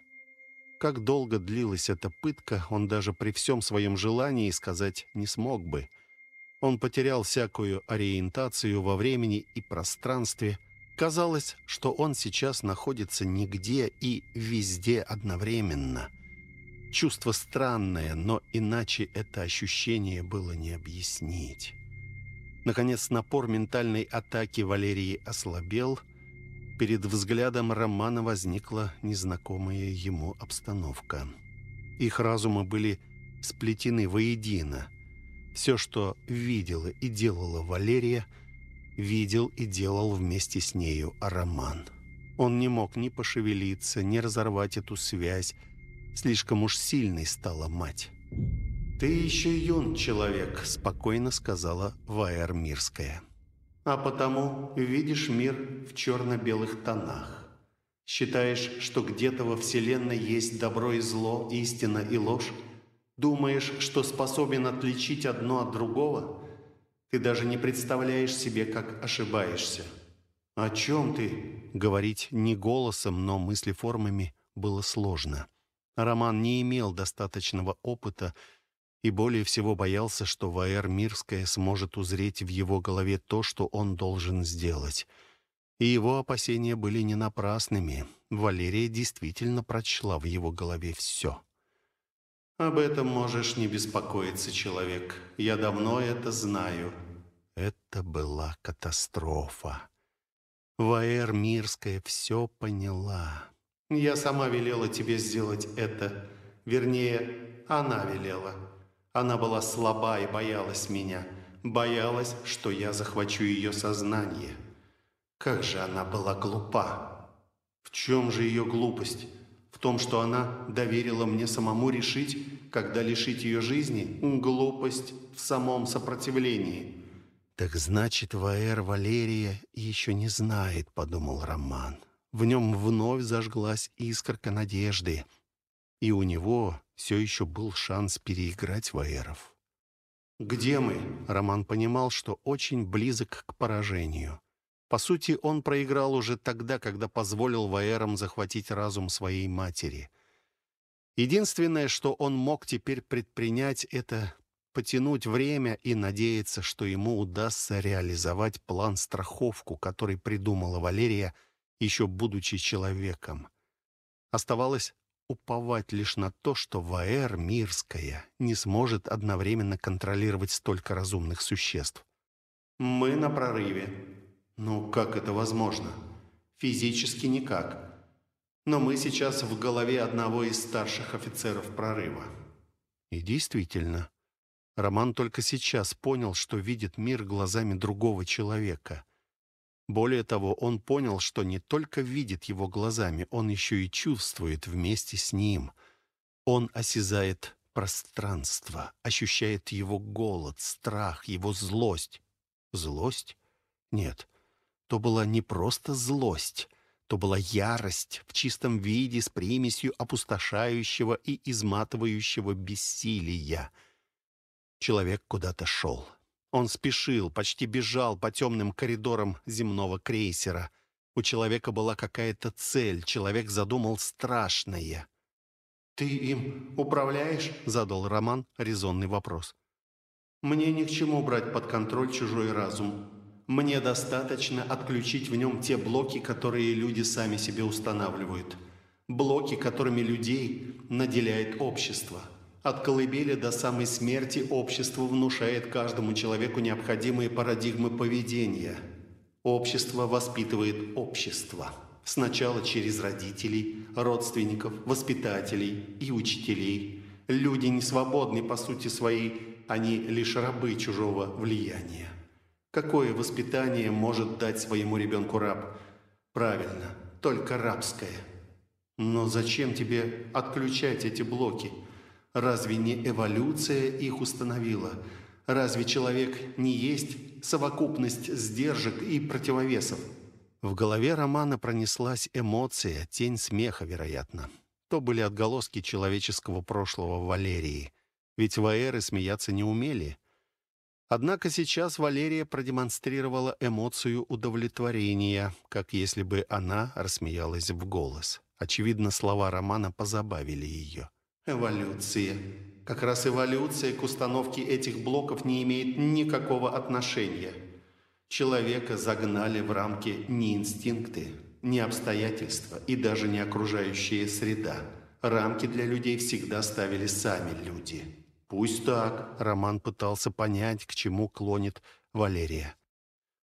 Speaker 1: Как долго длилась эта пытка, он даже при всем своем желании сказать не смог бы. Он потерял всякую ориентацию во времени и пространстве. Казалось, что он сейчас находится нигде и везде одновременно. Чувство странное, но иначе это ощущение было не объяснить. Наконец, напор ментальной атаки Валерии ослабел — Перед взглядом Романа возникла незнакомая ему обстановка. Их разумы были сплетены воедино. Все, что видела и делала Валерия, видел и делал вместе с нею Роман. Он не мог ни пошевелиться, ни разорвать эту связь. Слишком уж сильной стала мать. «Ты еще юн, человек», — спокойно сказала Ваэр Мирская. «А потому видишь мир в черно-белых тонах. Считаешь, что где-то во Вселенной есть добро и зло, истина и ложь? Думаешь, что способен отличить одно от другого? Ты даже не представляешь себе, как ошибаешься». «О чем ты?» Говорить не голосом, но мыслеформами было сложно. Роман не имел достаточного опыта, и более всего боялся, что Ваэр Мирская сможет узреть в его голове то, что он должен сделать. И его опасения были не напрасными. Валерия действительно прочла в его голове все. «Об этом можешь не беспокоиться, человек. Я давно это знаю». Это была катастрофа. Ваэр Мирская все поняла. «Я сама велела тебе сделать это. Вернее, она велела». Она была слаба и боялась меня. Боялась, что я захвачу ее сознание. Как же она была глупа. В чем же ее глупость? В том, что она доверила мне самому решить, когда лишить ее жизни? Глупость в самом сопротивлении. «Так значит, Ваэр Валерия еще не знает», — подумал Роман. В нем вновь зажглась искорка надежды. И у него все еще был шанс переиграть Ваеров. «Где мы?» Роман понимал, что очень близок к поражению. По сути, он проиграл уже тогда, когда позволил Ваерам захватить разум своей матери. Единственное, что он мог теперь предпринять, это потянуть время и надеяться, что ему удастся реализовать план-страховку, который придумала Валерия, еще будучи человеком. Оставалось уповать лишь на то, что Ваэр Мирская не сможет одновременно контролировать столько разумных существ. «Мы на прорыве. Ну, как это возможно? Физически никак. Но мы сейчас в голове одного из старших офицеров прорыва». И действительно, Роман только сейчас понял, что видит мир глазами другого человека. Более того, он понял, что не только видит его глазами, он еще и чувствует вместе с ним. Он осязает пространство, ощущает его голод, страх, его злость. Злость? Нет, то была не просто злость, то была ярость в чистом виде с примесью опустошающего и изматывающего бессилия. Человек куда-то шел. Он спешил, почти бежал по темным коридорам земного крейсера. У человека была какая-то цель, человек задумал страшное. «Ты им управляешь?» — задал Роман резонный вопрос. «Мне ни к чему брать под контроль чужой разум. Мне достаточно отключить в нем те блоки, которые люди сами себе устанавливают. Блоки, которыми людей наделяет общество». От колыбели до самой смерти общество внушает каждому человеку необходимые парадигмы поведения. Общество воспитывает общество. Сначала через родителей, родственников, воспитателей и учителей. Люди не свободны по сути своей, они лишь рабы чужого влияния. Какое воспитание может дать своему ребенку раб? Правильно, только рабское. Но зачем тебе отключать эти блоки? Разве не эволюция их установила? Разве человек не есть совокупность сдержек и противовесов? В голове Романа пронеслась эмоция, тень смеха, вероятно. То были отголоски человеческого прошлого Валерии. Ведь ваэры смеяться не умели. Однако сейчас Валерия продемонстрировала эмоцию удовлетворения, как если бы она рассмеялась в голос. Очевидно, слова Романа позабавили ее. Эволюция. Как раз эволюция к установке этих блоков не имеет никакого отношения. Человека загнали в рамки не инстинкты, не обстоятельства и даже не окружающая среда. Рамки для людей всегда ставили сами люди. Пусть так, Роман пытался понять, к чему клонит Валерия.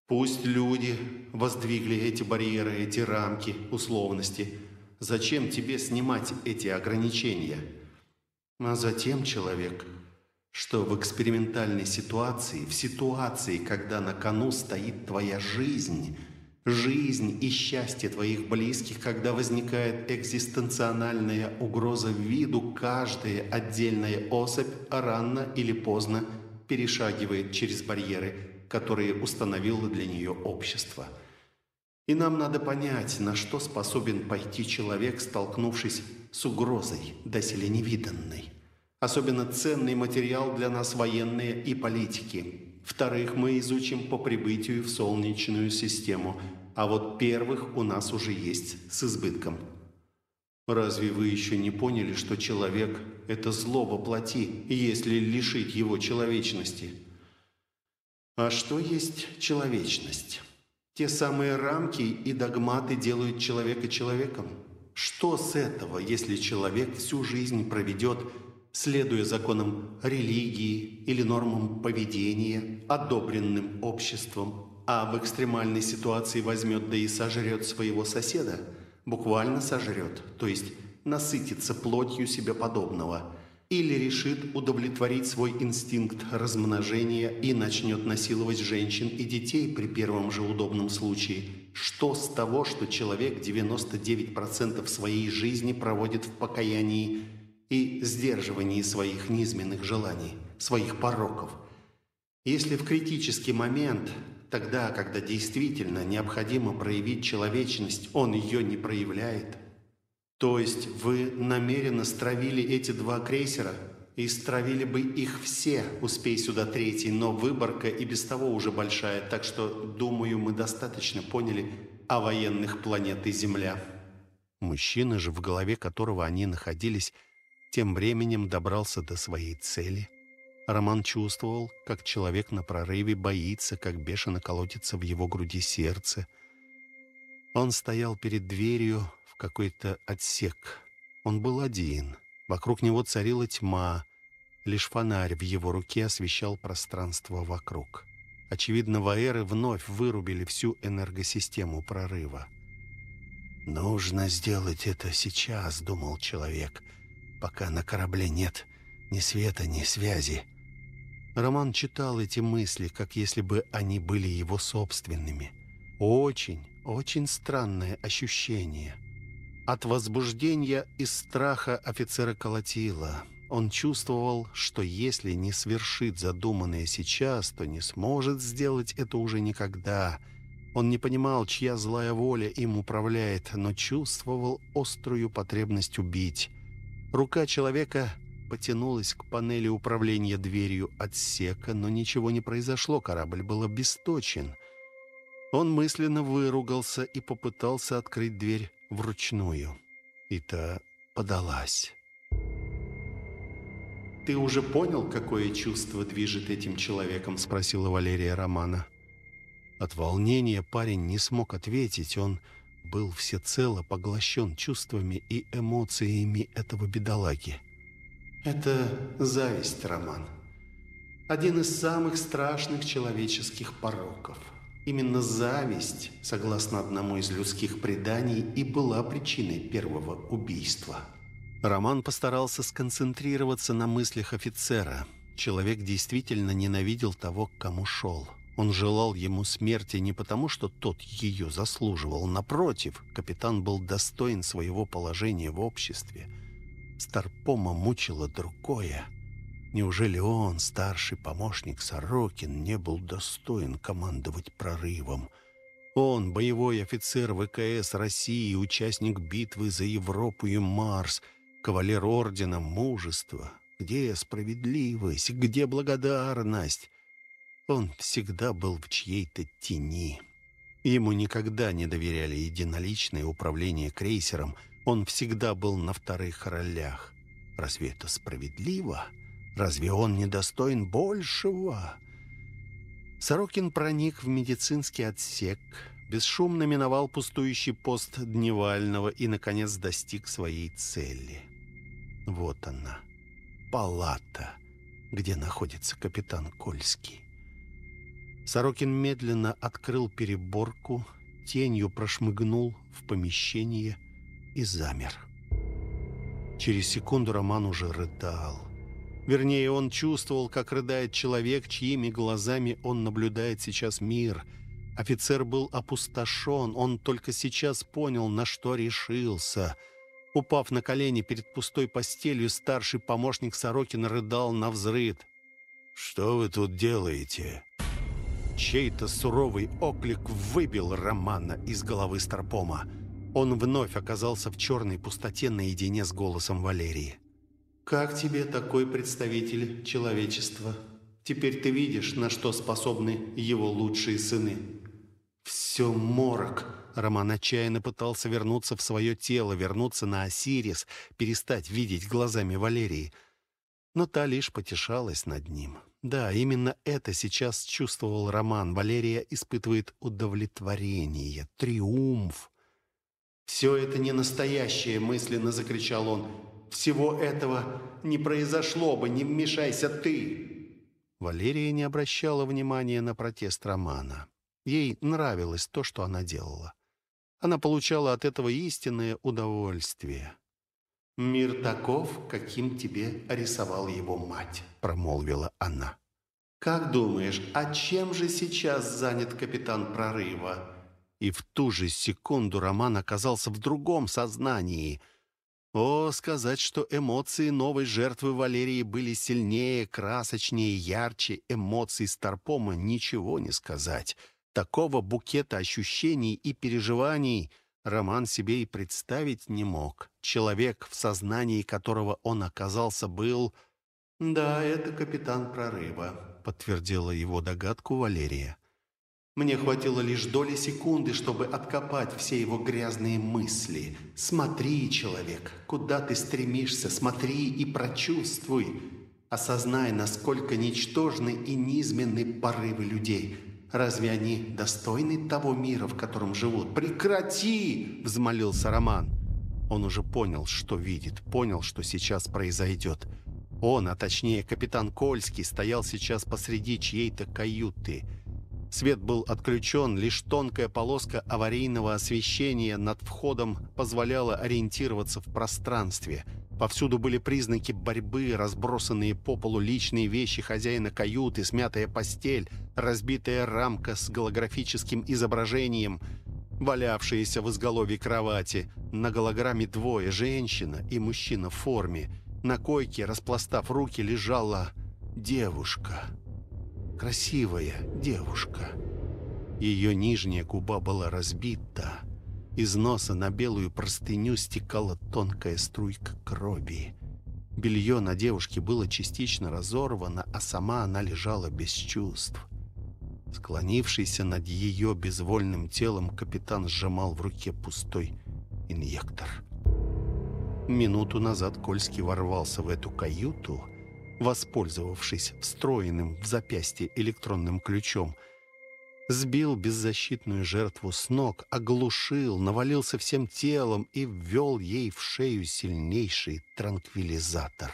Speaker 1: Пусть люди воздвигли эти барьеры, эти рамки, условности. Зачем тебе снимать эти ограничения? А затем, человек,
Speaker 2: что в экспериментальной ситуации, в ситуации, когда на кону стоит твоя жизнь, жизнь и счастье твоих близких, когда возникает экзистенциональная угроза в виду, каждая отдельная особь рано или поздно перешагивает через барьеры, которые установило для нее общество. И нам надо понять, на что способен пойти человек, столкнувшись с угрозой, доселе невиданной. Особенно ценный материал для нас военные и политики. Вторых мы изучим по прибытию в Солнечную систему, а вот первых у нас уже есть с избытком. Разве вы еще не поняли, что человек – это зло воплоти, если лишить его человечности? А что есть человечность? Те самые рамки и догматы делают человека человеком. Что с этого, если человек всю жизнь проведет следуя законам религии или нормам поведения, одобренным обществом, а в экстремальной ситуации возьмет да и сожрет своего соседа, буквально сожрет, то есть насытится плотью себе подобного, или решит удовлетворить свой инстинкт размножения и начнет насиловать женщин и детей при первом же удобном случае. Что с того, что человек 99% своей жизни проводит в покаянии и сдерживании своих низменных желаний, своих пороков. Если в критический момент, тогда, когда действительно необходимо проявить человечность, он ее не проявляет, то есть вы намеренно стравили эти два крейсера и стравили бы их все, успей сюда третий, но выборка и без того уже большая, так что, думаю, мы достаточно поняли о военных планеты Земля.
Speaker 1: Мужчина же, в голове которого они находились, тем временем добрался до своей цели. Роман чувствовал, как человек на прорыве боится, как бешено колотится в его груди сердце. Он стоял перед дверью в какой-то отсек. Он был один. Вокруг него царила тьма. Лишь фонарь в его руке освещал пространство вокруг. Очевидно, ваэры вновь вырубили всю энергосистему прорыва.
Speaker 2: «Нужно сделать это сейчас», — думал человек, — пока на корабле нет ни света, ни связи.
Speaker 1: Роман читал эти мысли, как если бы они были его собственными. Очень, очень странное ощущение. От возбуждения и страха офицера колотило. Он чувствовал, что если не свершит задуманное сейчас, то не сможет сделать это уже никогда. Он не понимал, чья злая воля им управляет, но чувствовал острую потребность убить. Рука человека потянулась к панели управления дверью отсека, но ничего не произошло, корабль был обесточен. Он мысленно выругался и попытался открыть дверь вручную. И та подалась.
Speaker 2: «Ты уже понял, какое чувство движет этим человеком?» — спросила Валерия Романа.
Speaker 1: От волнения парень не смог ответить. Он был всецело поглощен чувствами и эмоциями этого бедолаги.
Speaker 2: Это зависть, Роман. Один из самых страшных человеческих пороков. Именно зависть, согласно одному из людских преданий, и была причиной первого убийства.
Speaker 1: Роман постарался сконцентрироваться на мыслях офицера. Человек действительно ненавидел того, к кому шел. Он желал ему смерти не потому, что тот ее заслуживал. Напротив, капитан был достоин своего положения в обществе. Старпома мучило другое. Неужели он, старший помощник Сорокин, не был достоин командовать прорывом? Он, боевой офицер ВКС России, участник битвы за Европу и Марс, кавалер ордена мужества. Где справедливость? Где благодарность? Он всегда был в чьей-то тени. Ему никогда не доверяли единоличное управление крейсером. Он всегда был на вторых ролях. Разве это справедливо? Разве он не достоин большего? Сорокин проник в медицинский отсек, бесшумно миновал пустующий пост Дневального и, наконец, достиг своей цели. Вот она, палата, где находится капитан Кольский. Сорокин медленно открыл переборку, тенью прошмыгнул в помещение и замер. Через секунду Роман уже рыдал. Вернее, он чувствовал, как рыдает человек, чьими глазами он наблюдает сейчас мир. Офицер был опустошен, он только сейчас понял, на что решился. Упав на колени перед пустой постелью, старший помощник Сорокина рыдал на взрыд.
Speaker 2: «Что вы тут делаете?»
Speaker 1: Чей-то суровый оклик выбил Романа из головы Старпома. Он вновь оказался в черной пустоте наедине с голосом Валерии. «Как тебе такой представитель человечества? Теперь ты видишь, на что способны его лучшие сыны». «Все морок!» Роман отчаянно пытался вернуться в свое тело, вернуться на Осирис, перестать видеть глазами Валерии. Но та лишь потешалась над ним. Да, именно это сейчас чувствовал Роман. Валерия испытывает удовлетворение, триумф. «Все это не настоящее», — мысленно закричал он. Всего этого не произошло бы, не вмешайся ты!» Валерия не обращала внимания на протест Романа. Ей нравилось то, что она делала. Она получала от этого истинное удовольствие. «Мир таков, каким тебе рисовал его мать», — промолвила она. «Как думаешь, а чем же сейчас занят капитан прорыва?» И в ту же секунду Роман оказался в другом сознании — о, сказать, что эмоции новой жертвы Валерии были сильнее, красочнее, ярче эмоций Старпома, ничего не сказать. Такого букета ощущений и переживаний Роман себе и представить не мог. Человек, в сознании которого он оказался, был... «Да, это капитан прорыва», — подтвердила его догадку Валерия. Мне хватило лишь доли секунды, чтобы откопать все его грязные мысли. Смотри, человек, куда ты стремишься, смотри и прочувствуй. Осознай, насколько ничтожны и низменны порывы людей. Разве они достойны того мира, в котором живут? Прекрати! Взмолился Роман. Он уже понял, что видит, понял, что сейчас произойдет. Он, а точнее капитан Кольский, стоял сейчас посреди чьей-то каюты – Свет был отключен, лишь тонкая полоска аварийного освещения над входом позволяла ориентироваться в пространстве. Повсюду были признаки борьбы, разбросанные по полу личные вещи хозяина каюты, смятая постель, разбитая рамка с голографическим изображением, валявшиеся в изголовье кровати. На голограмме двое, женщина и мужчина в форме. На койке, распластав руки, лежала девушка красивая девушка. Ее нижняя губа была разбита. Из носа на белую простыню стекала тонкая струйка крови. Белье на девушке было частично разорвано, а сама она лежала без чувств. Склонившийся над ее безвольным телом, капитан сжимал в руке пустой инъектор. Минуту назад Кольский ворвался в эту каюту воспользовавшись встроенным в запястье электронным ключом, сбил беззащитную жертву с ног, оглушил, навалился всем телом и ввел ей в шею сильнейший транквилизатор.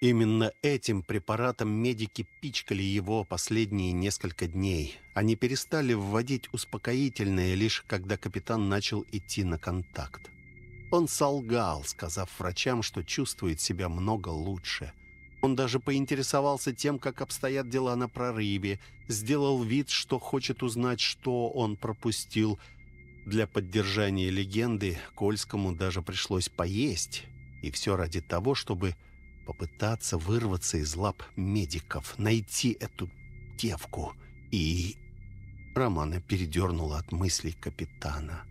Speaker 1: Именно этим препаратом медики пичкали его последние несколько дней. Они перестали вводить успокоительное лишь когда капитан начал идти на контакт. Он солгал, сказав врачам, что чувствует себя много лучше – он даже поинтересовался тем, как обстоят дела на прорыве, сделал вид, что хочет узнать, что он пропустил. Для поддержания легенды Кольскому даже пришлось поесть. И все ради того, чтобы попытаться вырваться из лап медиков, найти эту девку. И Романа передернула от мыслей капитана.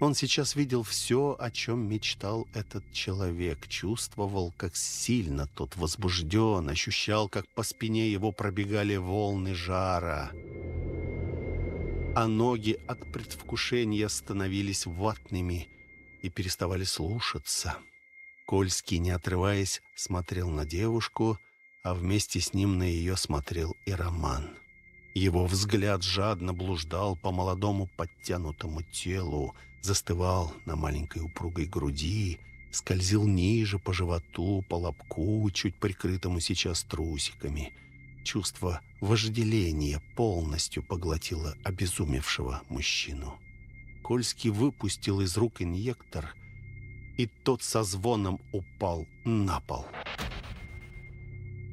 Speaker 1: Он сейчас видел все, о чем мечтал этот человек, чувствовал, как сильно тот возбужден, ощущал, как по спине его пробегали волны жара. А ноги от предвкушения становились ватными и переставали слушаться. Кольский, не отрываясь, смотрел на девушку, а вместе с ним на ее смотрел и Роман. Его взгляд жадно блуждал по молодому подтянутому телу, застывал на маленькой упругой груди, скользил ниже по животу, по лобку, чуть прикрытому сейчас трусиками. Чувство вожделения полностью поглотило обезумевшего мужчину. Кольский выпустил из рук инъектор, и тот со звоном упал на пол.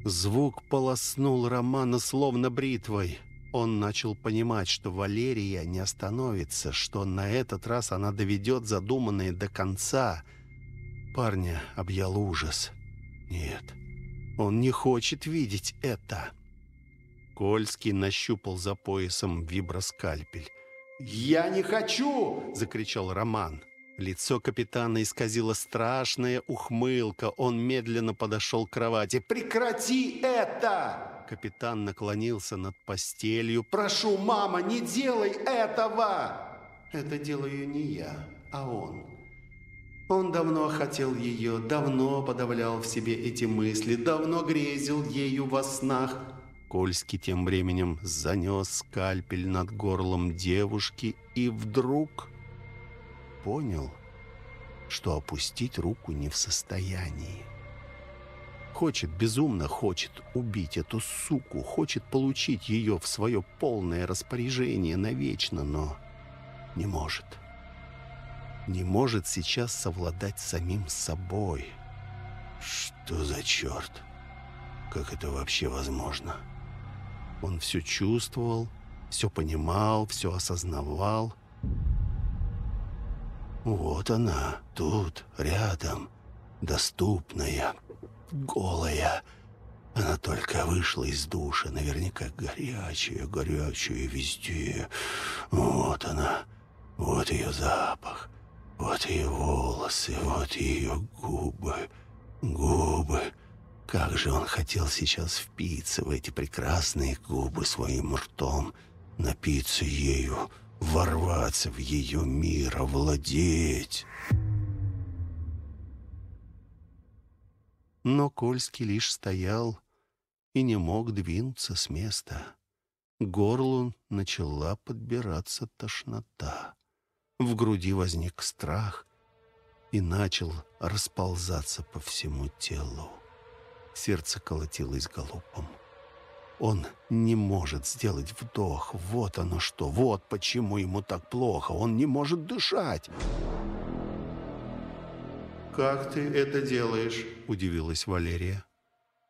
Speaker 1: Звук полоснул Романа словно бритвой. Он начал понимать, что Валерия не остановится, что на этот раз она доведет задуманное до конца. Парня объял ужас. Нет, он не хочет видеть это. Кольский нащупал за поясом виброскальпель. «Я не хочу!» — закричал Роман. Лицо капитана исказило страшная ухмылка. Он медленно подошел к кровати. «Прекрати это!» Капитан наклонился над постелью. «Прошу, мама, не делай этого!» «Это делаю не я, а он. Он давно хотел ее, давно подавлял в себе эти мысли, давно грезил ею во снах». Кольский тем временем занес скальпель над горлом девушки и вдруг понял, что опустить руку не в состоянии. Хочет, безумно хочет убить эту суку, хочет получить ее в свое полное распоряжение навечно, но не может. Не может сейчас совладать самим собой. Что за черт? Как это вообще возможно? Он все чувствовал, все понимал, все осознавал, вот она, тут, рядом, доступная, голая. Она только вышла из душа, наверняка горячая, горячая везде. Вот она, вот ее запах, вот ее волосы, вот ее губы, губы. Как же он хотел сейчас впиться в эти прекрасные губы своим ртом, напиться ею, ворваться в ее мир, овладеть. Но Кольский лишь стоял и не мог двинуться с места. К горлу начала подбираться тошнота. В груди возник страх и начал расползаться по всему телу. Сердце колотилось галопом. Он не может сделать вдох. Вот оно что. Вот почему ему так плохо. Он не может дышать. «Как ты это делаешь?» – удивилась Валерия.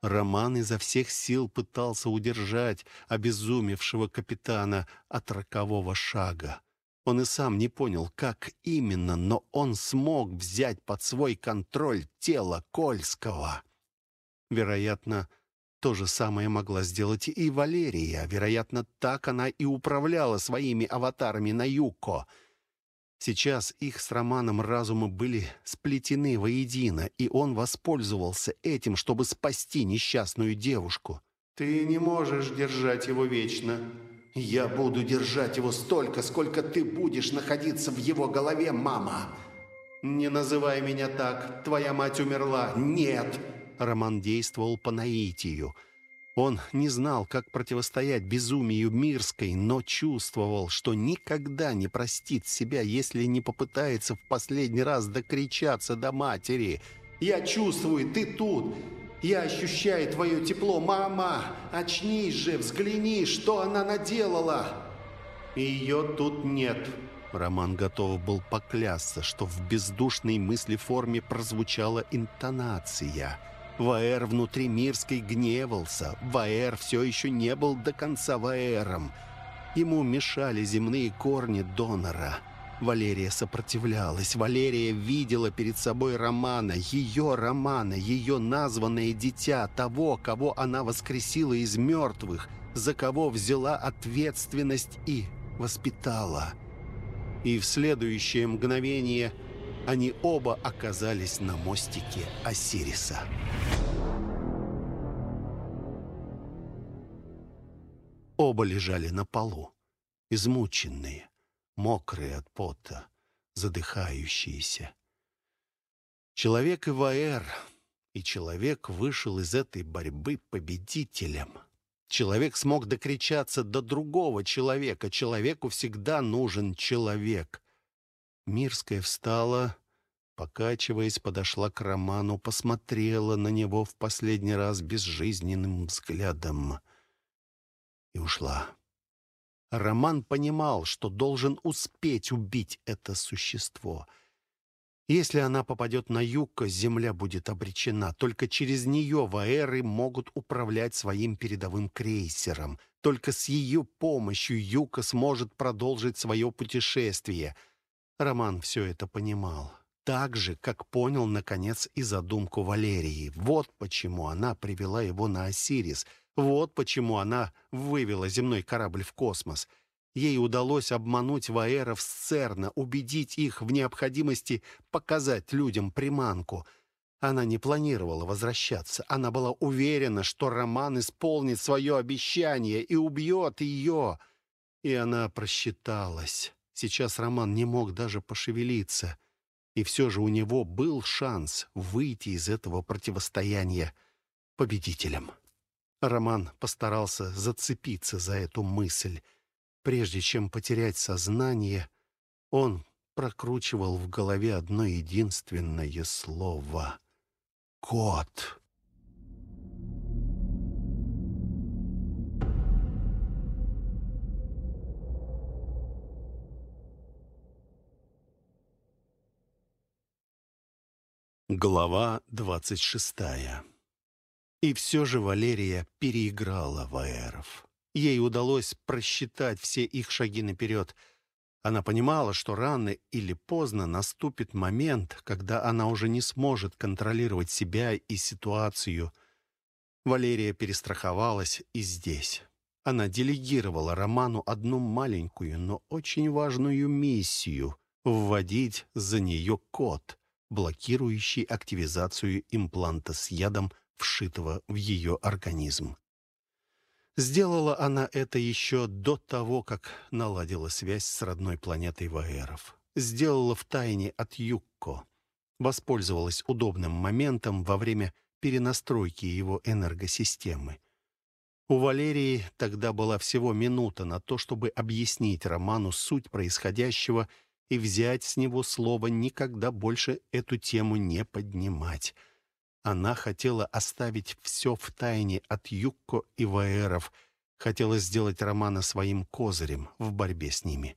Speaker 1: Роман изо всех сил пытался удержать обезумевшего капитана от рокового шага. Он и сам не понял, как именно, но он смог взять под свой контроль тело Кольского. Вероятно, то же самое могла сделать и Валерия. Вероятно, так она и управляла своими аватарами на Юко. Сейчас их с Романом разумы были сплетены воедино, и он воспользовался этим, чтобы спасти несчастную девушку. «Ты не можешь держать его вечно. Я буду держать его столько, сколько ты будешь находиться в его голове, мама!» «Не называй меня так. Твоя мать умерла. Нет!» Роман действовал по наитию. Он не знал, как противостоять безумию Мирской, но чувствовал, что никогда не простит себя, если не попытается в последний раз докричаться до матери. «Я чувствую, ты тут! Я ощущаю твое тепло, мама! Очнись же, взгляни, что она наделала!» «Ее тут нет!» Роман готов был поклясться, что в бездушной мыслеформе прозвучала интонация – Ваэр внутри Мирской гневался. Ваэр все еще не был до конца Ваэром. Ему мешали земные корни донора. Валерия сопротивлялась. Валерия видела перед собой Романа, ее Романа, ее названное дитя, того, кого она воскресила из мертвых, за кого взяла ответственность и воспитала. И в следующее мгновение – они оба оказались на мостике Осириса. Оба лежали на полу, измученные, мокрые от пота, задыхающиеся. Человек и Ваэр, и человек вышел из этой борьбы победителем. Человек смог докричаться до другого человека. Человеку всегда нужен человек. Мирская встала, покачиваясь, подошла к Роману, посмотрела на него в последний раз безжизненным взглядом и ушла. Роман понимал, что должен успеть убить это существо. Если она попадет на Юкко, земля будет обречена. Только через нее ваэры могут управлять своим передовым крейсером. Только с ее помощью Юка сможет продолжить свое путешествие. Роман все это понимал. Так же, как понял, наконец, и задумку Валерии. Вот почему она привела его на Осирис. Вот почему она вывела земной корабль в космос — Ей удалось обмануть ваэров с Церна, убедить их в необходимости показать людям приманку. Она не планировала возвращаться. Она была уверена, что Роман исполнит свое обещание и убьет ее. И она просчиталась. Сейчас Роман не мог даже пошевелиться. И все же у него был шанс выйти из этого противостояния победителем. Роман постарался зацепиться за эту мысль — Прежде чем потерять сознание, он прокручивал в голове одно единственное слово — «Кот». Глава двадцать шестая. И все же Валерия переиграла Ваэров. Ей удалось просчитать все их шаги наперед. Она понимала, что рано или поздно наступит момент, когда она уже не сможет контролировать себя и ситуацию. Валерия перестраховалась и здесь. Она делегировала Роману одну маленькую, но очень важную миссию — вводить за нее код, блокирующий активизацию импланта с ядом, вшитого в ее организм. Сделала она это еще до того, как наладила связь с родной планетой Ваэров. Сделала в тайне от Юкко. Воспользовалась удобным моментом во время перенастройки его энергосистемы. У Валерии тогда была всего минута на то, чтобы объяснить Роману суть происходящего и взять с него слово никогда больше эту тему не поднимать — она хотела оставить все в тайне от Юкко и Ваэров, хотела сделать Романа своим козырем в борьбе с ними.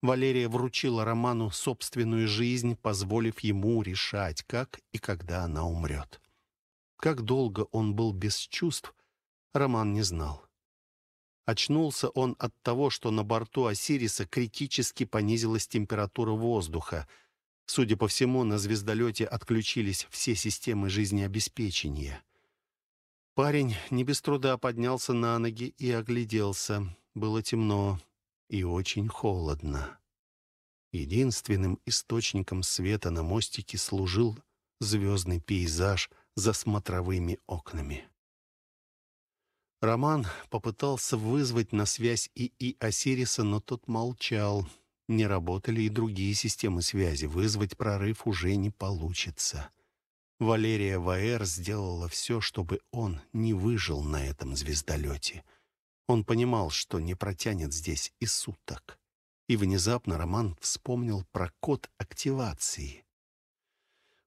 Speaker 1: Валерия вручила Роману собственную жизнь, позволив ему решать, как и когда она умрет. Как долго он был без чувств, Роман не знал. Очнулся он от того, что на борту Осириса критически понизилась температура воздуха — Судя по всему, на звездолете отключились все системы жизнеобеспечения. Парень не без труда поднялся на ноги и огляделся. Было темно и очень холодно. Единственным источником света на мостике служил звездный пейзаж за смотровыми окнами. Роман попытался вызвать на связь ИИ Осириса, но тот молчал. Не работали и другие системы связи. Вызвать прорыв уже не получится. Валерия Ваэр сделала все, чтобы он не выжил на этом звездолете. Он понимал, что не протянет здесь и суток. И внезапно Роман вспомнил про код активации.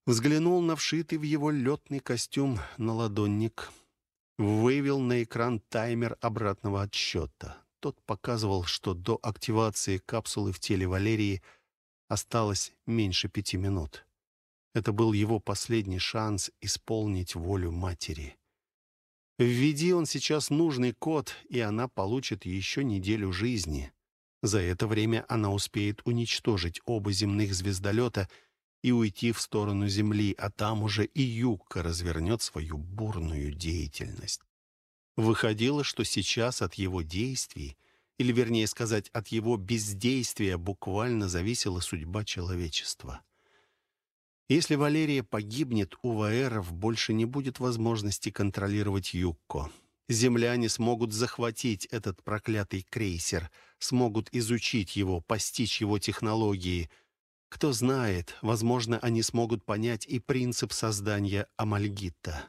Speaker 1: Взглянул на вшитый в его летный костюм наладонник. Вывел на экран таймер обратного отсчета. Тот показывал, что до активации капсулы в теле Валерии осталось меньше пяти минут. Это был его последний шанс исполнить волю матери. Введи он сейчас нужный код, и она получит еще неделю жизни. За это время она успеет уничтожить оба земных звездолета и уйти в сторону Земли, а там уже и Югка развернет свою бурную деятельность. Выходило, что сейчас от его действий, или вернее сказать, от его бездействия буквально зависела судьба человечества. Если Валерия погибнет, у Ваэров больше не будет возможности контролировать Юкко. Земляне смогут захватить этот проклятый крейсер, смогут изучить его, постичь его технологии. Кто знает, возможно, они смогут понять и принцип создания Амальгита.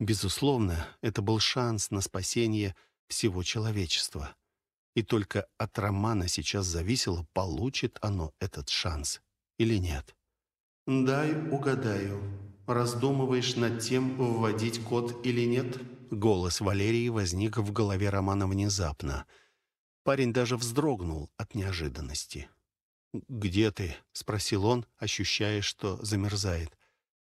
Speaker 1: Безусловно, это был шанс на спасение всего человечества. И только от Романа сейчас зависело, получит оно этот шанс или нет. «Дай угадаю. Раздумываешь над тем, вводить код или нет?» Голос Валерии возник в голове Романа внезапно. Парень даже вздрогнул от неожиданности. «Где ты?» — спросил он, ощущая, что замерзает.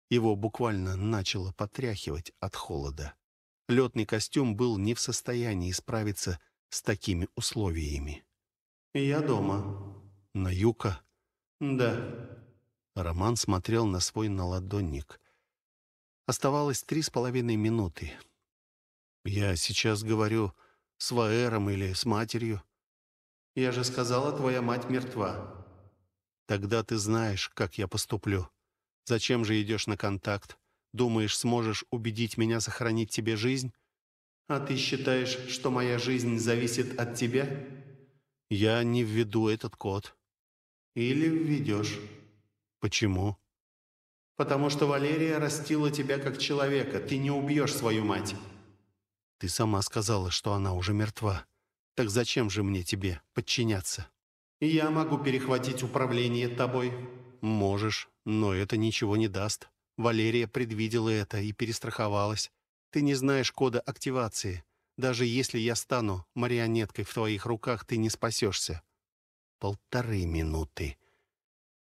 Speaker 1: Его буквально начало потряхивать от холода. Летный костюм был не в состоянии справиться с такими условиями.
Speaker 4: «Я дома».
Speaker 1: «На юка?»
Speaker 4: «Да».
Speaker 1: Роман смотрел на свой наладонник. Оставалось три с половиной минуты. «Я сейчас говорю с Ваэром или с матерью».
Speaker 4: «Я же сказала, твоя мать мертва».
Speaker 1: «Тогда ты знаешь, как я поступлю. Зачем же идешь на контакт? Думаешь, сможешь убедить меня сохранить тебе жизнь?»
Speaker 4: «А ты считаешь, что моя жизнь зависит от тебя?»
Speaker 1: «Я не введу этот код».
Speaker 4: «Или введешь».
Speaker 1: «Почему?»
Speaker 4: «Потому что Валерия растила тебя как человека. Ты не убьешь свою мать».
Speaker 1: «Ты сама сказала, что она уже мертва. Так зачем же мне тебе подчиняться?»
Speaker 4: «Я могу перехватить управление тобой».
Speaker 1: «Можешь, но это ничего не даст. Валерия предвидела это и перестраховалась. Ты не знаешь кода активации. Даже если я стану марионеткой в твоих руках, ты не спасешься. Полторы минуты.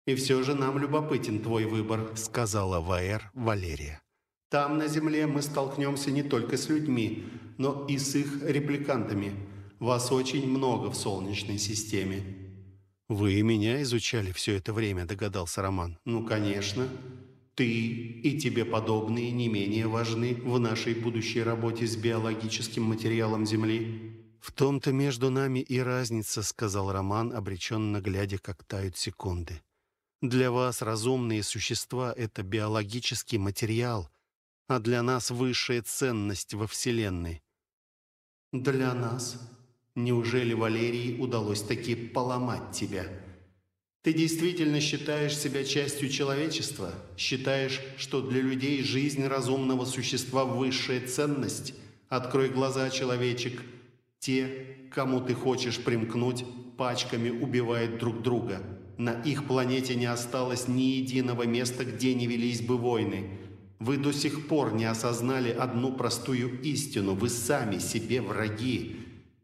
Speaker 4: «И все же нам любопытен твой выбор», —
Speaker 1: сказала Ваэр Валерия.
Speaker 4: «Там, на Земле, мы столкнемся не только с людьми, но и с их репликантами. Вас очень много в Солнечной системе».
Speaker 1: «Вы меня изучали все это время», — догадался Роман.
Speaker 4: «Ну, конечно. Ты и тебе подобные не менее важны в нашей будущей работе с биологическим материалом Земли».
Speaker 1: «В том-то между нами и разница», — сказал Роман, обреченно глядя, как тают секунды. «Для вас разумные существа — это биологический материал, а для нас высшая ценность во Вселенной».
Speaker 4: «Для нас? Неужели Валерии удалось таки поломать тебя?» Ты действительно считаешь себя частью человечества? Считаешь, что для людей жизнь разумного существа – высшая ценность? Открой глаза, человечек. Те, кому ты хочешь примкнуть, пачками убивают друг друга. На их планете не осталось ни единого места, где не велись бы войны. Вы до сих пор не осознали одну простую истину. Вы сами себе враги.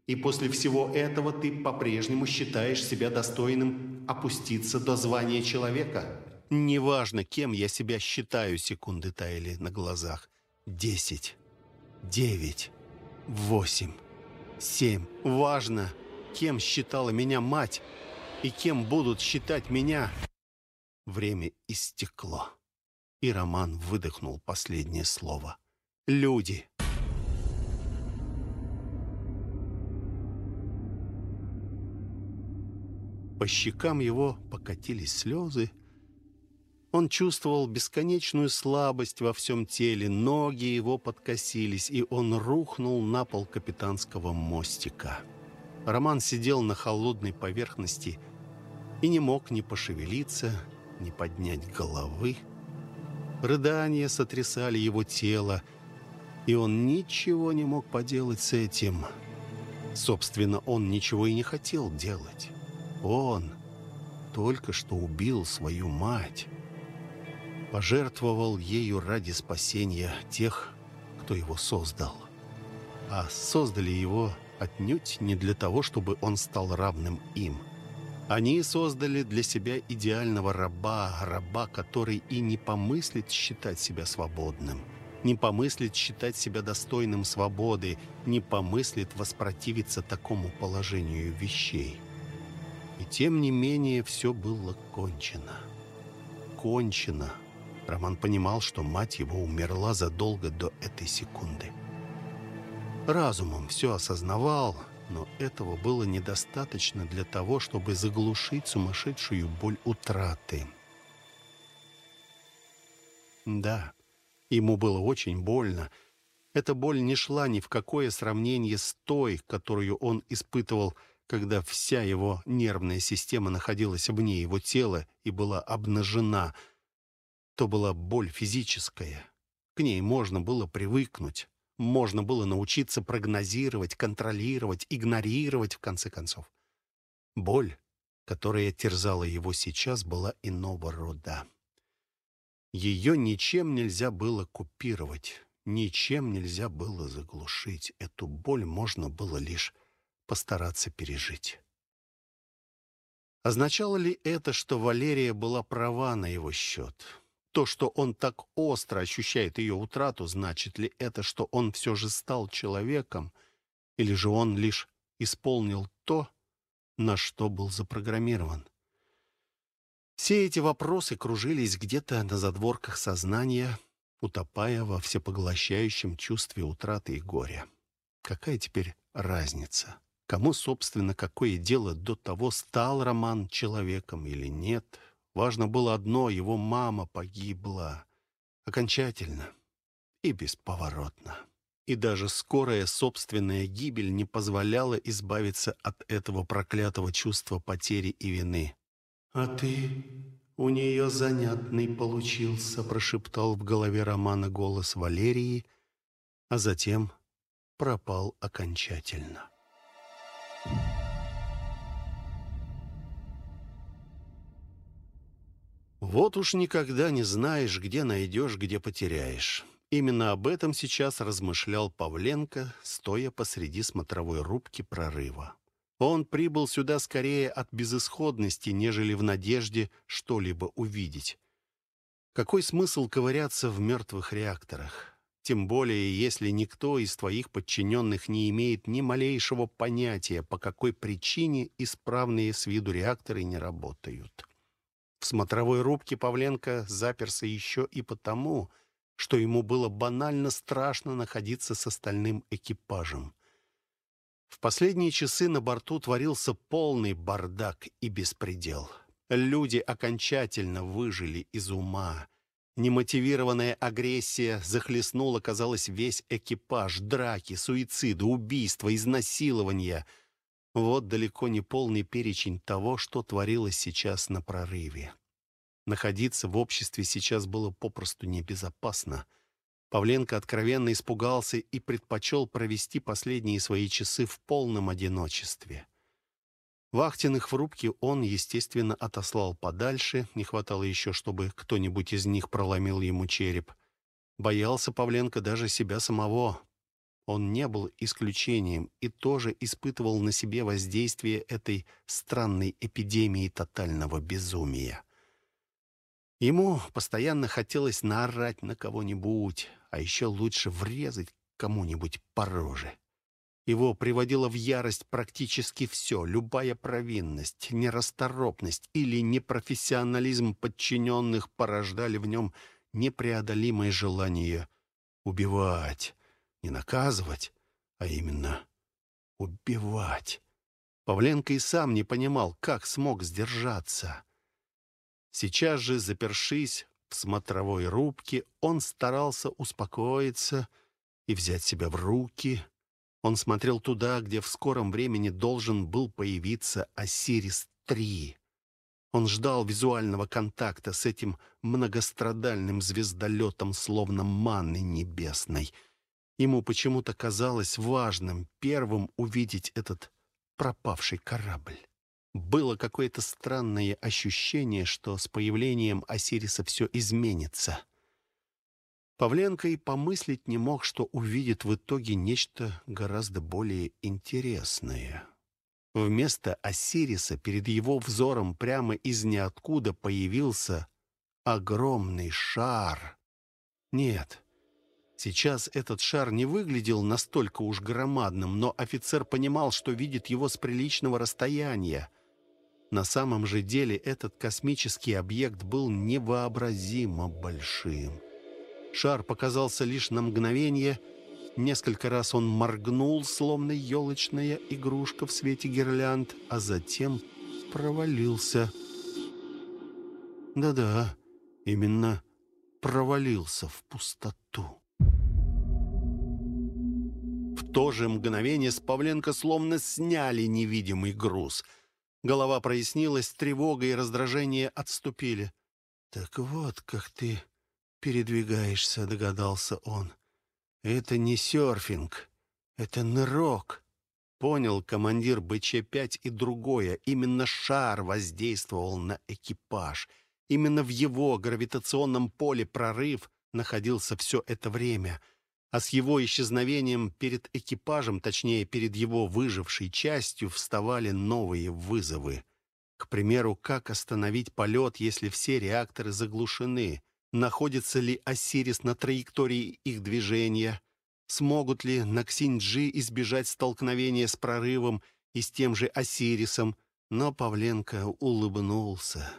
Speaker 4: И после всего этого ты по-прежнему считаешь себя достойным опуститься до звания человека?
Speaker 1: Неважно, кем я себя считаю, секунды таяли на глазах. Десять, девять, восемь, семь. Важно, кем считала меня мать и кем будут считать меня. Время истекло, и Роман выдохнул последнее слово. Люди. По щекам его покатились слезы. Он чувствовал бесконечную слабость во всем теле, ноги его подкосились, и он рухнул на пол капитанского мостика. Роман сидел на холодной поверхности и не мог ни пошевелиться, ни поднять головы. Рыдания сотрясали его тело, и он ничего не мог поделать с этим. Собственно, он ничего и не хотел делать. Он только что убил свою мать, пожертвовал ею ради спасения тех, кто его создал. А создали его отнюдь не для того, чтобы он стал равным им. Они создали для себя идеального раба, раба, который и не помыслит считать себя свободным, не помыслит считать себя достойным свободы, не помыслит воспротивиться такому положению вещей. И тем не менее все было кончено. Кончено. Роман понимал, что мать его умерла задолго до этой секунды. Разумом все осознавал, но этого было недостаточно для того, чтобы заглушить сумасшедшую боль утраты. Да, ему было очень больно. Эта боль не шла ни в какое сравнение с той, которую он испытывал когда вся его нервная система находилась вне его тела и была обнажена, то была боль физическая. К ней можно было привыкнуть. Можно было научиться прогнозировать, контролировать, игнорировать, в конце концов. Боль, которая терзала его сейчас, была иного рода. Ее ничем нельзя было купировать, ничем нельзя было заглушить. Эту боль можно было лишь постараться пережить. Означало ли это, что Валерия была права на его счет? То, что он так остро ощущает ее утрату, значит ли это, что он все же стал человеком, или же он лишь исполнил то, на что был запрограммирован? Все эти вопросы кружились где-то на задворках сознания, утопая во всепоглощающем чувстве утраты и горя. Какая теперь разница? Кому, собственно, какое дело до того, стал Роман человеком или нет? Важно было одно — его мама погибла. Окончательно и бесповоротно. И даже скорая собственная гибель не позволяла избавиться от этого проклятого чувства потери и вины. «А ты у нее занятный получился», — прошептал в голове Романа голос Валерии, а затем пропал окончательно. Вот уж никогда не знаешь, где найдешь, где потеряешь. Именно об этом сейчас размышлял Павленко, стоя посреди смотровой рубки прорыва. Он прибыл сюда скорее от безысходности, нежели в надежде что-либо увидеть. Какой смысл ковыряться в мертвых реакторах? Тем более, если никто из твоих подчиненных не имеет ни малейшего понятия, по какой причине исправные с виду реакторы не работают. В смотровой рубке Павленко заперся еще и потому, что ему было банально страшно находиться с остальным экипажем. В последние часы на борту творился полный бардак и беспредел. Люди окончательно выжили из ума. Немотивированная агрессия захлестнула, казалось, весь экипаж. Драки, суициды, убийства, изнасилования. Вот далеко не полный перечень того, что творилось сейчас на прорыве. Находиться в обществе сейчас было попросту небезопасно. Павленко откровенно испугался и предпочел провести последние свои часы в полном одиночестве. Вахтенных в рубке он, естественно, отослал подальше. Не хватало еще, чтобы кто-нибудь из них проломил ему череп. Боялся Павленко даже себя самого. Он не был исключением и тоже испытывал на себе воздействие этой странной эпидемии тотального безумия. Ему постоянно хотелось наорать на кого-нибудь, а еще лучше врезать кому-нибудь по роже. Его приводило в ярость практически все, любая провинность, нерасторопность или непрофессионализм подчиненных порождали в нем непреодолимое желание убивать, не наказывать, а именно убивать. Павленко и сам не понимал, как смог сдержаться. Сейчас же, запершись в смотровой рубке, он старался успокоиться и взять себя в руки — он смотрел туда, где в скором времени должен был появиться Осирис-3. Он ждал визуального контакта с этим многострадальным звездолетом, словно манной небесной. Ему почему-то казалось важным первым увидеть этот пропавший корабль. Было какое-то странное ощущение, что с появлением Осириса все изменится — Павленко и помыслить не мог, что увидит в итоге нечто гораздо более интересное. Вместо Осириса перед его взором прямо из ниоткуда появился огромный шар. Нет, сейчас этот шар не выглядел настолько уж громадным, но офицер понимал, что видит его с приличного расстояния. На самом же деле этот космический объект был невообразимо большим. Шар показался лишь на мгновение. Несколько раз он моргнул, словно елочная игрушка в свете гирлянд, а затем провалился. Да-да, именно провалился в пустоту. В то же мгновение с Павленко словно сняли невидимый груз. Голова прояснилась, тревога и раздражение отступили. «Так вот, как ты передвигаешься», — догадался он. «Это не серфинг, это нырок». Понял командир БЧ-5 и другое. Именно шар воздействовал на экипаж. Именно в его гравитационном поле прорыв находился все это время. А с его исчезновением перед экипажем, точнее, перед его выжившей частью, вставали новые вызовы. К примеру, как остановить полет, если все реакторы заглушены? Находится ли Осирис на траектории их движения? Смогут ли на Ксинджи избежать столкновения с прорывом и с тем же Осирисом? Но Павленко улыбнулся.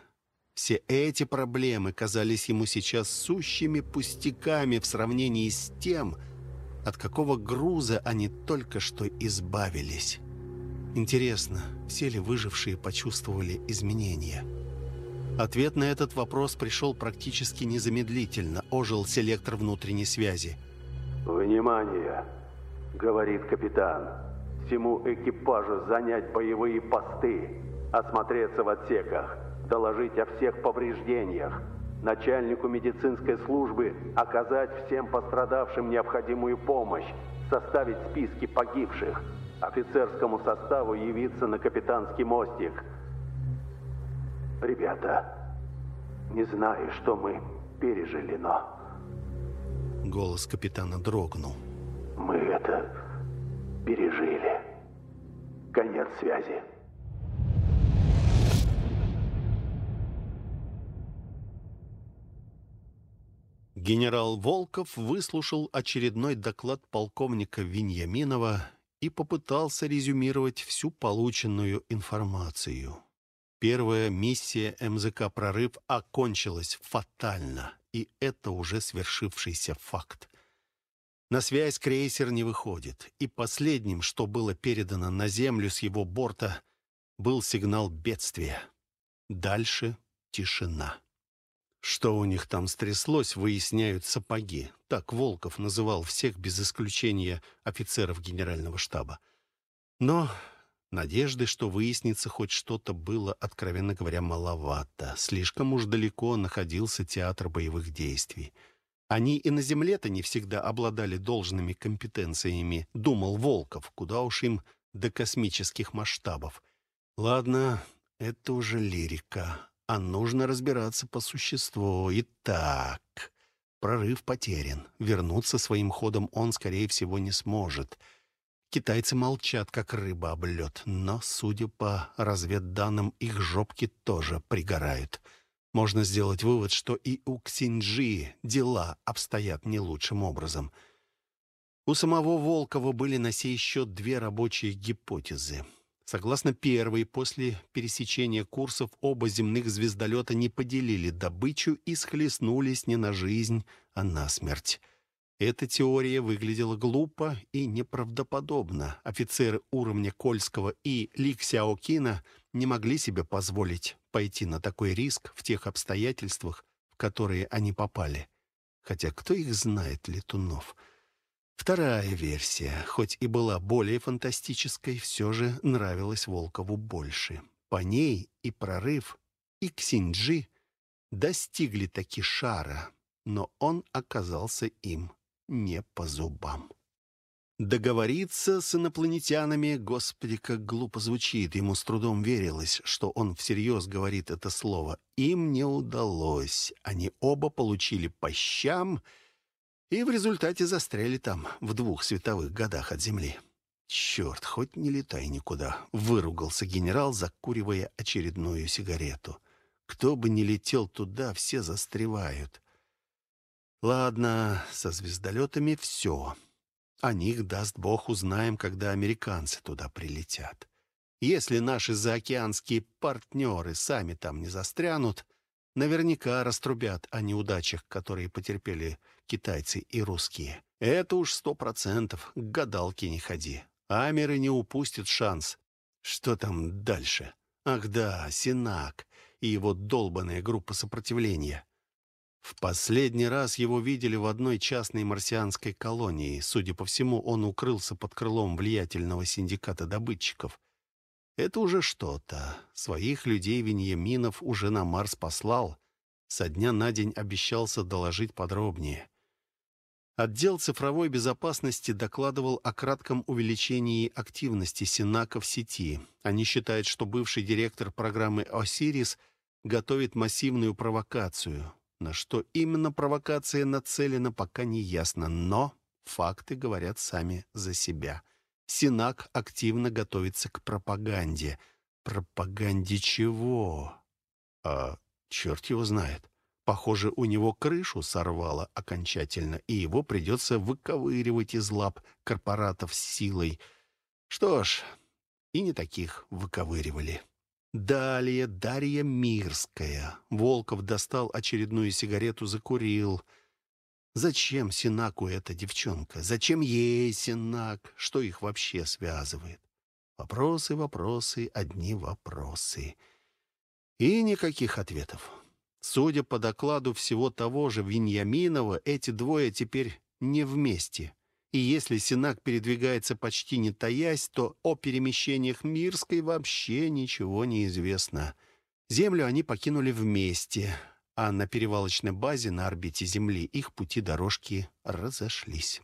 Speaker 1: Все эти проблемы казались ему сейчас сущими пустяками в сравнении с тем, от какого груза они только что избавились. Интересно, все ли выжившие почувствовали изменения? Ответ на этот вопрос пришел практически незамедлительно. Ожил селектор внутренней связи.
Speaker 5: «Внимание!» — говорит капитан. «Всему экипажу занять боевые посты, осмотреться в отсеках, доложить о всех повреждениях, начальнику медицинской службы оказать всем пострадавшим необходимую помощь, составить списки погибших, офицерскому составу явиться на капитанский мостик. Ребята, не знаю, что мы пережили, но...
Speaker 1: Голос капитана дрогнул.
Speaker 5: Мы это пережили. Конец связи.
Speaker 1: Генерал Волков выслушал очередной доклад полковника Виньяминова и попытался резюмировать всю полученную информацию. Первая миссия МЗК «Прорыв» окончилась фатально, и это уже свершившийся факт. На связь крейсер не выходит, и последним, что было передано на Землю с его борта, был сигнал бедствия. Дальше тишина. Что у них там стряслось, выясняют сапоги. Так Волков называл всех без исключения офицеров генерального штаба. Но надежды, что выяснится хоть что-то, было, откровенно говоря, маловато. Слишком уж далеко находился театр боевых действий. Они и на земле-то не всегда обладали должными компетенциями, думал Волков, куда уж им до космических масштабов. Ладно, это уже лирика а нужно разбираться по существу. Итак, прорыв потерян. Вернуться своим ходом он, скорее всего, не сможет. Китайцы молчат, как рыба об лед, но, судя по разведданным, их жопки тоже пригорают. Можно сделать вывод, что и у Ксинджи дела обстоят не лучшим образом. У самого Волкова были на сей счет две рабочие гипотезы. Согласно первой, после пересечения курсов оба земных звездолета не поделили добычу и схлестнулись не на жизнь, а на смерть. Эта теория выглядела глупо и неправдоподобно. Офицеры уровня Кольского и Ли Ксяокина не могли себе позволить пойти на такой риск в тех обстоятельствах, в которые они попали. Хотя кто их знает, летунов? Вторая версия, хоть и была более фантастической, все же нравилась Волкову больше. По ней и прорыв, и Ксинджи достигли таки шара, но он оказался им не по зубам. Договориться с инопланетянами, господи, как глупо звучит, ему с трудом верилось, что он всерьез говорит это слово. Им не удалось. Они оба получили по щам — и в результате застряли там, в двух световых годах от Земли. «Черт, хоть не летай никуда», — выругался генерал, закуривая очередную сигарету. «Кто бы ни летел туда, все застревают». «Ладно, со звездолетами все. О них, даст Бог, узнаем, когда американцы туда прилетят. Если наши заокеанские партнеры сами там не застрянут, наверняка раструбят о неудачах, которые потерпели китайцы и русские. Это уж сто процентов, к гадалке не ходи. Амеры не упустят шанс. Что там дальше? Ах да, Синак и его долбанная группа сопротивления. В последний раз его видели в одной частной марсианской колонии. Судя по всему, он укрылся под крылом влиятельного синдиката добытчиков. Это уже что-то. Своих людей Веньяминов уже на Марс послал. Со дня на день обещался доложить подробнее. Отдел цифровой безопасности докладывал о кратком увеличении активности Синака в сети. Они считают, что бывший директор программы «Осирис» готовит массивную провокацию. На что именно провокация нацелена, пока не ясно, но факты говорят сами за себя. Синак активно готовится к пропаганде. пропаганде чего? А черт его знает. Похоже, у него крышу сорвало окончательно, и его придется выковыривать из лап корпоратов силой. Что ж, и не таких выковыривали. Далее Дарья Мирская. Волков достал очередную сигарету, закурил. Зачем Синаку эта девчонка? Зачем ей Синак? Что их вообще связывает? Вопросы, вопросы, одни вопросы. И никаких ответов. Судя по докладу всего того же Виньяминова, эти двое теперь не вместе. И если Синак передвигается почти не таясь, то о перемещениях Мирской вообще ничего не известно. Землю они покинули вместе, а на перевалочной базе на орбите Земли их пути дорожки разошлись.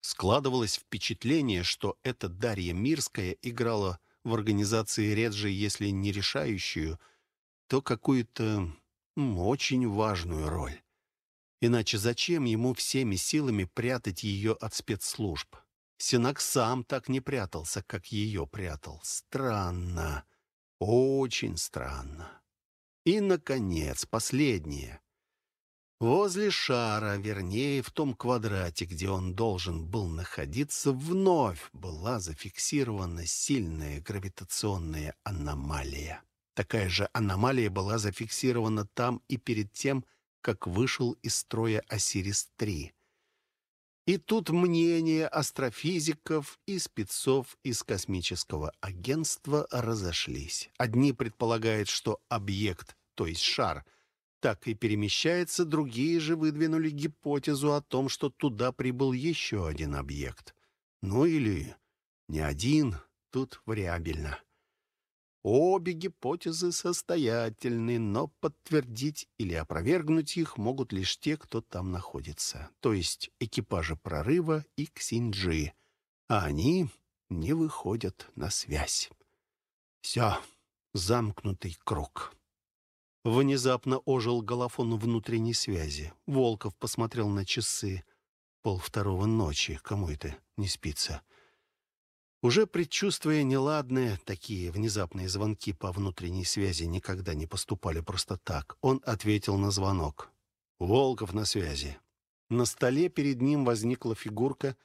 Speaker 1: Складывалось впечатление, что эта Дарья Мирская играла в организации Реджи, если не решающую, то какую-то очень важную роль. Иначе зачем ему всеми силами прятать ее от спецслужб? Синак сам так не прятался, как ее прятал. Странно. Очень странно. И, наконец, последнее. Возле шара, вернее, в том квадрате, где он должен был находиться, вновь была зафиксирована сильная гравитационная аномалия. Такая же аномалия была зафиксирована там и перед тем, как вышел из строя «Осирис-3». И тут мнения астрофизиков и спецов из космического агентства разошлись. Одни предполагают, что объект, то есть шар, так и перемещается, другие же выдвинули гипотезу о том, что туда прибыл еще один объект. Ну или не один, тут вариабельно. Обе гипотезы состоятельны, но подтвердить или опровергнуть их могут лишь те, кто там находится, то есть экипажи прорыва и Ксинджи, а они не выходят на связь. Все, замкнутый круг. Внезапно ожил голофон внутренней связи. Волков посмотрел на часы. Пол второго ночи. Кому это не спится? — уже предчувствуя неладное, такие внезапные звонки по внутренней связи никогда не поступали просто так. Он ответил на звонок. «Волков на связи». На столе перед ним возникла фигурка,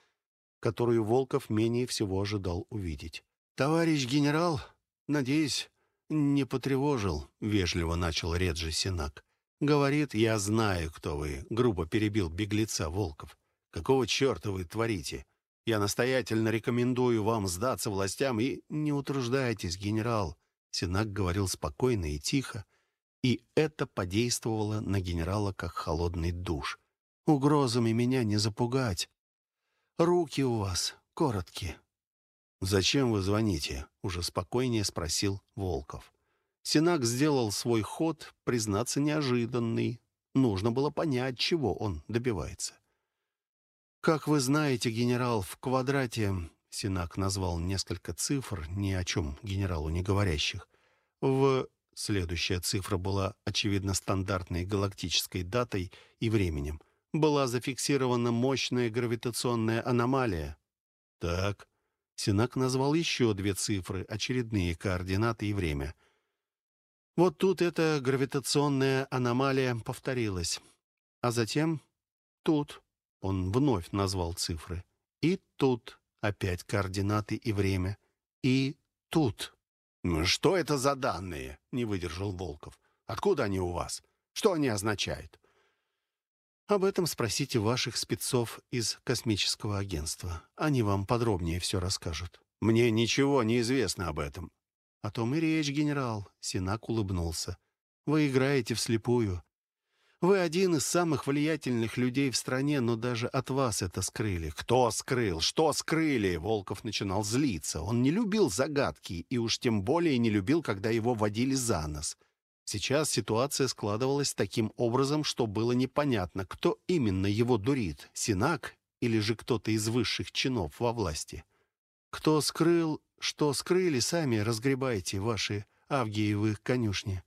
Speaker 1: которую Волков менее всего ожидал увидеть. «Товарищ генерал, надеюсь, не потревожил», — вежливо начал Реджи Синак. «Говорит, я знаю, кто вы», — грубо перебил беглеца Волков. «Какого черта вы творите?» Я настоятельно рекомендую вам сдаться властям и не утруждайтесь, генерал. Сенак говорил спокойно и тихо, и это подействовало на генерала как холодный душ. Угрозами меня не запугать. Руки у вас короткие. «Зачем вы звоните?» — уже спокойнее спросил Волков. Синак сделал свой ход, признаться, неожиданный. Нужно было понять, чего он добивается. «Как вы знаете, генерал, в квадрате...» Синак назвал несколько цифр, ни о чем генералу не говорящих. В следующая цифра была, очевидно, стандартной галактической датой и временем. Была зафиксирована мощная гравитационная аномалия. Так, Синак назвал еще две цифры, очередные координаты и время. Вот тут эта гравитационная аномалия повторилась. А затем тут он вновь назвал цифры. И тут опять координаты и время. И тут. «Ну, «Что это за данные?» — не выдержал Волков. «Откуда они у вас? Что они означают?» «Об этом спросите ваших спецов из космического агентства. Они вам подробнее все расскажут». «Мне ничего не известно об этом». «О том и речь, генерал», — Синак улыбнулся. «Вы играете вслепую. Вы один из самых влиятельных людей в стране, но даже от вас это скрыли. Кто скрыл? Что скрыли? Волков начинал злиться. Он не любил загадки и уж тем более не любил, когда его водили за нос. Сейчас ситуация складывалась таким образом, что было непонятно, кто именно его дурит, Синак или же кто-то из высших чинов во власти. Кто скрыл, что скрыли, сами разгребайте ваши авгиевы конюшни.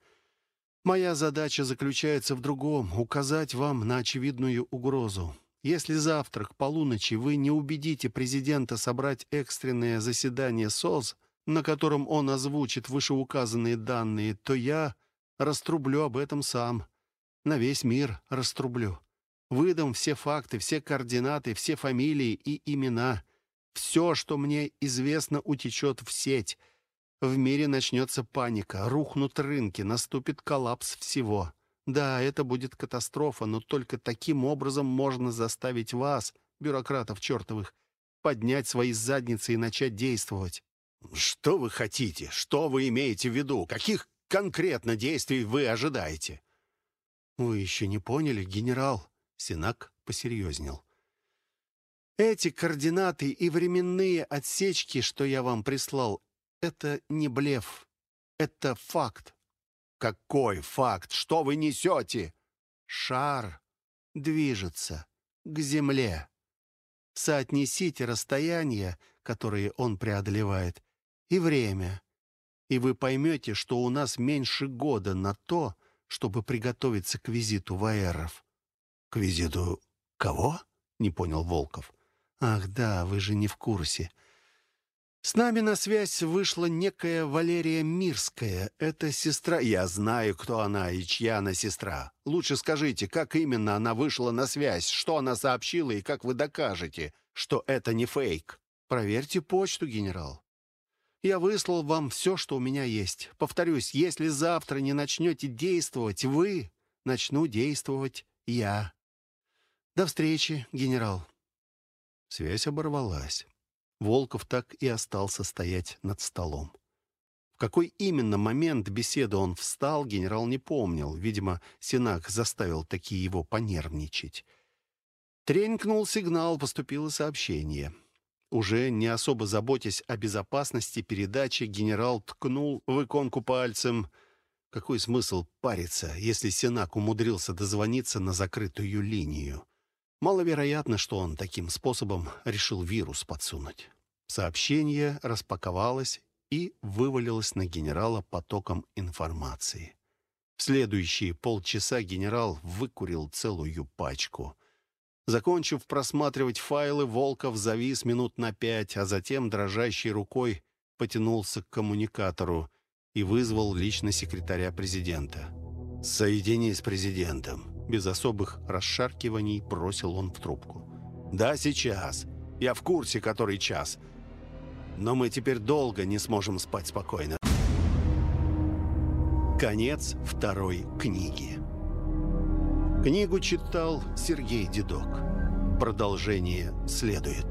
Speaker 1: Моя задача заключается в другом — указать вам на очевидную угрозу. Если завтра к полуночи вы не убедите президента собрать экстренное заседание СОЗ, на котором он озвучит вышеуказанные данные, то я раструблю об этом сам. На весь мир раструблю. Выдам все факты, все координаты, все фамилии и имена. Все, что мне известно, утечет в сеть. В мире начнется паника, рухнут рынки, наступит коллапс всего. Да, это будет катастрофа, но только таким образом можно заставить вас, бюрократов чертовых, поднять свои задницы и начать действовать.
Speaker 6: Что вы хотите? Что вы имеете в виду? Каких конкретно действий вы ожидаете?
Speaker 1: Вы еще не поняли, генерал? Синак посерьезнел. Эти координаты и временные отсечки, что я вам прислал, это не блеф. Это факт.
Speaker 6: Какой факт? Что вы несете?
Speaker 1: Шар движется к Земле. Соотнесите расстояние, которое он преодолевает, и время, и вы поймете, что у нас меньше года на то, чтобы приготовиться к визиту Ваэров.
Speaker 6: «К визиту кого?» — не понял Волков.
Speaker 1: «Ах да, вы же не в курсе. С нами на связь вышла некая Валерия Мирская. Это сестра...
Speaker 6: Я знаю, кто она и чья она сестра. Лучше скажите, как именно она вышла на связь, что она сообщила и как вы докажете, что это не фейк?»
Speaker 1: «Проверьте почту, генерал. Я выслал вам все, что у меня есть. Повторюсь, если завтра не начнете действовать вы, начну действовать я. До встречи, генерал». Связь оборвалась. Волков так и остался стоять над столом. В какой именно момент беседы он встал, генерал не помнил. Видимо, Синак заставил такие его понервничать. Тренькнул сигнал, поступило сообщение. Уже не особо заботясь о безопасности передачи, генерал ткнул в иконку пальцем. Какой смысл париться, если Синак умудрился дозвониться на закрытую линию? Маловероятно, что он таким способом решил вирус подсунуть. Сообщение распаковалось и вывалилось на генерала потоком информации. В следующие полчаса генерал выкурил целую пачку. Закончив просматривать файлы, Волков завис минут на пять, а затем дрожащей рукой потянулся к коммуникатору и вызвал лично секретаря президента. «Соедини с президентом», без особых расшаркиваний бросил он в трубку. «Да, сейчас. Я в курсе, который час. Но мы теперь долго не сможем спать спокойно». Конец второй книги. Книгу читал Сергей Дедок. Продолжение следует.